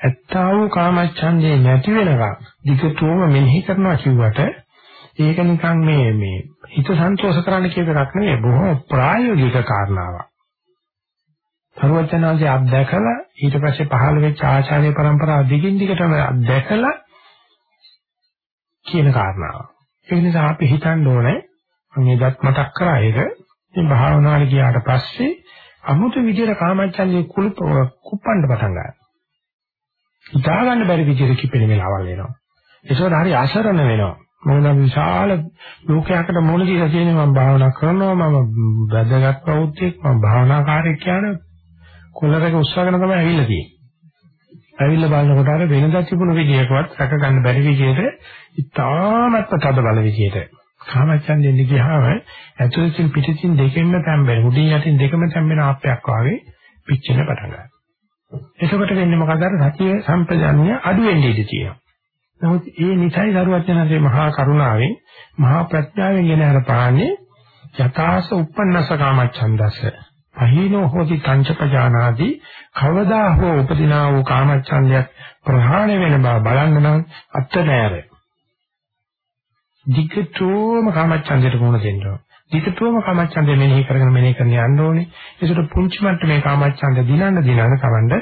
ඇත්තව කාමච්ඡන්දේ නැති වෙනවා. විකතෝම මෙනෙහි කරනවා කිව්වට ඒක නිකන් මේ මේ හිත සන්තෝෂ කරන්න කියන එකක් නෙවෙයි බොහොම ප්‍රායෝගික කාරණාවක්. සර්වඥාන්සේ අත්දැකලා ඊට පස්සේ පහළ වෙච්ච ආචාර්ය પરම්පරාව දිගින් දිගටම අත්දැකලා කියන කාරණාව. ඒ නිසා අපි හිතන්න ඕනේ මේ දත් මතක් කරා ඒක මේ භාවනාවට ගියාට පස්සේ අමුතු විදියට කාමච්ඡන්දේ කුළුප කුප්පන්න පටන් ගන්නවා. හිතා ගන්න බැරි විදියට කිපෙන වෙලාවල් එනවා. ඒසොට හරි අසරණ වෙනවා. මොකද විශාල ලෝකයකට මොන දිහා කියන්නේ මම භාවනා කරනවා මම වැදගත් ප්‍රවෘත්තියක් මම භාවනාකාරයෙක් කියන කොල්ලරක උස්සගෙන තමයි ඇවිල්ලා තියෙන්නේ. ඇවිල්ලා බලනකොට අර වෙනදා තිබුණු විදියකවත් රැක ගන්න බැරි විදියට ඉතාමත්ම තද බල විදියට කාමච්ඡන්දෙන් ගියාම ඇතුළතින් පිටින් දෙකෙන්ම තැම්බෙන උඩින් යටින් දෙකම තැම්බෙන ආප්පයක් වගේ පිච්චෙන පටන් ගන්නවා. එතකොට වෙන්නේ මොකද අර සතිය සම්පජාන්‍ය අඩු වෙන්නේ ඉඳී තියෙනවා. නමුත් ඒ නිසයි දරුවචනන්සේ මහා කරුණාවෙන් මහා ප්‍රඥාවෙන් ගෙන අර පාන්නේ යථාස උපන්නස කාමච්ඡන්දස අහීනෝ හෝති තංචපජානාති කවදා හෝ උපදිනා වූ කාමච්ඡන්දයක් ප්‍රහාණය වෙන බව බලන්න නම් අත්ත නෑර. ධිකතෝම කාමච්ඡන්දයට මුහුණ දෙන්න ඕන. ධිකතෝම කාමච්ඡන්දය මෙනෙහි කරගෙන මෙනෙහි කරන්න යන්න ඕනේ. ඒසට පුංචි මට්ටමේ කාමච්ඡන්ද දිනන්න දිනන කවන්න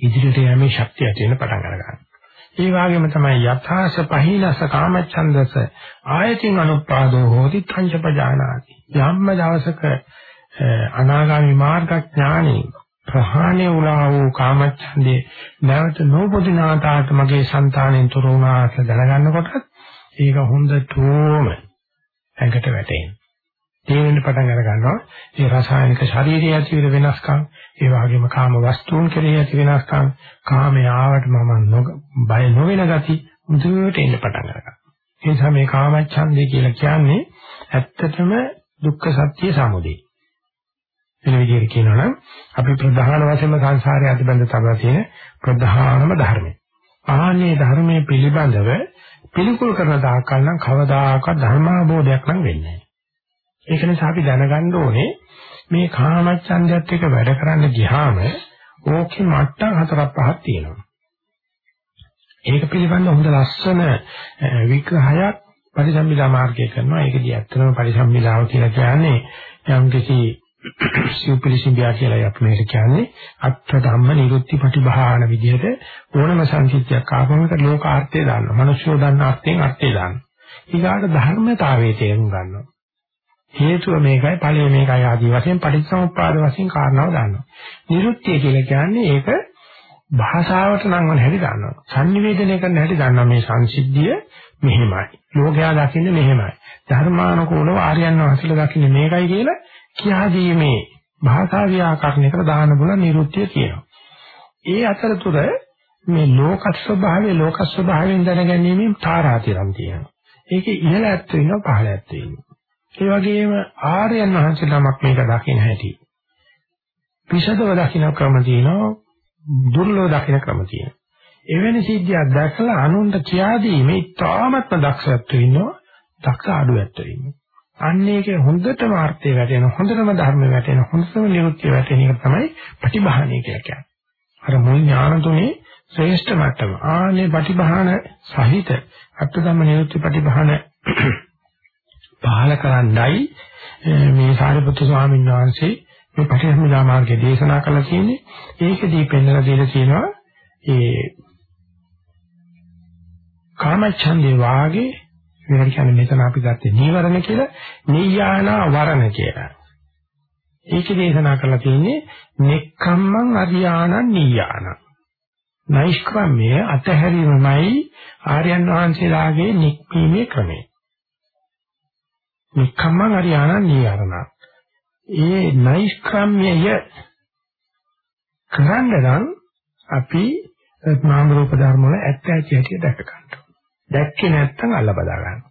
ඉදිරියට යෑමේ ශක්තිය ඇති වෙන පටන් ගන්නවා. ඒ වගේම තමයි යථාස පහිනස කාමච්ඡන්දස ආයතින් අනුපාදෝ හෝති තංචපජානාති. යම්ම දවසක අනාගාමි මාර්ග ඥානෙ ප්‍රහාණය වුණා වූ කාමච්ඡන්දේ නැවත නෝපදිනාතාට මගේ సంతාණයෙන් තොර වුණා කියලා දැනගන්නකොට ඒක හොඳටම ඇඟට වැටෙනවා. තේරෙන්න පටන් අර ගන්නවා ඒ රසායනික ශරීරයේ ඇති වෙන වෙනස්කම් ඒ වගේම කාම වස්තුන් කෙරෙහි ඇති වෙනස්කම් කාමයේ ආවට මම බය නොවන ගති මුදුවට එන්න පටන් ගන්නවා. ඒ නිසා මේ කාමච්ඡන්දේ කියලා කියන්නේ ඇත්තටම දුක්ඛ සත්‍ය සමුදය. වෙන විදිහට කියනවා නම් අපි ප්‍රධාන වශයෙන්ම සංසාරයේ අතිබඳ තබා තියෙන ප්‍රධානම ධර්මය. ආහනේ ධර්මයේ පිළිබඳව පිළිකුල් කරන දාකල් නම් කවදාකවත් ධර්මාභෝධයක් නම් වෙන්නේ නැහැ. ඒක නිසා අපි දැනගන්න ඕනේ මේ කාමච්ඡන්දයත් එක්ක වැඩ කරන්න ගියාම ඕකේ මට්ටම් හතරක් පහක් තියෙනවා. ඒක පිළිබඳව හොඳ ලස්සන විග්‍රහයක් පරිසම්මිලා මාර්ගය කරනවා. ඒකදී ඇත්තම පරිසම්මිලාව කියලා කියන්නේ යම් කිසි සිව්පිලිසිඹියා කියලා අපි මේක කියන්නේ අත්ත ධම්ම නිරුත්ති ප්‍රතිභාන විදිහට ඕනම සංකීර්ණයක් ආපමකට ලෝකාර්ථය දානවා. මිනිස්සු දන්න අර්ථයෙන් අර්ථය දානවා. ඊගාට ධර්මතාවයේ තේරුම් ගන්නවා. හේතුව මේකයි ඵලය මේකයි ආදී වශයෙන් පටිච්චසමුප්පාද වශයෙන් කාරණාව දානවා. නිරුත්තිය කියලා කියන්නේ ඒක භාෂාවට නම් වල හැටි ගන්නවා. sannivedanaya කරන හැටි ගන්නවා මේ සංසිද්ධිය මෙහෙමයි. ලෝකයා දකින්නේ මෙහෙමයි. ධර්මානුකූලව ආර්යයන් වහන්සේලා දකින්නේ මේකයි කියලා කියා දීමේ භාෂා ව්‍යාකරණයකට දාන බුල නිරුත්තිය කියනවා. ඒ අතරතුර මේ ලෝක ස්වභාවය ලෝක ස්වභාවයෙන් දැනගැනීමේ තාරාතිරම් තියෙනවා. ඒකේ ඉහළ ඇත්ත වෙනවා පහළ ඇත්ත වෙනවා. ඒ වගේම ආර්යයන් වහන්සේ නමක් මේක දකින්න හැටි. විෂදව දකින්න ක්‍රම තියෙනවා දුර්ලභ දකින්න ක්‍රම තියෙනවා. එවැනි සිද්ධියක් දැකලා අනුන්ට කියා දීමේ තාමත්ම දක්ෂත්වය ඉන්නවා දක්ෂ අඩුවැත්තේ ඉන්නවා. අන්න ඒකේ හොඳටම අර්ථය වැටෙන හොඳටම ධර්ම වැටෙන හොඳටම නිරුක්තිය වැටෙන එක තමයි ප්‍රතිබහානය කියලා කියන්නේ. අර මුල් ඥාන තුනේ ශ්‍රේෂ්ඨ මට්ටම. ආනේ ප්‍රතිබහාන සහිත අර්ථ ධම්ම නිරුක්ති ප්‍රතිබහාන පහල කරන්නයි මේ සාරිපුත්තු ස්වාමීන් වහන්සේ මේ පටිච්චසමුප්පාද මාර්ගයේ දේශනා කළා කියන්නේ. ඒකදී පෙන්වලා දීලා තියෙනවා ඒ කාමච්ඡන්දේ වාගේ මේකට කියන්නේ මෙතන අපි ගත්තේ නීවරණ කියලා, නීයානා වරණ කියලා. ඒකේ දේශනා කරලා තියෙන්නේ නෙක්ඛම්මං අරියාණං නීයාන. නෛෂ්ක්‍රම්‍ය අතහැරීමයි ආර්යයන් වහන්සේලාගේ නික්මීමේ ක්‍රමය. නෙක්ඛම්මං අරියාණං නීයාන. ඒ නෛෂ්ක්‍රම්‍යය කරන්න නම් අපි නාම රූප ධර්ම වල ඇත්ත ඇති හැටි දැක ගන්නවා. දැක්කේ නැත්නම් අල්ල බදා ගන්නවා.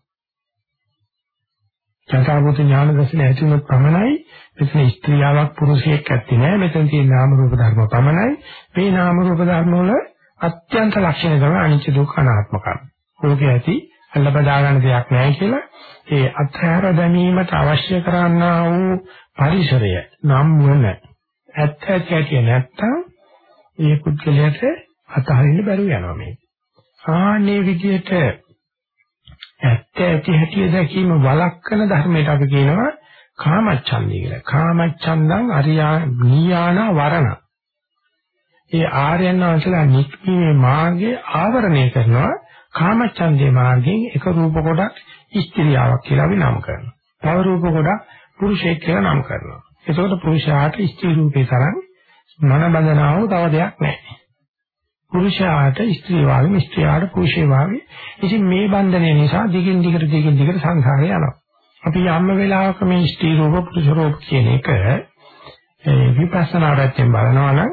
චතුරාර්ය ඥාන දර්ශනය ඇති වුණොත් පමණයි මෙතන ස්ත්‍රියාවක් පුරුෂයෙක් ඇත්තේ නෑ මෙතන තියෙන නාම රූප ධර්ම පමණයි මේ නාම රූප ධර්ම වල අත්‍යන්ත ලක්ෂණ තමයි අනිත්‍ය දුක්ඛ අනාත්මකම්. ඕකේ ඇති අල්ල බදා ගන්න දෙයක් නෑ කියලා ඒ අත්හැර දැමීමට අවශ්‍ය කරන්නා වූ පරිසරය නම් වන ඇත්ත ඇති නැත්තම් ඒ පුද්ගලයාට අතහරින්න බැරුව යනවා මේ. ආන්නේ විදිහට ඇත්ත ඇති හැටි දැකීම වළක්වන ධර්මයට අපි කියනවා කාමච්ඡන්දය කියලා. කාමච්ඡන්දං අරියා නීයාන වරණ. ඒ ආර්යයන් වහන්සේලා නික්මීමේ මාර්ගයේ ආවරණය කරනවා කාමච්ඡන්දේ මාර්ගයෙන් එක රූප කොටක් ස්ත්‍රියාවක් කියලා අපි නම් කරනවා. තව රූප කොටක් පුරුෂයෙක් කියලා නම් කරනවා. ඒකෝට පුරුෂයාට ස්ත්‍රී රූපේ තරම් මන බඳනාව තව දෙයක් නැහැ. පුරුෂයාට ස්ත්‍රී වාගේ ස්ත්‍රියට පුරුෂය වාගේ ඉතින් මේ බන්ධනය නිසා දිගින් දිගට දිගින් දිගට සංසාරේ යනවා. අපි යම් වෙලාවක මේ ස්ත්‍රී රූප පුරුෂ රූප කියන එක විපස්සනා පැත්තෙන් බලනවා නම්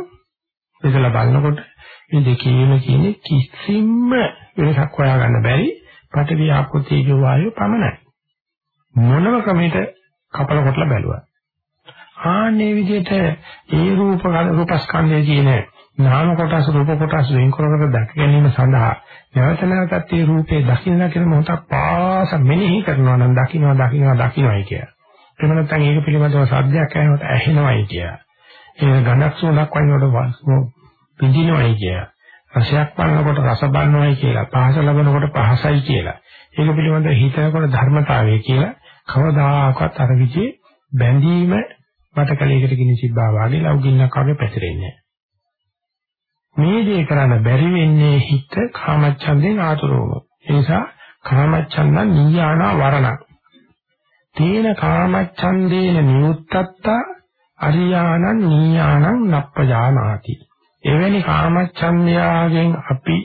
ඉතලා බලනකොට මේ දෙකේම කියන්නේ කිසිම වෙනසක් හොයාගන්න බැරි පඨවි ආපෝ තේජෝ වායෝ පමණයි. මොනම ක්‍රමයකට කපල කොටලා බැලුවා ආන්නේ විදිහට ඒ රූප රූපස්කන්ධයේ කියන නාම කොටස රූප කොටස වෙන්කරකට දැක ගැනීම සඳහා නැවත නැවතත් මේ රූපේ දකින්න කියන මොහොතක් පාස මෙනෙහි කරනවා නම් දකින්නවා දකින්නවා දකින්නයි කිය. එහෙම නැත්නම් ඒක පිළිබඳව සාධ්‍යයක් ඇහෙනකොට ඇහෙනවයි කිය. ඒ ගණක් සුණක් වයින්කොට පිඳිනවයි කිය. රසයක් බලනකොට රස බලනවයි කියලා. පහස ලබනකොට පහසයි කියලා. ඒක පිළිබඳව හිතනකොට ධර්මතාවය කියලා කවදාකවත් අර විදිහේ බැඳීම මතකලයකට කිනිසිබ්බා වාගේ ලෞකින්නක් වගේ පැතිරෙන්නේ මේ දේ කරන්න බැරි වෙන්නේ හිත කාමච්ඡන්දෙන් ආතුරවම. ඒ නිසා කාමච්ඡන්දං නියානා වරණ. තේන කාමච්ඡන්දේන නියුත්තත්ත අරියාණං නියාණං නප්පජානාති. එවැනි කාමච්ඡන්දයාගෙන් අපි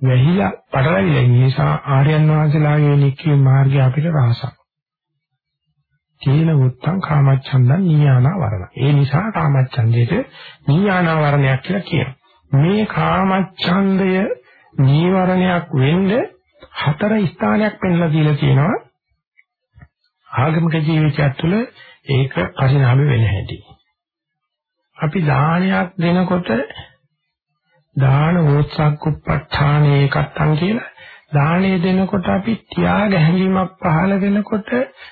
වැහිලා පටලවිලා නිසා ආර්යයන් වහන්සේලාගේ නික්කේ මාර්ගය අපිට රහසක්. තේන උත්තං කාමච්ඡන්දං නියානා වරණ. ඒ නිසා කාමච්ඡන්දේට නියානා වරණයක් කියලා කියනවා. මේ කාමච්ඡන්දය නීවරණයක් වෙන්න හතර ස්ථානයක් පෙන්ලා දීලා තියෙනවා ආගමික ජීවිතය තුළ ඒක පරිණාම වෙන හැටි අපි දානයක් දෙනකොට දාන උත්සක්කුප්පඨානේ එකත්තන් කියලා දාණය දෙනකොට අපි ත්‍යාග හැඟීමක් පහළ වෙනකොට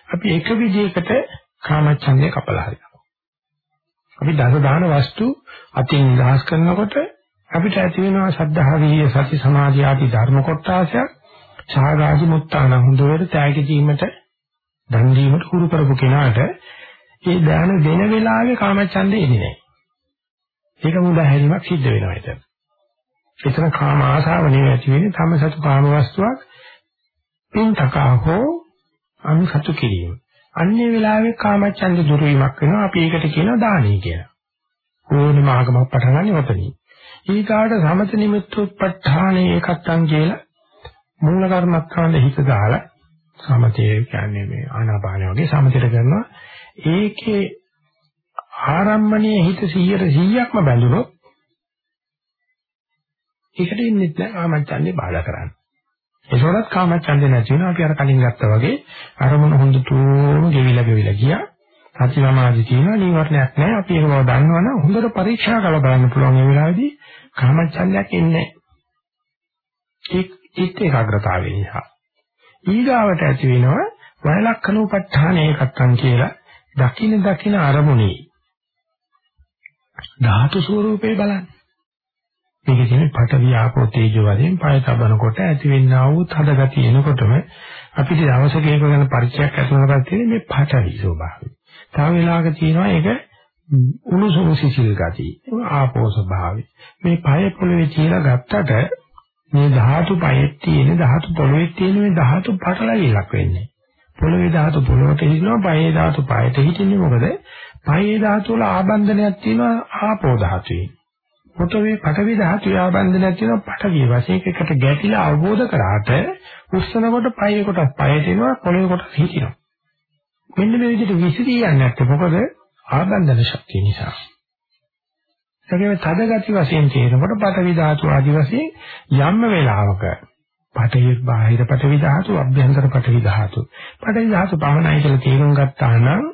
අපි එක විදිහකට කාමච්ඡන්දය කපලා හරිනවා. අපි දස දාන වස්තු අතින් දහස් කරනකොට අපිට ඇති වෙනවා සද්ධා විරිය සති සමාධි ආදී ධර්ම කොටසක් සාගාදි මුත්තාන හොඳට තෑගි දීමට දන් දීමට හුරු කරපු කෙනාට ඒ දාන දෙන වෙලාවේ කාමච්ඡන්දේ එන්නේ නැහැ. ඒක මුදා හැරීමක් සිද්ධ වෙනවා එතන. එතන කාම ආශාව නෙවෙයි ඇති වෙන්නේ තම සතු කාම වස්තුවක් පින්තකා හෝ අනුසතු කිරීම. අන්නේ වෙලාවේ කාමච්ඡන්ද දුරු වීමක් වෙනවා. අපි ඒකට කියනවා දානයි කියලා. ඕනම ආගමක් පටන් ගන්න ඔතනින්. ඊගාට සමත නිමිත්තෝත්පත්ඨානේ ඒකත්තන් කියලා මූල කර්මස්ථානයේ හිත දාලා සමතේ කියන්නේ මේ ආනාපාන වගේ සමතේට කරනවා ඒකේ ආරම්මණයේ හිත 100ට 100ක්ම බැඳුනොත් ඒකට ඉන්නේ නැහැ කාමච්ඡන්දේ බාධා කරන්නේ. ඒකවලත් කාමච්ඡන්දේ නැති වෙනවා අපි අර කලින් ගත්තා වගේ අරමුණ හොඳටම ගෙවිලා ගෙවිලා ගියා. සති සමාධි තියෙනවා නීවරණයක් නැහැ. අපි ඒක බව දන්නවනම් හොඳට පරීක්ෂා කරලා බලන්න පුළුවන් ඒ වෙලාවේදී කාමච්ඡන්දයක් එන්නේ නැහැ. ඒක ඒකාග්‍රතාවය නිසා. ඊගාවට ඇති වෙනවා වයලක්කන උපත්ථාන ඒකත්තන් කියලා දකින දකින අරමුණේ ධාතු ස්වરૂපේ බලන්න. මේක කියන්නේ පඨවි ආපෝ තේජෝ වශයෙන් පය තබනකොට ඇතිවෙනා වූ තද ගතිය එනකොටම අපිට දවසක ඒක ගැන පරිචයක් ඇති වෙනකන් තියෙන්නේ මේ පඨවි ස්වභාවය. තව වෙලාවක තියෙනවා ඒක උණුසුම සිසිල් ගතිය. ආපෝ ස්වභාවය. මේ පය පොළවේ තියලා ගත්තට මේ ධාතු පයෙත් තියෙන ධාතු පොළවේ තියෙන මේ ධාතු පටලවිලක් වෙන්නේ. පොළවේ ධාතු පොළවට හිටිනවා පයේ ධාතු පයට හිටින්නේ මොකද? පහේ ධාතු වල ආබන්ධනයක් තියෙනවා ආපෝ ධාතුවේ. පොටවේ පඨවි ධාතුවේ ආබන්ධනයක් තියෙනවා පඨවි වශයෙන් එකට ගැටිලා අවබෝධ කරාට උස්සනකොට පහේ කොටස් පහේ දෙනවා පොළවේ කොටස් හිටිනවා. මෙන්න මේ විදිහට විසිරියන්නේ නැත්නම් මොකද ආබන්ධන ශක්තිය නිසා. ඒකේ තද ගති වශයෙන් තේරෙනකොට පඨවි ධාතු ආදි වශයෙන් යම්ම වේලාවක පඨවි බාහිර පඨවි ධාතු අභ්‍යන්තර පඨවි ධාතු පඨවි ධාතු පවණයි කියලා තේරුම් ගත්තා නම්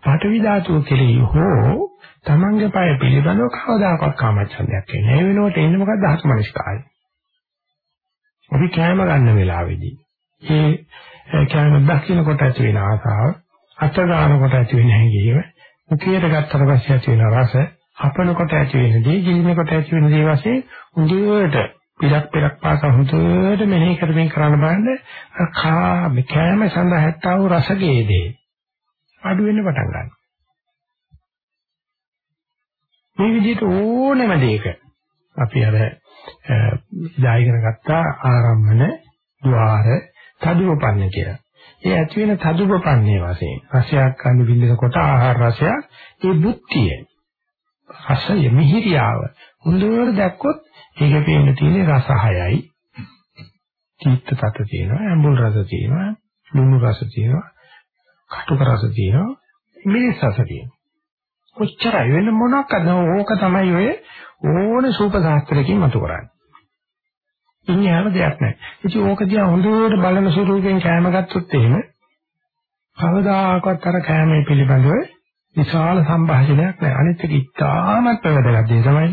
පඨවි ධාතුව කෙරෙහි හෝ තමන්ගේ පය පිළිබඳව කවදාකවත් කාමච්ඡන්දයක් එන්නේ. ඒ වෙනුවට එන්නේ මොකක්ද ධාතු මනස්කාරය. අපි කෑම ගන්න වෙලාවේදී ඒ කෑම දක්ෂින කොට ඇති වෙන ආසාව අත ගන්න කොට ඇති වෙන හැඟීම මුඛයට ගත්තට පස්සේ ඇති වෙන රස හපන කොට ඇති වෙන දේ ගිලින කොට ඇති වෙන දේ වශයෙන් උඩට පිටක් පිටක් පාස හුදුට මෙනෙහි කරමින් කරන්න බලන්න කා කෑම සඳහා හැට්ටා වූ රසගේදී අඩු වෙන්න පටන් ගන්නවා. මේ විදිහට ඕනෑම දෙයක අපි අර ඉදාගෙන ගත්ත ආරම්මන ద్వාර තදුපන්න කියලා. ඒ ඇති වෙන තදුපපන්නේ වශයෙන් රසයක් ගන්න බින්දනකොට ආහාර රසයක් ඒ බුද්ධිය රසය මිහිරියාව හොඳට දැක්කොත් ඒක පේන්න තියෙන්නේ රස හයයි. තීත්ත තත තියෙනවා ඇඹුල් රස තියෙනවා ලුණු රස තියෙනවා කටුක රස තියෙනවා මිරිස් රස තියෙනවා. කොච්චරයි වෙන මොනක්ද? ඕක තමයි ඔය ඕනේ සූප සාස්ත්‍රයකින් මතු කරන්නේ. ඉන්නේ හැම දෙයක් නැහැ. ඉතින් ඕක දිහා හොඳට බලන ස්වරූපයෙන් කෑම ගත්තොත් එහෙම කවදාකවත් අර කෑමේ පිළිබඳව විශාල සංഭാෂණයක් නැහැ. අනිත් එක ඉතාමත් වැදගත් දේ තමයි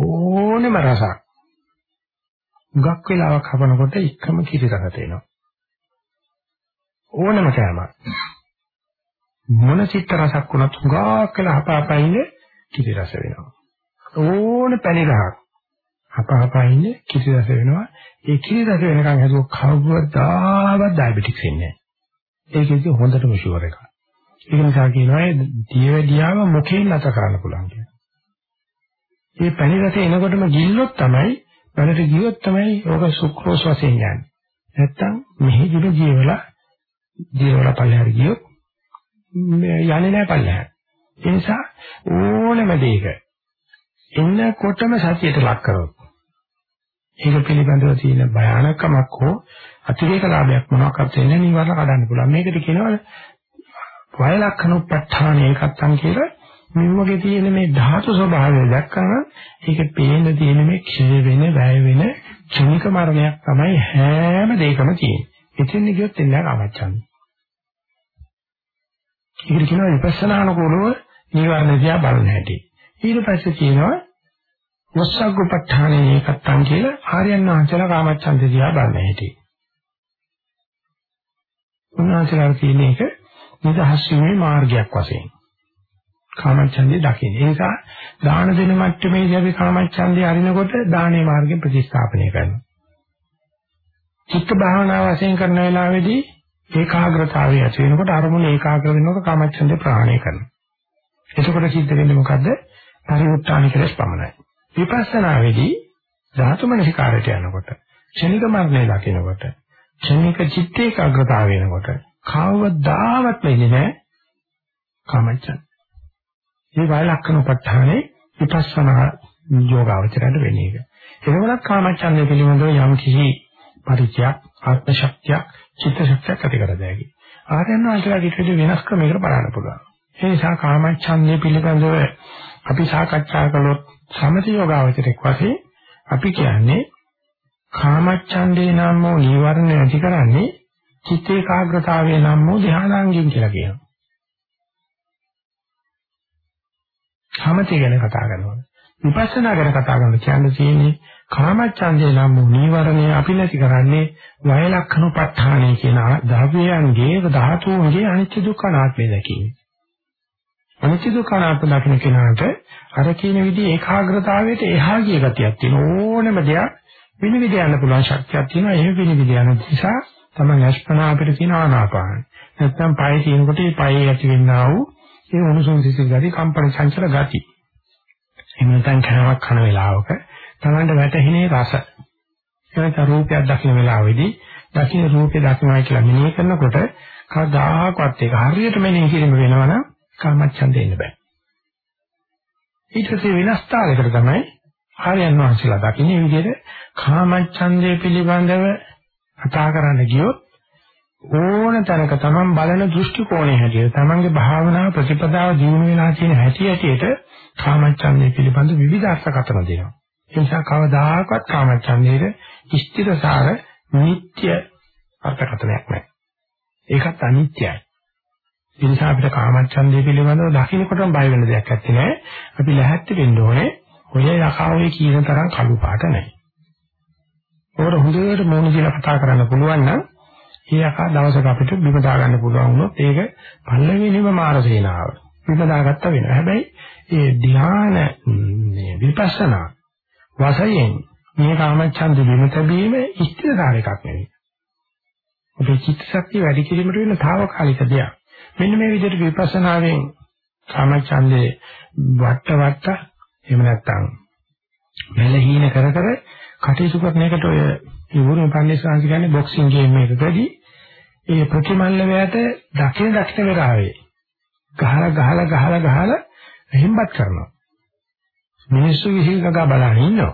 ඕනෙම රසක්. ගක් වෙලාවක් හපනකොට එකම කිරි රස තේනවා. ඕනෙම කෑමක්. මොන චිත්ත රසක් වුණත් හුඟක් වෙලා හපාපයිනේ කිරි රස වෙනවා. ඕන පැණි ගහක් හපහපා ඉන්නේ කිසි රස වෙනවා. ඒ කිසි රස වෙනකන් හදුව කවදාවත් ඩයබටික්ස් වෙන්නේ නැහැ. ඒකෙදි හොඳටම ෂුවර් එකක්. ඒක නිසා කියනවා දියවැඩියාව මොකෙන් නැත කරන්න පුළුවන් කියලා. මේ පැණි රස එනකොටම ගිල්ලොත් තමයි පැණට ගියොත් තමයි ඕක සුක්‍රෝස් වශයෙන් යන්නේ. නැත්තම් මෙහෙදින ජීවලා ජීවලා පල්ලෙහාට ගියොත් යන්නේ නැහැ පල්ලෙහාට. ඒ නිසා ඕනම දෙයක එන්නකොටම සතියට ලක් කරොත් ඒක පිළිබඳව තියෙන භයානකමක් හෝ අතිරේක ලාභයක් මොනවාක්වත් වෙන්නේ නිවර්ණ කඩන්න පුළුවන්. මේකට කියනවා වය ලක්ෂණුප්පඨාන ඒකත්තම් කියලා මෙවගේ තියෙන මේ ධාතු ස්වභාවය දැක්කම ඒක පේන්න තියෙන මේ ක්ෂය වෙන, වැය වෙන ක්ෂණික මරණයක් තමයි හැම දෙයකම තියෙන්නේ. එතෙන් ගියොත් එන්නේ ආමච්චන්නේ. ඒකට කියනවා විපස්සනානුකූලව නිවර්ණ දිහා බලන හැටි. ඊට පස්සේ කියනවා වස්සග්ගපඨානේ ඒකත්තන් කියලා ආර්යයන් වහන්සේලා කාමච්ඡන්ද දිහා බලන හැටි. උන්වහන්සේලා කියන එක නිදහස් වීමේ මාර්ගයක් වශයෙන්. කාමච්ඡන්දේ දකින්න. ඒ නිසා දාන දෙන මට්ටමේදී අපි කාමච්ඡන්දේ අරිනකොට දානේ මාර්ගෙ ප්‍රතිස්ථාපනය කරනවා. චිත්ත භාවනා වශයෙන් කරන වෙලාවේදී ඒකාග්‍රතාවය ඇති වෙනකොට අරමුණ ඒකාග්‍ර වෙනකොට කාමච්ඡන්දේ ප්‍රහාණය කරනවා. එතකොට සිද්ධ වෙන්නේ මොකද්ද? පරිවෘත්තානි කෙලස් පමණයි. විපස්සනාවේදී ධාතු මනසිකාරයට යනකොට ක්ෂණික මරණය දකිනකොට ක්ෂණික චිත්ත ඒකාග්‍රතාව වෙනකොට කවදාවත් වෙන්නේ නැහැ කාමච්ඡන්. මේ වෛලක්ෂණ උපට්ඨානේ විපස්සනා යෝගාවචරයට වෙන්නේ ඒක. එතකොට කාමච්ඡන්දේ පිළිබඳව යම් කිසි පරිචයක් ආත්ම ශක්තියක් චිත්ත ශක්තියක් ඇති කර දෙයි. ආරයන් වහන්සේලාට වෙනස් ක්‍රමයකට බලන්න පුළුවන්. ඒ නිසා කාමච්ඡන්දේ පිළිබඳව අපි සාකච්ඡා කළොත් සමථ යෝගාවචරයක් වශයෙන් අපි කියන්නේ කාමච්ඡන්දේ නම් වූ නීවරණ නැති කරන්නේ චිත්ත ඒකාග්‍රතාවයේ නම් වූ ධානාංගින් කියලා කියනවා. සමථය ගැන කතා කරනවා. විපස්සනා ගැන කතා කරනවා කියන්නේ තියෙන්නේ කාමච්ඡන්දේ නම් වූ නීවරණය අපි නැති කරන්නේ වය ලක්ෂණපත්ථානේ කියන ධාව්‍යයන්ගේ ධාතුන්ගේ අනිත්‍ය දුක්ඛ අනාත්මය දැකීම. අනිත්‍ය දුක්ඛ අනාත්ම දකින්න කෙනාට අර කියන විදිහේ ඒකාග්‍රතාවයට එහා ගිය ගතියක් තියෙන ඕනම දෙයක් විනිවිද යන්න පුළුවන් ශක්තියක් තියෙනවා. ඒ විනිවිද යන නිසා තමයි අස්පනා අපිට තියෙන ආනාපාන. නැත්තම් පය තියෙනකොට ඒ පයේ ඇති වෙන්නා වූ ඒ උණුසුම් සිසිල් ගති කම්පන චංචල ගති. එහෙම නැත්නම් කනවක් කන වෙලාවක තමන්ට වැටහෙනේ රස. එනත රූපයක් දකින්න වෙලාවේදී දකින්න රූපේ දකින්නයි කියලා මෙනෙහි කරනකොට කවදාහක්වත් ඒක හරියට මෙනෙහි කිරීම වෙනවනම් කාමච්ඡන්දේ ඉන්න බෑ. ඊට පස්සේ වෙනස් තාලයකට තමයි ආර්යයන් වහන්සේලා දකින්නේ විදිහට කාමච්ඡන්දේ පිළිබඳව කතා කරන්න ගියොත් ඕන තරක තමන් බලන දෘෂ්ටි කෝණය හැටියට තමන්ගේ භාවනා ප්‍රතිපදාව දිනු වෙලා තියෙන හැටි හැටියට කාමච්ඡන්දේ පිළිබඳ විවිධ අර්ථකථන දෙනවා. ඒ නිසා කවදාකවත් කාමච්ඡන්දේට ස්ථිරසාර නිට්ටය අර්ථකථනයක් නැහැ. ඒකත් අනිත්‍යයි. ඒ නිසා අපිට කාමච්ඡන්දේ පිළිබඳව දකින්නකොටම බය වෙන දෙයක් නැත්තේ නෑ. අපි ලැහැත්ති වෙන්න ඕනේ. ඔය යකාවේ කියන තරම් කළු පාට නැහැ. ඕකට හොඳට මොන දිලා කතා කරන්න පුළුවන් නම් ඒ යකා දවසක අපිට බිම දා ගන්න පුළුවන් වුණොත් ඒක පල්ලෙවෙනිම මාර සේනාව. බිම දාගත්ත වෙනවා. හැබැයි ඒ ධ්‍යාන මේ විපස්සනා වශයෙන් මේ කාමච්ඡන්ද විමුතබීම ඉස්තිරකාර එකක් නෙවෙයි. අපේ චිත්ත ශක්තිය වැඩි කිරීමට වෙන తాවකාලික දෙයක්. මෙන්න මේ විදිහට විපස්සනාවෙන් කාමච්ඡන්දේ වට වට එහෙම නැත්නම් මෙලහීන කර කර කටයුතු කරන එකට ඔය ඉවුරුම පන්දිස්වාංශ කියන්නේ බොක්සිං ගේම් එකකදී ඒ ප්‍රතිමල්ල වලට දකින දකින වෙලාවේ ගහලා ගහලා ගහලා ගහලා හිම්බත් කරනවා. මිනිස්සු විහිංගගා බලන ඉන්නවා.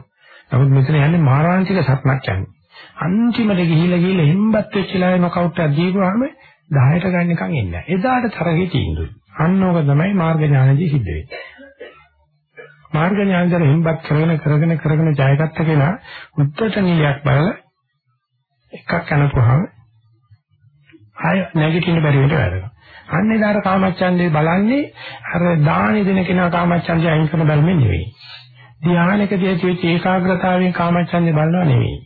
නමුත් මෙතන යන්නේ මාරාන්තික සත්‍යක් යන්නේ. අන්තිමට ගිහිලා ගිහිලා හිම්බත් වෙච්චලා නොකවුට් එකක් දීපුවාම 10ට ගන්න එකන් එන්නේ. එදාට තරගේ තීන්දුවයි. අන්න ඕක තමයි මාර්ග ඥානදී සිද්ධ වෙන්නේ. මාර්ග ඥානදර හිම්බත් කරගෙන කරගෙන කරගෙන ජයගත්ත කෙනා උත්තර නිලයක් බලලා එකක් යනකොහම ආය නැගිටින්න බැරි වෙන්න වැඩනවා. අන්න ඒදාර කාමච්ඡන්දේ බලන්නේ අර දානි දෙන කෙනා කාමච්ඡන්දේ අයින් කරන බැලුමෙන් නෙවෙයි. ධානයකදී තියෙච්ච ඒකාග්‍රතාවයෙන් කාමච්ඡන්දේ බලනවා නෙවෙයි.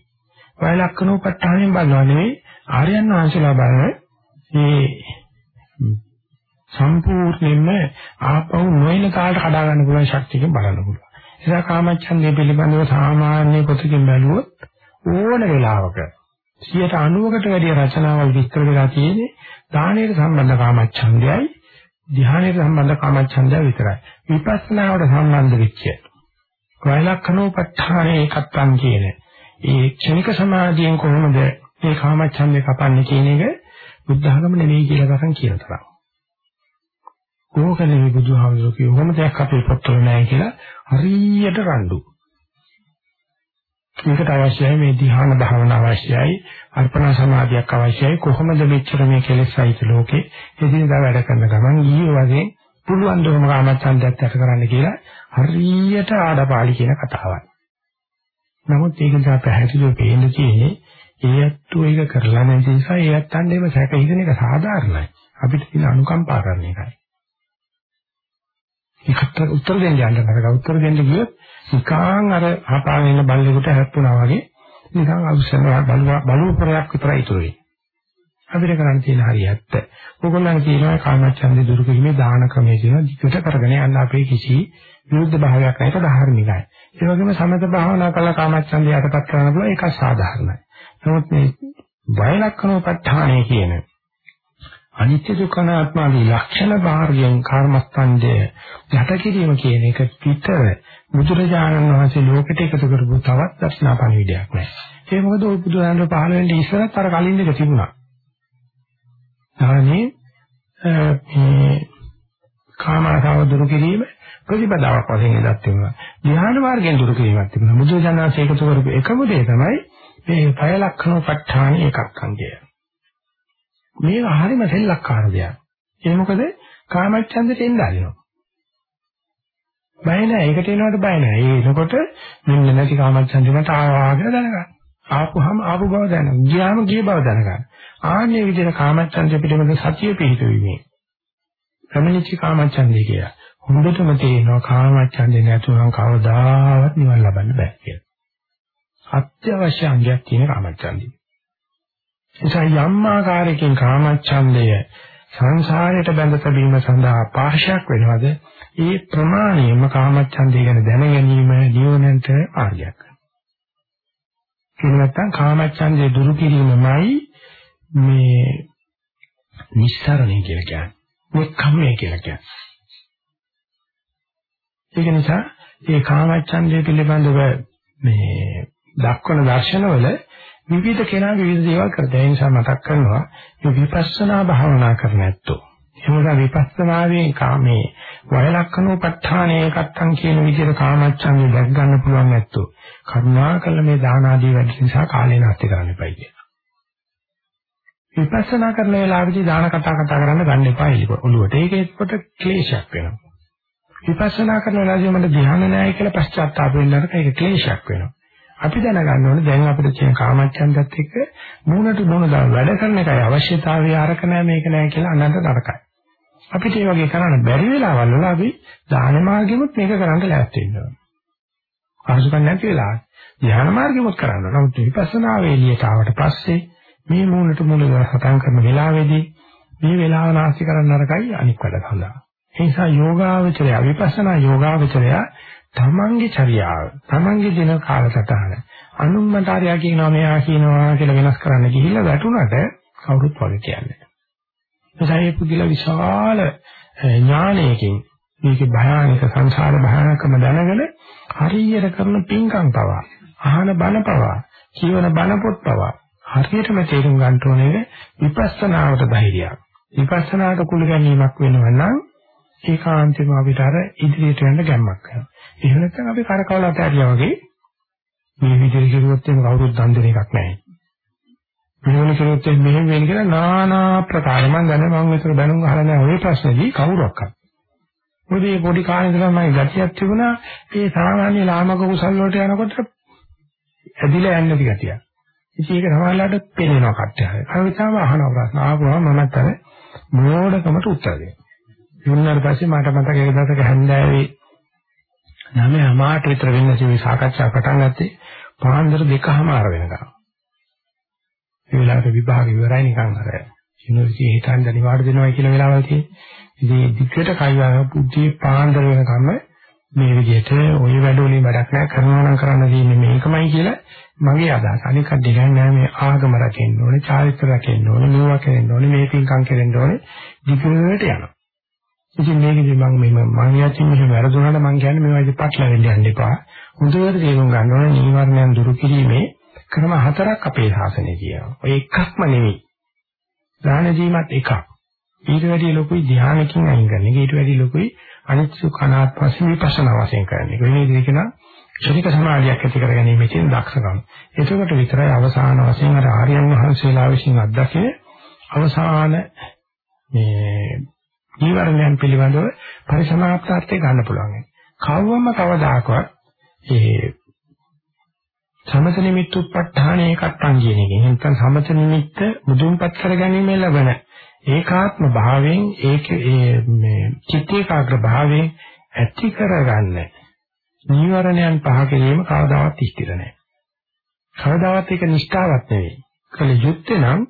වයලක්කනෝපට්ඨානෙන් බලනවා නෙවෙයි. ආර්යයන් වහන්සේලා බලන මේ සම්පූර්ණයෙන්ම ආපහු නොයන කාලට කඩා ගන්න පුළුවන් ශක්තියකින් බලන්න පුළුවන්. ඒ නිසා කාමච්ඡන්දේ පිළිබඳව සාමාන්‍ය පොතකින් බැලුවොත් ඕන වෙලාවක 90කට වැඩිය රචනාවල් විස්තර වෙලා තියෙන්නේ දානයට සම්බන්ධ කාමච්ඡන්දයයි ධ්‍යානයට සම්බන්ධ කාමච්ඡන්දය විතරයි. විපස්සනාවට සම්බන්ධ වෙච්ච වෛලක්ඛනෝපත්ථානේ එකත්තන් කියන ඒ ක්ෂණික සමාධියෙන් කොහොමද මේ කාමච්ඡන්දේ කපන්නේ කියන එක බුද්ධ ධර්ම නෙවෙයි කියලා ගන්න කියන තරම්. ඕකනේ බුදුහාමුදුරුවෝ කිව්වම දෙයක් අපේ පොත්වල නැහැ කියලා හරියට රණ්ඩු. මේකට අවශ්‍යයි මේ ධ්‍යාන භාවනා අවශ්‍යයි අර්පණ සමාධියක් අවශ්‍යයි කොහොමද මෙච්චර මේ කෙලෙස් සහිත ලෝකේ එදිනදා වැඩ කරන ගමන් ඊයේ වගේ පුළුවන් දෝම කාමච්ඡන්දයත් ඇති කරන්න කියලා හරියට ආඩපාලි කියන කතාවක්. නමුත් ඒක නිසා පැහැදිලිව පේන්න තියෙන්නේ ඒයත්තු ඒක කරලා නැති නිසා ඒයත් අන්නේම සැක හිතන එක සාධාරණයි. අපිට තියෙන අනුකම්පා කරන එකයි. ඒකට උත්තර දෙන්න යන්න කරගා උත්තර දෙන්න ගියොත් නිකාන් අර හපාගෙන ඉන්න බල්ලෙකුට හැප්පුණා වගේ නිකන් අවශ්‍යම බලුපරයක් විතරයි ඉතුරු වෙන්නේ. අපිට කරන්න තියෙන හරිය ඇත්ත. ඕගොල්ලන් කියනවා කාමච්ඡන්දේ දුරු කිරීමේ දාන ක්‍රමයේ කියන දිගට කරගෙන යන්න අපේ කිසි විරුද්ධ භාවයක් නැහැ ඒක ධාර්මිකයි. ඒ වගේම සමත භාවනා කළා කාමච්ඡන්දේ යටපත් කරන්න පුළුවන් ඒක සාධාරණයි. නමුත් මේ වයලක්කනෝපත්ථානය කියන අනිත්‍ය දුක්ඛ අනාත්මාදී ලක්ෂණ භාර්යයන් කර්මස්කන්ධය යට කිරීම කියන එක පිටර බුදුරජාණන් වහන්සේ ලෝකෙට එකතු කරපු තවත් දර්ශනා පණිවිඩයක් නෑ. ඒ මොකද ওই බුදුහාමර පහළ වෙන්නේ ඉස්සරත් අර කලින් දෙක තිබුණා. ධානයේ මේ කාමාසාව දුරු කිරීම ප්‍රතිපදාවක් වශයෙන් ඉදත් තිබුණා. ධ්‍යාන මාර්ගයෙන් දුරු කිරීමක් තිබුණා. බුදුරජාණන් වහන්සේ එකතු කරපු එකම දේ තමයි මේ පය ලක්ෂණ ප ဋ ාණි එකක් අංගය. මේක හරිම සෙල්ලක්කාර දෙයක්. ඒ මොකද කාමච්ඡන්දෙට එන්න ආරිනවා. බය නැහැ. ඒකට එනවට බය නැහැ. ඒ එනකොට මෙන්න නැති කාමච්ඡන්දෙට ආවා කියලා දැනගන්න. ආපුහම ආපු බව දැනගන්න. ගියාම ගිය බව දැනගන්න. ආන්නේ විදිහට කාමච්ඡන්දෙ පිටමද සතිය පිහිටුවීමේ. ප්‍රමිනිච්ච කාමච්ඡන්දේ කියලා. හොඳටම තේරෙනවා කාමච්ඡන්දේ නැතුවම කවදාවත් නිවන් ලබන්න බෑ කියලා. අත්‍යවශ්‍ය අංගයක් තියෙන කාමච්ඡන්දේ. නිසා යම් ආකාරයකින් කාමච්ඡන්දය සංසාරයට බැඳ තැබීම සඳහා පාශයක් වෙනවද? ඒ ප්‍රමාණයම කාමච්ඡන්දය ගැන දැන ගැනීම නිවනට ආර්යයක්. ඒ නැත්තම් කාමච්ඡන්දය දුරු කිරීමමයි මේ නිස්සරණය කියලා කියන්නේ. මෙක්ඛම්මය කියලා කියන්නේ. ඒක නිසා මේ කාමච්ඡන්දය පිළිබඳව මේ දක්වන දර්ශනවල විවිධ කෙනා විවිධ දේවල් කරද ඒ නිසා මතක් කරනවා මේ විපස්සනා භාවනා කරන ඇත්තෝ එමුදා විපස්සනාවේ කාමේ වයලක්කනෝපත්ථානේ එකත්තන් කියන විදිහට කාමච්ඡන්දේ දැක් ගන්න පුළුවන් නැත්තෝ කරුණාකර මේ දාන ආදී වැඩ නිසා කාලේ නැති කරන්න එපයි කියලා. විපස්සනා කරන වෙලාවේදී දාන කතා කතා කරන්න ගන්න එපා ඔළුවට. ඒක එක්කොට ක්ලේශයක් වෙනවා. විපස්සනා කරන වෙලාවේදී මට ධ්‍යාන නැහැ කියලා පශ්චාත්තාප වෙන්නට ඒක ක්ලේශයක් වෙනවා. අපි දැනගන්න ඕනේ දැන් අපිට තියෙන කාමච්ඡන්දත් එක්ක මූණට මූණ දාලා වැඩ කරන එකයි අවශ්‍යතාවය අරක නැහැ මේක නැහැ කියලා අනන්ත නරකයි. අපිට මේ වගේ කරන්න බැරි වෙලාවල් වල අපි දාන මාර්ගෙමුත් මේක කරන්න ලෑස්ති වෙනවා. අහසුකම් නැති වෙලාව. ධ්‍යාන මාර්ගෙමුත් කරන්න. නමුත් විපස්සනා වේලියට ආවට පස්සේ මේ මූණට මූණ දාලා සතන් කරන වෙලාවේදී මේ වෙලාව නාස්ති කරන්න නරකයි අනික් වැඩ සඳහා. ඒ නිසා යෝගාවචරය විපස්සනා යෝගාවචරය තමන්ගේ චර්යාව, තමන්ගේ දින කාලසටහන අනුම්මතාරියා කියනවා මෙයා කියනවා කියලා වෙනස් කරන්න ගිහිල්ලා වැටුණට කවුරුත් වගේ කියන්නේ. එසයි පුදුල විශාල ඥානයකින් මේකේ භයානක සංසාර භයානකම දැනගෙන හරියට කරන පින්කම් පවා, අහන බණ පවා, කියවන බණ පොත් පවා හරියටම තේරුම් ගන්න ඕනේ විපස්සනාවට ධෛර්යයක්. විපස්සනාට කුල ගැනීමක් වෙනවා නම් ඒකාන්තයෙන්ම අපිට අර ඉදිරියට යන්න ගැම්මක් කරනවා. එහෙම නැත්නම් අපි කරකවල අතහැරියා වගේ මේ විදිහට කිරුවොත් එහෙම කවුරුත් දන් දෙන එකක් නැහැ. මෙහෙම කිරුවොත් මෙහෙම වෙන්නේ කියලා নানা ප්‍රකාර මම දැන මම විතර බැනුම් අහලා නැහැ ඔය ප්‍රශ්නේදී කවුරක් අහන්නේ. මොකද මේ පොඩි කාලේ ඉඳලා මම ගැටියක් තිබුණා ඒ සාමාන්‍ය ලාමක කුසල් වලට යනකොට ඇදිලා යන්න දිගටියක්. ඉතින් ඒක සමහරලාට පේනවා කට්ටියට. අර විතරම අහන ප්‍රශ්න ආපුවම මම තමයි මෝඩකමට උත්තර දෙනවා. ඉන්නාට පස්සේ මට මතක ඒ දවසක හැන්දෑවේ නමේ අමාට විතර වෙන්න මේ සාකච්ඡා පටන් ගත්තේ පාන්දර දෙකමාර වෙනකම්. ඒ වෙලාවට විභාග ඉවරයි නිකන් අර යුනිවර්සිටි හිටන් දනිවාඩ දෙනවා කියන වෙලාවල් තියෙන්නේ. ඉතින් දිග්ගට කයිවා පුද්ධි පාන්දර වෙනකම් මේ විදිහට ওই වැඩවලින් වැඩක් නැහැ කරනවා නම් කරන්න තියෙන්නේ මේකමයි කියලා මගේ අදහස. අනික දෙකන්නේ මේ ආගම රකින්න ඕනේ, චාරිත්‍ර රකින්න ඕනේ, මේවා කරන්න ඕනේ, මේ පින්කම් කරන්න ඕනේ. දිගට යනවා. ඉතින් මේකදී මම මේ මම යටින් මෙහෙම වැරදුනාට මම කියන්නේ මේවා ඉතින් පටලවෙන්න යන්න එපා. හොඳට තේරුම් ගන්න ඕනේ නීවරණයන් දුරු කිරීමේ ක්‍රම හතරක් අපේ ශාසනයේ කියනවා. ඔය එකක්ම නෙවෙයි. දාන දීමත් එකක්. ඊට වැඩි ලොකුයි ධානයකින් අයින් කරන එක. ඊට වැඩි ලොකුයි අනිත්‍ය කනාත්පස්සේ විපස්සනා වශයෙන් කරන එක. වෙන විදිහට කියන ශනික සමාධියක් ඇති කරගැනීමේ තියෙන දක්ෂකම. එතකොට විතරයි අවසාන වශයෙන් අර ආර්යයන් වහන්සේලා විසින් අත්දකින අවසාන මේ නීවරණයන් පිළිබඳව පරිසමාප්තාර්ථය ගන්න පුළුවන්. කවවම කවදාකවත් ඒ සමත නිමිත්ත උප්පත්තානේ එකත්තන් කියන එකෙන් නැත්නම් සමත නිමිත්ත මුදුන්පත් කරගැනීම ලැබෙන ඒකාත්ම භාවයෙන් ඒක මේ චිත්ත ඒකාග්‍ර භාවයෙන් ඇති කරගන්න නීවරණයන් පහ කිරීම කවදාවත් ඉස්තිර නැහැ. කවදාවත් ඒක නිෂ්ඨාවක් නෙවෙයි. කල යුත්තේ නම්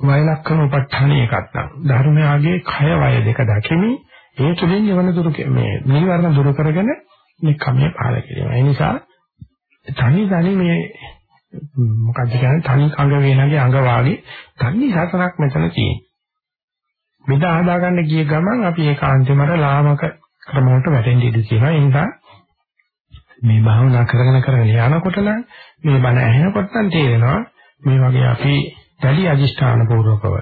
වයලක්කම උපට්ඨානේ එකක් නම් ධර්මයාගේ කය වය දෙක දකිමි ඒ තුලින් යවන දුරු මේ නිවර්ණ දුරු කරගෙන මේ කමේ පාල කිරීම. ඒ නිසා තනි තනි මේ මොකක්ද කියන්නේ තනි කඟ වේනගේ අඟ වාගේ තනි සසනක් මෙතන තියෙනවා. මෙදා හදාගන්න ගිය ගමන් අපි ඒකාන්තෙම අර ලාමක ක්‍රම වලට වැටෙන්න ඉඩ තියෙනවා. ඒ නිසා මේ භාවනා කරගෙන කරගෙන යනකොට නම් මේ බණ ඇහෙනකොට නම් තේරෙනවා මේ වගේ අපි දැඩි අදිෂ්ඨාන පූර්වකව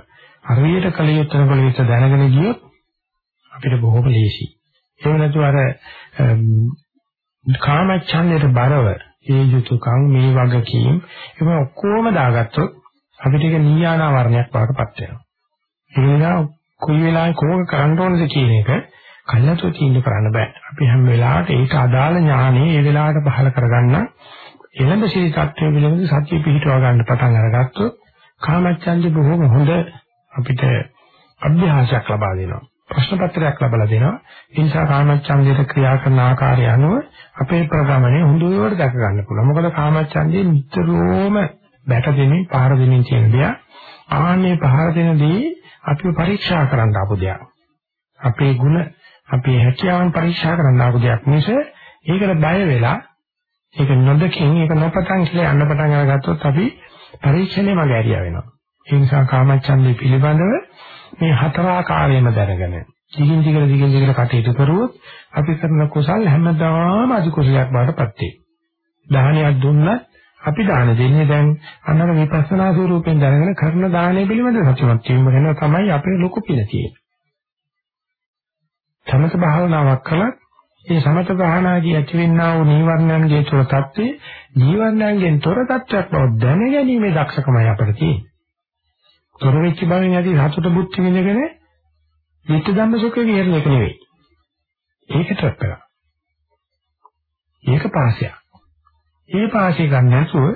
හරියට කලියුත්තර කලියුත්ත දැනගෙන ගියොත් අපිට බොහොම ලේසි. එහෙම නැතුව අර කාමච්ඡන්දයට බරව ඒ යුතුයකම් මේ වගකීම් ඒක ඔක්කොම දාගත්තොත් අපිට ඒක නීයානා වර්ණයක් වඩටපත් වෙනවා. ඒ නිසා කොයි වෙලාවෙ කොහොම කරන්න ඕනද කියන එක කල්ලාතෝ තීන්දුව කරන්න බෑ. අපි හැම වෙලාවට ඒක අදාළ ඥානෙ ඒ වෙලාවට පහල කරගන්න එළඹ සිහි tattve පිළිබඳ සත්‍ය පිහිටව ගන්න පටන් අරගත්තොත් කාමච්ඡන්දේ බොහොම හොඳ අපිට අභ්‍යාසයක් ලබා දෙනවා. ප්‍රශ්න පත්‍රයක් ලබා දෙනවා. ඒ නිසා කාමච්ඡන්දයට ක්‍රියා කරන ආකාරය අනුව අපේ ප්‍රගමනේ හොඳට දැක ගන්න පුළුවන්. මොකද කාමච්ඡන්දේ නිතරම බැට දෙමින් පහර දෙමින් තියෙන දෙයක්. ආන්නේ පහර දෙනදී අපිව පරීක්ෂා කරන්න ආපු දෙයක්. අපේ ಗುಣ අපේ හැකියාවන් පරීක්ෂා කරන්න ආපු දෙයක් මිස ඒකට බය වෙලා ඒක නොදකින් ඒක නොපතන් කියලා යන්න පටන් අරගත්තොත් අපි පරීක්ෂණය මග ඇරියා වෙනවා. ඒ නිසා කාමච්ඡන්දේ පිළිබඳව මේ හතර ආකාරයෙන්ම දැනගෙන දිගින් දිගට දිගින් දිගට කටයුතු කරුවොත් අපි කරන කුසල් හැමදාම අධි කුසලයක් බාටපත් වෙයි. දානයක් දුන්නත් අපි දාන දෙන්නේ දැන් අන්නර විපස්සනා ස්වරූපෙන් දැනගෙන කරන දානය පිළිබඳ සතුටක් වීම ගැන තමයි අපේ ලොකු පිළ තියෙන්නේ. සමත භාවනාවක් කළත් ඒ සමත භාවනාදී ඇතිවෙනා වූ නීවරණයන්ගේ තොර තත්ත්වේ නීවරණයන්ගෙන් තොර තත්ත්වයක් බව දැනගැනීමේ දක්ෂකමයි අපිට තියෙන්නේ. තොර වෙච්ච බවෙන් ඇති සතුට බුද්ධි විඳගෙන විත්ත ධම්ම සුඛේ විහෙරණ එක නෙවෙයි. ඒක ට්‍රැප් එකක්. ඒක පාසයක්. ඒ පාසය ගන්න නැතුව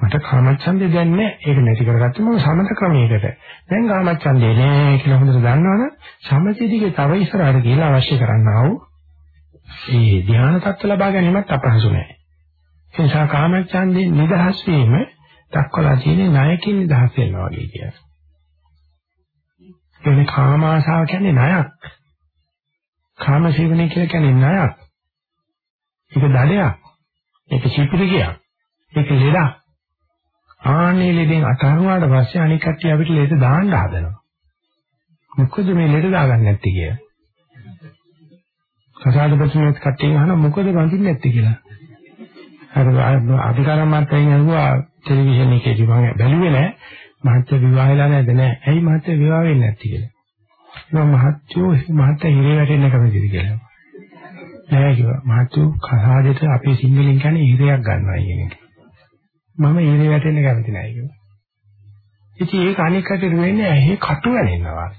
මට කාමච්ඡන්දේ දැන් නැහැ. ඒක නැති කරගත්තම මම සමත ක්‍රමයකට. දැන් කාමච්ඡන්දේ නැහැ කියලා හොඳට දන්නවනම් සමථයේදී තව ඉස්සරහට ගිහිලා අවශ්‍ය කරන්නා වූ ඒ ධ්‍යාන තත්ත්ව ලබා ගැනීමත් අපහසු නෑ. ඒ නිසා කාමච්ඡන්දේ නිදහස් වීම දක්වලා තියෙන ණයකින් නිදහස් වෙනවා වගේ කියන්නේ. එන්නේ කාම ආශාව කියන්නේ ණයක්. කාම සේවනය කියලා කියන්නේ ණයක්. ඒක දඩයක්. ඒක චිපිරිකයක්. ඒක ලෙඩක්. ආනේ ලෙඩෙන් අතහරුවාට පස්සේ අනික් කට්ටිය අපිට ලෙඩ දාන්න හදනවා. මොකද මේ ලෙඩ දාගන්නේ නැත්තේ කියලා. කසාද ප්‍රශ්නෙත් කට්ටිය අහන මොකද වඳින්නේ නැත්තේ කියලා. අර අධිකාරම් මාත්‍රයෙන් අහුවා ටෙලිවිෂන් එකේදී මම බැලුවේ නෑ මහත්ය විවාහ වෙලා නැද්ද නෑ. ඇයි මහත්ය විවාහ වෙන්නේ නැත්තේ කියලා. මම මහත්යෝ මහත්ය හිරේ වැටෙන්න කැමතිද කියලා. නෑ කිව්වා. මහත්යෝ කසාදෙට අපේ සිංහලෙන් කියන්නේ හිරයක් ගන්නවා කියන එක. මම හිරේ වැටෙන්න කැමති නෑ කිව්වා. ඉතින් ඒක අනික් කටට වෙන්නේ ඇහි කටු වෙනවා.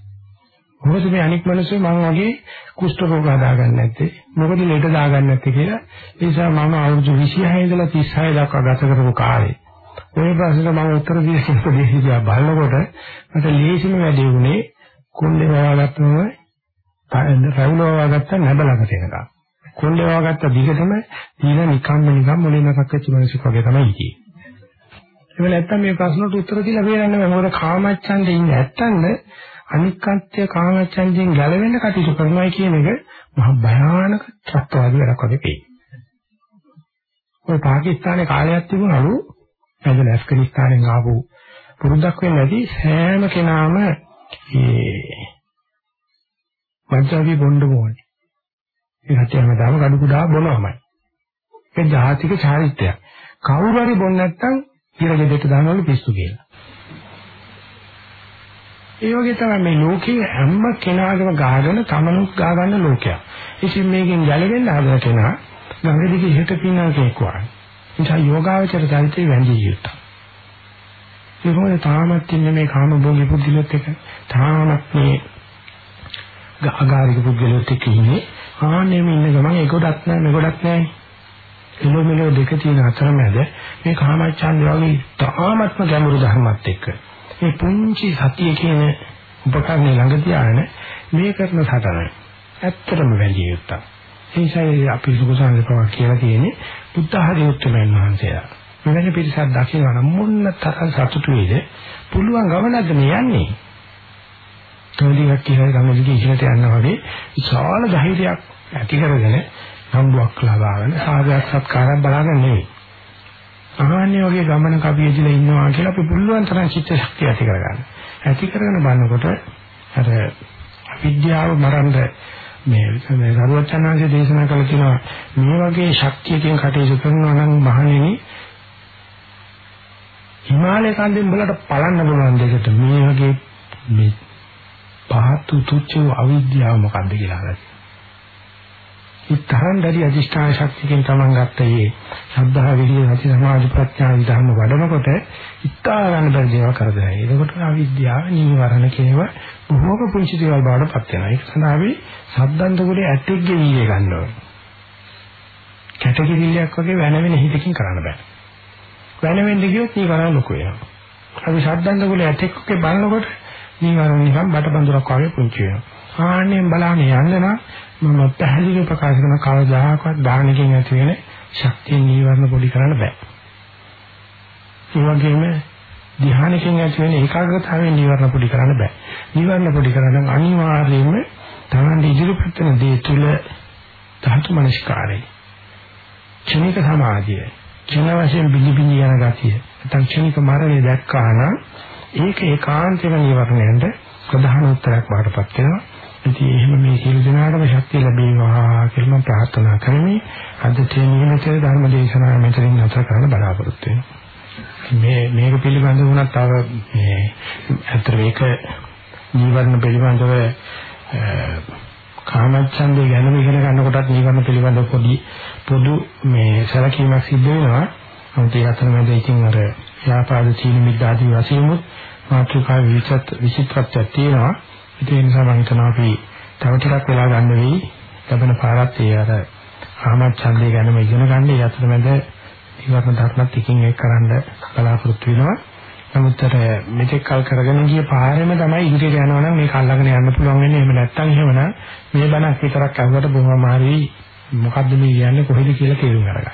මොකද මේ අනික් මිනිස්සු මම වගේ කුෂ්ඨ රෝග හදාගන්නේ නැත්තේ? මොකද ලෙඩ දාගන්නේ නැත්තේ කියලා? ඒ නිසා මම අවුරුදු 26 ඉඳලා 36 දක්වා ගත කරපු කාලේ. ওই ප්‍රශ්නෙට මම උත්තර දීලා ප්‍රදේශියා බලනකොට මට ලේසිම වැඩේ උනේ කොණ්ඩේ වවාගත්තම රැවුල වවාගත්ත නැබලකට එනකම් කොණ්ඩේ වවාගත්ත දිගටම දීලා නිකම්ම නිකම් මොලේ නැසක් වෙච්ච මිනිස්සු වගේ තමයි ඉන්නේ එහෙම නැත්තම් මේ ප්‍රශ්නට උත්තර දීලා බේරන්න බෑ මොකද කාමච්ඡන්දේ ඉන්නේ නැත්තම් අනික්කත්‍ය කාමච්ඡන්දයෙන් ගැලවෙන්න කටයුතු කරනවා කියන එක මහ භයානක ත්‍ස්තවාදී වැඩක් වගේ පේනවා. ඔය පාකිස්තානයේ කාලයක් තිබුණලු එතන ඇෆ්ගනිස්තානෙන් ආපු පුරුද්දක් වෙන්නේ නැති සෑම කෙනාම මේ වංචාවී බොණ්ඩ මොනේ. ඒ හැටියම දාම කඩු කුඩා බොනවමයි. ඒ ජාතික චාරිත්‍රයක්. කවුරු හරි බොන්න නැත්නම් ඉරගෙදෙට දානවලු පිස්සු කියලා. ඒ වගේ තමයි මේ ලෝකේ හැම කෙනාගේම ගහගෙන තමනුත් ගහගන්න ලෝකයක්. ඉතින් මේකෙන් ගැලවෙන්න හදන කෙනා ගඟ දිගේ හිට පින්නා කෙනෙක්වා. නිසා යෝගාවචර චරිතය වැඳිය යුතුයි. ඒකෝනේ තාමත් ඉන්නේ මේ කාම භෝගී පුද්ගලොත් එක තාමත් මේ අගාරික පුද්ගලොත් එක්ක ඉන්නේ. ආන්නේ මේ ඉන්න ගමන් ඒකොඩක් නැහැ මේකොඩක් නැහැ. එළෝ මෙලෝ දෙක තියෙන අතරමැද මේ කාමච්ඡන්ද වගේ තාමත්ම ගැඹුරු ධර්මات එක්ක මේ පුංචි සතිය කියන උපකරණය ළඟ තියාගෙන මේ කරන සටන ඇත්තටම වැඩි යුක්තක්. ඒ නිසා අපි සුගසාරේ පවා කියලා තියෙන්නේ බුද්ධ ආදී උත්තරයන් වහන්සේලා. මෙවැනි පිරිසක් දකිනවා මොන්න තරම් සතුටු වේද? පුළුවන් ගමනක්ද මේ යන්නේ? තෝලියක් කියලා ගමනදී ඉහළට යනවා වගේ විශාල ධෛර්යයක් ඇති කරගෙන සම්බුවක් ලබාගෙන සාධයක් සත්කාරයක් බලාගෙන නෙවෙයි. අහන්නේ වගේ ගමන කවියදිලා ඉන්නවා කියලා අපි පුළුවන් තරම් චිත්ත ශක්තිය ඇති කරගන්න. ඇති කරගෙන බලනකොට අර විද්‍යාව මරන්න මේ මේ සරුවචනාංශයේ දේශනා කළ තියෙනවා මේ වගේ ශක්තියකින් කටයුතු කරනවා නම් මහණෙනි හිමාලය කන්දෙන් බලට පලන්න පුළුවන් දෙකට මේ වගේ මේ පහත් තුච්ච අවිද්‍යාව මොකද්ද කියලා අහලා ඉතරන් දැඩි අධිෂ්ඨාන ශක්තියකින් තමන් ගත්ත මේ ශ්‍රද්ධා විරිය සති සමාධි ප්‍රඥා විධර්ම වඩනකොට ඉත්තා ගන්න බැරි දේවල් කරදරයි. ඒකට අවිද්‍යාව නීවරණ කියනවා බොහෝම පුංචි දේවල් බවට පත් වෙනවා. ඒක සඳහා අපි සද්දන්ත කුලේ ඇටෙක්ගේ වීර්ය ගන්න ඕනේ. කැටකිරිල්ලක් වගේ වෙන වෙන හිතකින් කරන්න බෑ. වෙන වෙන දිගියොත් නීවරණ ලොකු වෙනවා. අපි සද්දන්ත කුලේ ඇටෙක්ගේ බලනකොට නීවරණ නිකන් බටබඳුරක් වගේ පුංචි වෙනවා. ආන්නේ බලන්න යන්න නම් මම පැහැදිලිව ප්‍රකාශ කරන කවදාහක්වත් දානකින් ඇති වෙන ශක්තිය නීවරණ පොඩි කරන්න බෑ. ඒ වගේම ධ්‍යානකින් ඇති වෙන ඒකාග්‍රතාවයෙන් නීවරණ පොඩි කරන්න බෑ. නීවරණ පොඩි කරන්න අනිවාර්යයෙන්ම තමන්ගේ ඉදිරිපත් වෙන දේ තුල ධාතු මනස්කාරය. ක්ෂණික සමාධිය. ක්ෂණ වශයෙන් බිලි බිලි යන ගතිය. නැත්නම් ක්ෂණික මරණය දැක්කා නම් ඒක ඒකාන්තම නීවරණයට ප්‍රධාන උත්තරයක් බාටපත් වෙනවා. ඉතින් එහෙම මේ සියලු දෙනාටම ශක්තිය ලැබේවා කියලා මම ප්‍රාර්ථනා කරමි. අද තේමීමේ ධර්ම දේශනාව මෙතනින් නැතර කරන්න බලාපොරොත්තු මේ මේක පිළිබඳව වුණත් තව මේ අතර මේක නිවර්ණ පිළිබඳව කාමච්ඡන්දේ ගැනම ඉගෙන ගන්නකොටත් නිවන පිළිබඳ පොඩි පොදු මේ සැලකීමක් සිද්ධ වෙනවා. නමුත් ඒ අතරමැද ඉතින් අර ව්‍යාපාද සීල මිද්දාදී වශයෙන් මාතෘකා විචිත් විචිත්‍රත්වයක් තියෙනවා. ඒ නිසා මම හිතනවා අපි තව ටිකක් වෙලා ගන්න වෙයි. ලැබෙන පාරත් ඒ අර කාමච්ඡන්දේ ගැනම ඉගෙන ගන්න. ඒ අතරමැද ඊවරණ ධර්මත් එකින් එක කරන්න බලාපොරොත්තු වෙනවා. නමුත් අර මෙතෙක් කල් කරගෙන ගිය පාරෙම තමයි ඉදිරියට යනවා නම් මේක අල්ලගෙන යන්න පුළුවන් වෙන්නේ. එහෙම නැත්නම් එහෙමනම් මේ බණක් විතරක් අහුවට බොහොම මාරි මොකද්ද මේ කියන්නේ කොහෙද කියලා තේරුම් ගන්න.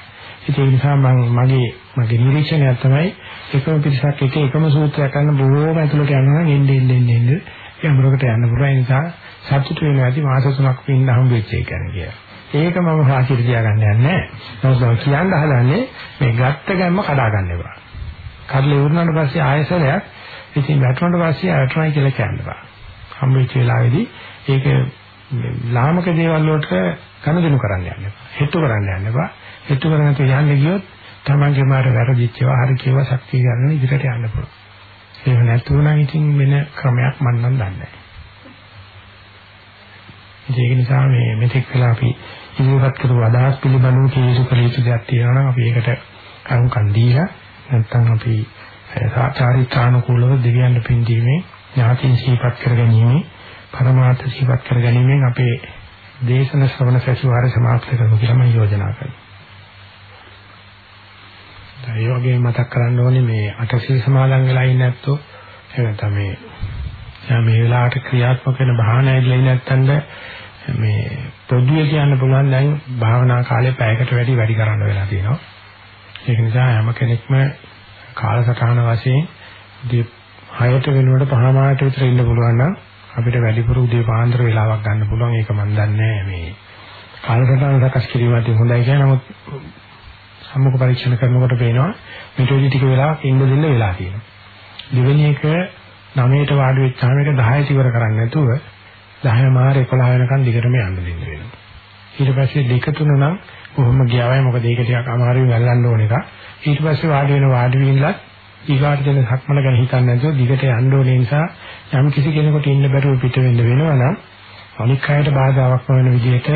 ඒ නිසා මම මගේ මගේ නිරීක්ෂණය තමයි එකම පිටසක් එක එකම සූත්‍රයක් ගන්න බොහෝම ඇතුළට යනවා නම් එන්නේ එන්නේ එන්නේ යම්රකට යන්න පුළුවන්. ඒ නිසා සතුට වෙනවා ඇති මාස තුනක් පින්න හම්බ වෙච්ච එක කියලා. ඒක මම සාහිත්‍ය තියාගන්න යන්නේ නැහැ. නමුත් කියන්න හදන්නේ මේ ගත්ත ගැම්ම කඩා ගන්න එපා. කඩලා ඉවරනාට පස්සේ ආයසරයක් ඉතින් වැටුණාට පස්සේ වැටුණයි කියලා කියන්න බෑ. හම්බෙච්ච වෙලාවේදී ඒක ලාමක දේවල් වලට කනදිනු කරන්න යන්න එපා. හිතු කරන්න යන්න එපා. හිතු කරගෙන තු යන්න ගියොත් තමන්ගේ මාර වැරදිච්චවා හරි කියවා ශක්තිය ගන්න ඉදිරියට යන්න පුළුවන්. ඒක නැතුව නම් ඉතින් වෙන ක්‍රමයක් මන් නම් දන්නේ නැහැ. ඒක නිසා මේ මෙතෙක් වෙලා අපි ඉදිරිපත් කරපු අදහස් පිළිබඳව කීසු කළ යුතු දෙයක් තියෙනවා නම් අපි ඒකට අරුම්කන් දීලා නැත්නම් අපි චාරිත්‍රානුකූලව දෙවියන් පින්දීමේ ඥාතින් සිහිපත් කර ගැනීම පරමාර්ථ සිහිපත් කර ගැනීමෙන් අපේ දේශන ශ්‍රවණ සැසිවාරය සමාප්ත කරමු කියලා මම යෝජනා කරනවා. ඒ වගේ මතක් කරන්න ඕනේ මේ අටසිල් සමාදන් වෙලා ඉන්නේ නැත්තෝ එහෙනම් තමයි මේ වෙලාවට ක්‍රියාත්මක වෙන භාවනා ඉදලා ඉන්නේ නැත්තඳ මේ පොදුවේ කියන්න පුළුවන් දැන් භාවනා කාලේ පැයකට වැඩි වැඩි කරන්න වෙලා තියෙනවා. ඒක නිසා හැම කෙනෙක්ම කාලසටහන වශයෙන් උදේ 6ට වෙනුවට පහමාරට විතර ඉන්න පුළුවන් නම් අපිට වැඩිපුර උදේ පාන්දර වෙලාවක් ගන්න පුළුවන්. ඒක මම දන්නේ මේ කාලසටහන සකස් කිරීමත් හොඳයි කියලා. නමුත් සම්මුඛ පරීක්ෂණ කරනකොට පේනවා මෙතනදි ටික වෙලාවක් ඉන්න දෙන්න වෙලා තියෙනවා. දෙවෙනි එක 9ට වාඩි වෙච්චාම ඒක 10ට ඉවර කරන්නේ නැතුව 10 මාර 11 වෙනකන් දිගටම යන්න දෙන්න වෙනවා. ඊට පස්සේ දෙක තුන නම් කොහොම ගියාවයි මොකද ඒක ටිකක් අමාරුයි වැල්ලන්න ඕන එක. ඊට පස්සේ වාඩි වෙන වාඩි වීමලත් ඊගාට දෙන සක්මන ගැන හිතන්නේ නැතුව දිගට යන්න ඕනේ නිසා යම් කිසි කෙනෙකුට ඉන්න බැරුව පිට වෙන්න වෙනවා නම් අනික් අයට බාධාවක් වෙන විදිහට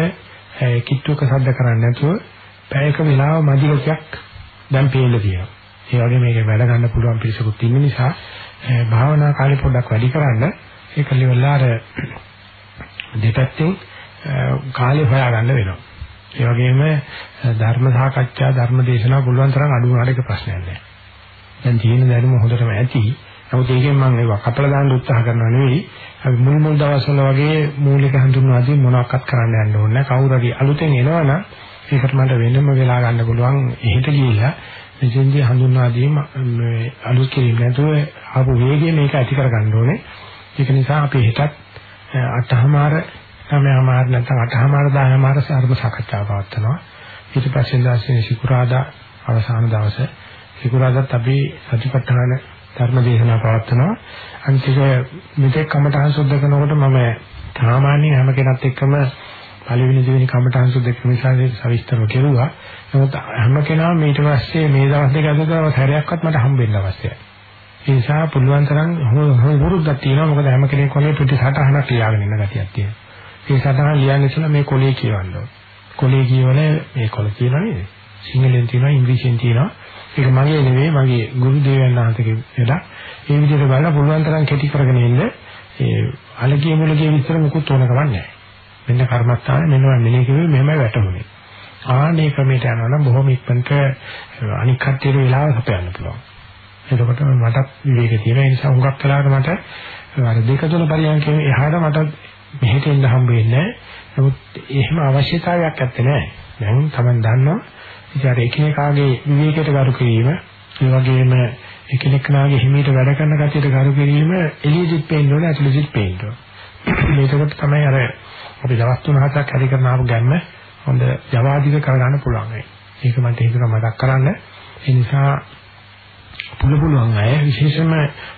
කිට්ටුවක සද්ද කරන්නේ නැතුව පැයක වෙලාව මදිලකයක් දැන් පේන්න තියෙනවා. ඒ වගේ මේක වැඩ ගන්න පුළුවන් පිරිසකුත් ඉන්න නිසා භාවනා කාලේ පොඩ්ඩක් වැඩි කරන්න ඒක liverලා අර දෙපැත්තෙන් කාලේ හොයාගන්න වෙනවා. ඒ වගේම ධර්ම සාකච්ඡා ධර්ම දේශනා පුළුවන් තරම් අඩු වුණාට ඒක ප්‍රශ්නයක් නෑ. දැන් තියෙන දැනුම හොඳටම ඇති. නමුත් ඒකෙන් මම ඒවා කපලා දාන්න උත්සාහ කරනවා නෙවෙයි. අපි මුල් මුල් දවස්වල වගේ මූලික හඳුන්වා දී මොනවාක්වත් කරන්න යන්න ඕනේ නෑ. කවුරු හරි අලුතෙන් එනවනම් ඒකට මට වෙනම වෙලා ගන්න පුළුවන් එහෙට ගිහිල්ලා මෙතෙන්දී හඳුන්වා දීම මේ අලුත් කිරීම නැතුව ආපු වේගය මේක ඇති කර ගන්න ඕනේ. ඒක නිසා අපි හෙටත් අටහමාර නවමාර නැත්නම් අටහමාර දහමාර සර්ව සාකච්ඡා පවත්වනවා. ඊට පස්සේ දැන් සිකුරාදා අවසාන දවසේ සිකුරාදාත් අපි සතිපට්ඨාන ධර්ම දේශනා පවත්වනවා. අන්තික මෙතෙක් කමඨහං සුද්ධ කරනකොට මම සාමාන්‍යයෙන් හැම කෙනත් එක්කම පළවෙනි දෙවෙනි කමඨහං සුද්ධ කිරීම නිසා සවිස්තරව කෙරුවා. නමුත් හැම කෙනාම ඊට පස්සේ මේ දවස් දෙක ඇතුළත සැරයක්වත් මට හම්බෙන්න අවශ්‍යයි. ඒ නිසා පුළුවන් තරම් හොඳ වුරුද්දක් තියෙනවා. මොකද හැම කෙනෙක් වගේ ප්‍රතිසටහනක් ලියාගෙන ඉන්න ගතියක් තියෙනවා. ඒ සටහන ලියන්න ඉස්සෙල්ලා මේ කොලේ කියවන්න ඕනේ. කොලේ කියවල මේ කොල කියනවා නේද? සිංහලෙන් තියෙනවා ඉංග්‍රීසියෙන් තියෙනවා. ඒක මගේ නෙවෙයි මගේ ගුරු දේවයන් වහන්සේගේ එදා. ඒ විදිහට බලලා පුළුවන් තරම් කෙටි කරගෙන ඉන්න ඒ අලගිය මුලගේ විතර මුකුත් ඕන කමක් නැහැ. මෙන්න කර්මස්ථාන මෙන්න මෙනේ කිව්වේ මෙහෙමයි වැටුනේ. ආනේ ක්‍රමයට යනවා නම් බොහොම ඉක්මනට අනික් කට්ටියට වෙලාව සපයන්න පුළුවන්. එතකොට මටත් විවේක තියෙන නිසා හුඟක් වෙලාවට මට අර දෙක තුන පරියන්කේ එහාට මට මෙහෙට එන්න හම්බ වෙන්නේ නමුත් එහෙම අවශ්‍යතාවයක් නැත්තේ නෑ. දැන් තමයි දන්නවා ඉතින් අර එකිනෙකාගේ විවේකයට ගරු කිරීම ඒ වගේම එකිනෙකාගේ හිමීට වැඩ කරන කතියට ගරු කිරීම එළියෙදිත් පේන්න ඕනේ ඇතුළෙදිත් පේන්න ඕනේ. මේකකට තමයි අර අපි දවස් තුන හතක් හරි කරන ආපු ගැම්ම හොඳ ජවාදික කරගන්න පුළුවන් වෙයි. ඒක මට හිතුණා මතක් කරන්න. ඒ නිසා පුළු පුළුවන් අය විශේෂයෙන්ම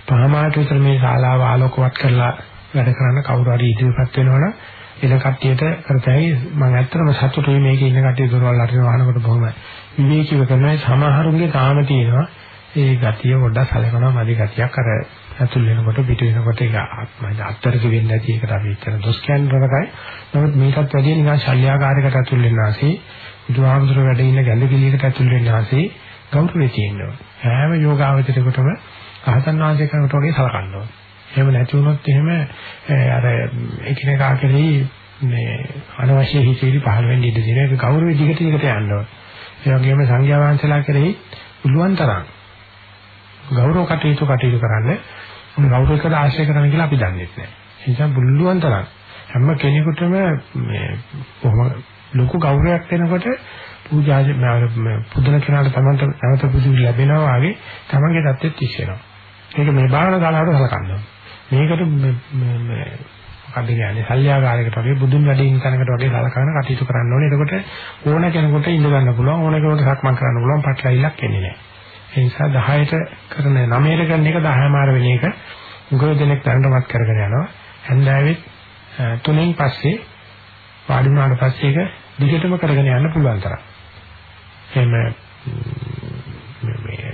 පහමාට විතර මේ ශාලාව ආලෝකවත් කරලා වැඩ කරන්න කවුරු හරි ඉදිරියපත් වෙනවනම් එන කට්ටියට කරතයි මම ඇත්තටම සතුටුයි මේකේ ඉන්න කට්ටිය දොරවල් අරින වහනකොට බොහොම විවේකීව කරනවා සමහරුන්ගේ තාම තියෙනවා ඒ ගතිය පොඩ්ඩක් සැලකනවා මදි ගතියක් අර ඇතුල් වෙනකොට පිට වෙනකොට ඒක ආත්මයි අත්තරක වෙන්නේ නැති එකට අපි එච්චර දොස් කියන්නේ නරකයි. නමුත් මේකත් වැඩි නිකන් ශල්‍යාකාරයකට ඇතුල් වෙන්න ආසේ බුදුහාමුදුර වැඩ ඉන්න ගැඳ කිලියකට ඇතුල් වෙන්න ආසේ ගෞරවය තියෙනවා. හැම යෝගාවචරයකටම රහතන් වහන්සේ කෙනෙකුට වගේ සලකන්න ඕනේ. එහෙම නැති වුණොත් එහෙම අර එකිනෙකා කෙරෙහි මේ අනවශ්‍ය හිතේලි පහළ වෙන්න ඉඩ තියෙනවා. ඒක ගෞරවය දිගට දිගට යන්න ඕනේ. ඒ වගේම සංඝයා වහන්සේලා කෙරෙහි පුළුවන් තරම් ගෞරව කටයුතු කටයුතු කරන්න ගෞරවයකට ආශ්‍රය කරන්න කියලා අපි දන්නේ නැහැ. ඒ නිසා පුළුවන් තරම් හැම කෙනෙකුටම මේ කොහොම ලොකු ගෞරවයක් දෙනකොට පූජා පුදුන කෙනාට තමන්ට නැවත පුදුම ලැබෙනවා වගේ තමන්ගේ தත්ත්වෙත් ඉස්සෙනවා. ඒක මේ භාවනා කාලාවට සලකන්න. මේකට මේ මොකද කියන්නේ සල්යාකාරයකට වගේ බුදුන් වැඩි ඉන්න තැනකට වගේ සලකන කටයුතු කරන්න ඕනේ. එතකොට ඕන කෙනෙකුට ඉඳ ගන්න පුළුවන් ඕන කෙනෙකුට සක්මන් කරන්න පුළුවන් පටලයිලක් එන්නේ නැහැ. ඒ නිසා 10ට කරන 9ට කරන එක 10 මාර වෙන එක උගව දෙනෙක් තරණවත් කරගෙන යනවා. හන්දාවෙත් uh, තුනෙන් පස්සේ වාඩි වුණාට පස්සේ ඒක දිගටම කරගෙන යන්න පුළුවන් තරම්. එහෙම මේ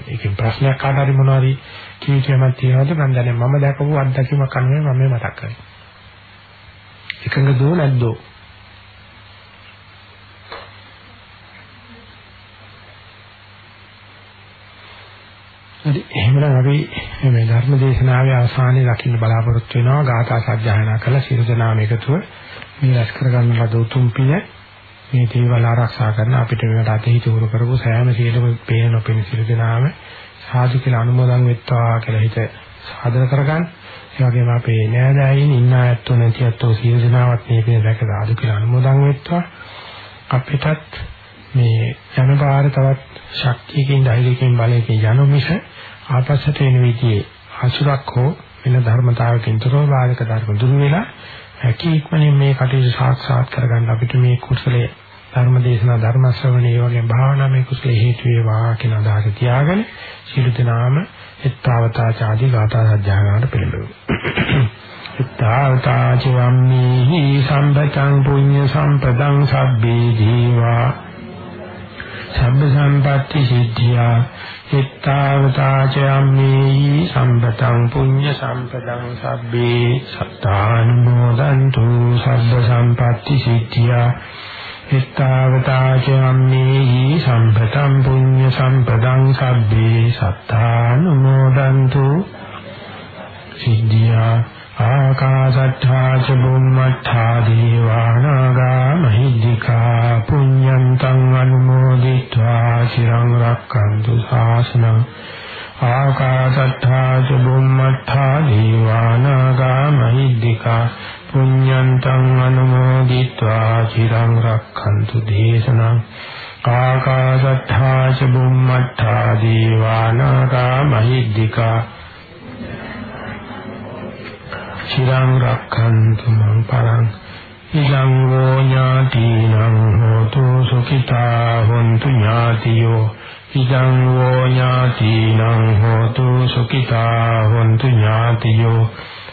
ඒකෙන් ප්‍රශ්නයක් කාට හරි මොනවාරි කීකියමක් තියෙනවද මම දන්නේ මම දැකපු අත්දැකීමක් අනුව මම මේ මතක් කරන්නේ. එකඟ දෝ නැද්දෝ හරි එහෙමනම් අපි මේ ධර්ම දේශනාවේ අවසානයේ දකින්න බලාපොරොත්තු වෙනවා ගාථා සජ්ජායනා කළ සියලු දෙනාම එකතුව මේ රැස් කරගන්න ලද උතුම් පින මේ දේවල් ආරක්ෂා කරන අපිට මේකට අතහිත උරු කරපු සෑම සියලුම පේන නොපෙන සියලු දෙනාම සාදු කියලා අනුමෝදන් වෙත්වා කියලා හිත සාදර කරගන්න. ඒ වගේම අපේ නෑදෑයින් ඉන්න ඇත්තෝ නැති ඇත්තෝ සියලු දෙනාවත් මේ පින දැක සාදු කියලා අනුමෝදන් වෙත්වා. අපිටත් මේ යන පාර තවත් ශක්තියකින් ධෛර්යකින් බලයකින් යනු මිස ආපස්සට එන විදිහේ අසුරක් හෝ වෙන ධර්මතාවකින් තොරව බාධක ධර්ම දුරු වෙලා හැකීක්මනින් මේ කටයුතු සාක්ෂාත් කරගන්න අපිට මේ කුසලයේ ධර්ම දේශනා ධර්ම ශ්‍රවණේ වගේ භාවනා මේ කුසලයේ හේතු වේවා කියන අදහස තියාගෙන සියලු දෙනාම එත්තාවතා ചാදි ගාථා සජ්ජායනාවට පිළිබෙමු. එත්තාවතා චවම්මේහි සම්පතං පුඤ්ඤ සම්පතං සබ්බේ ජීවා සබ්බ සම්පatti සිද්ධියා ittavataචයම්මේහි සම්පතං පුඤ්ඤ සම්පදං සබ්බේ සත්තානුමෝදන්තු සබ්බ සම්පatti සිද්ධියා ittavataචයම්මේහි සම්පතං පුඤ්ඤ සම්පදං සබ්බේ සත්තානුමෝදන්තු සිද්ධියා ආකාශත්තා ච බුම්මත්තා දීවානාගා මහිද්దికා පුඤ්ඤන්තං අනුමෝදිත්වා চিරං රක්ඛන්තු ශාසනං ආකාශත්තා ච බුම්මත්තා දීවානාගා මහිද්దికා පුඤ්ඤන්තං අනුමෝදිත්වා চিරං රක්ඛන්තු දේශනං ආකාශත්තා ච බුම්මත්තා දීවානාගා මහිද්దికා චිරං රක්ඛන්තු මං පරං. ඉදං වූ ඥාතිනං හෝතු සුඛිතා හොන්තු ඥාතියෝ. ඉදං වූ ඥාතිනං හෝතු සුඛිතා හොන්තු ඥාතියෝ.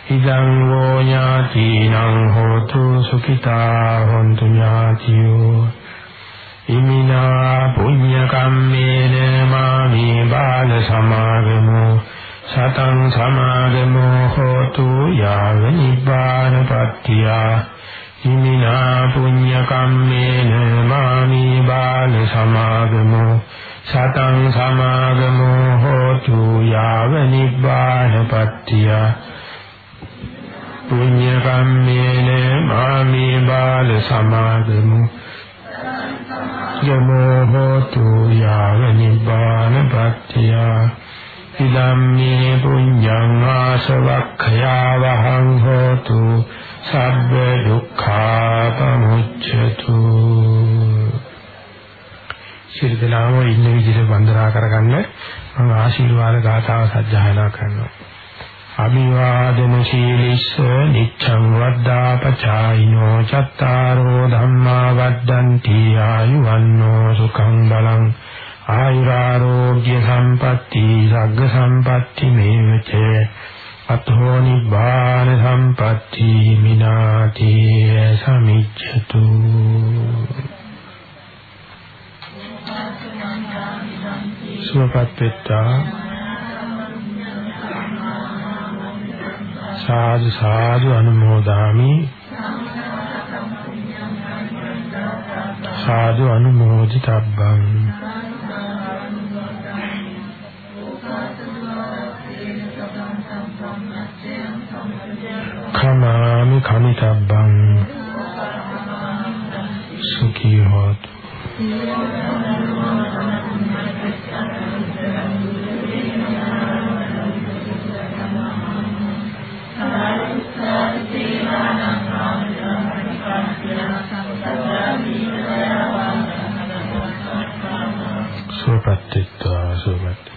ඉදං වූ ඥාතිනං හෝතු සුඛිතා හොන්තු ඥාතියෝ. ඉමිනා පුඤ්ඤ කම්මේන මාමේ බාල සමාගමෝ. සතං සමාගමෝ හෝතු යාව නිබ්බානපත්තිය හිමිනා පුඤ්ඤ කම්මේන මාමි බාල සමාගමෝ සතං සමාගමෝ හෝතු යාව නිබ්බානපත්තිය පුඤ්ඤ කම්මේන මාමි බාල සමාගමෝ යමෝ හෝතු යාව නිබ්බානපත්තිය ඉදම්මේ පුඤ්ඤං ආසවක්ඛයා වහං හෝතු සබ්බ දුක්ඛාපමුච්ඡතු සිල් දනාම ඉන්න විදිහට වන්දනා කරගන්න මම ආශිර්වාද ගාථාව සජ්ජායනා කරනවා. අභිවාදන සීලිස්ස නිච්ඡං වද්දාපචායිනෝ චත්තාරෝ ධම්මා වද්දන්ති ආයුවන්නෝ සුඛං බලං ආයුරාෝග්‍ය සම්පatti සග්ග සම්පatti මේවච. අතෝ නිබ්බාන සම්පatti මිනාති සමිච්ඡතු. සුවපත් වෙත්තා සාදු සාදු අනුමෝදාමි. සාදු අනුමෝදිතබ්බං. කමාමි කමිතබ්බං සුඛී හොත් සුවපත් වෙත්වා සුවපත්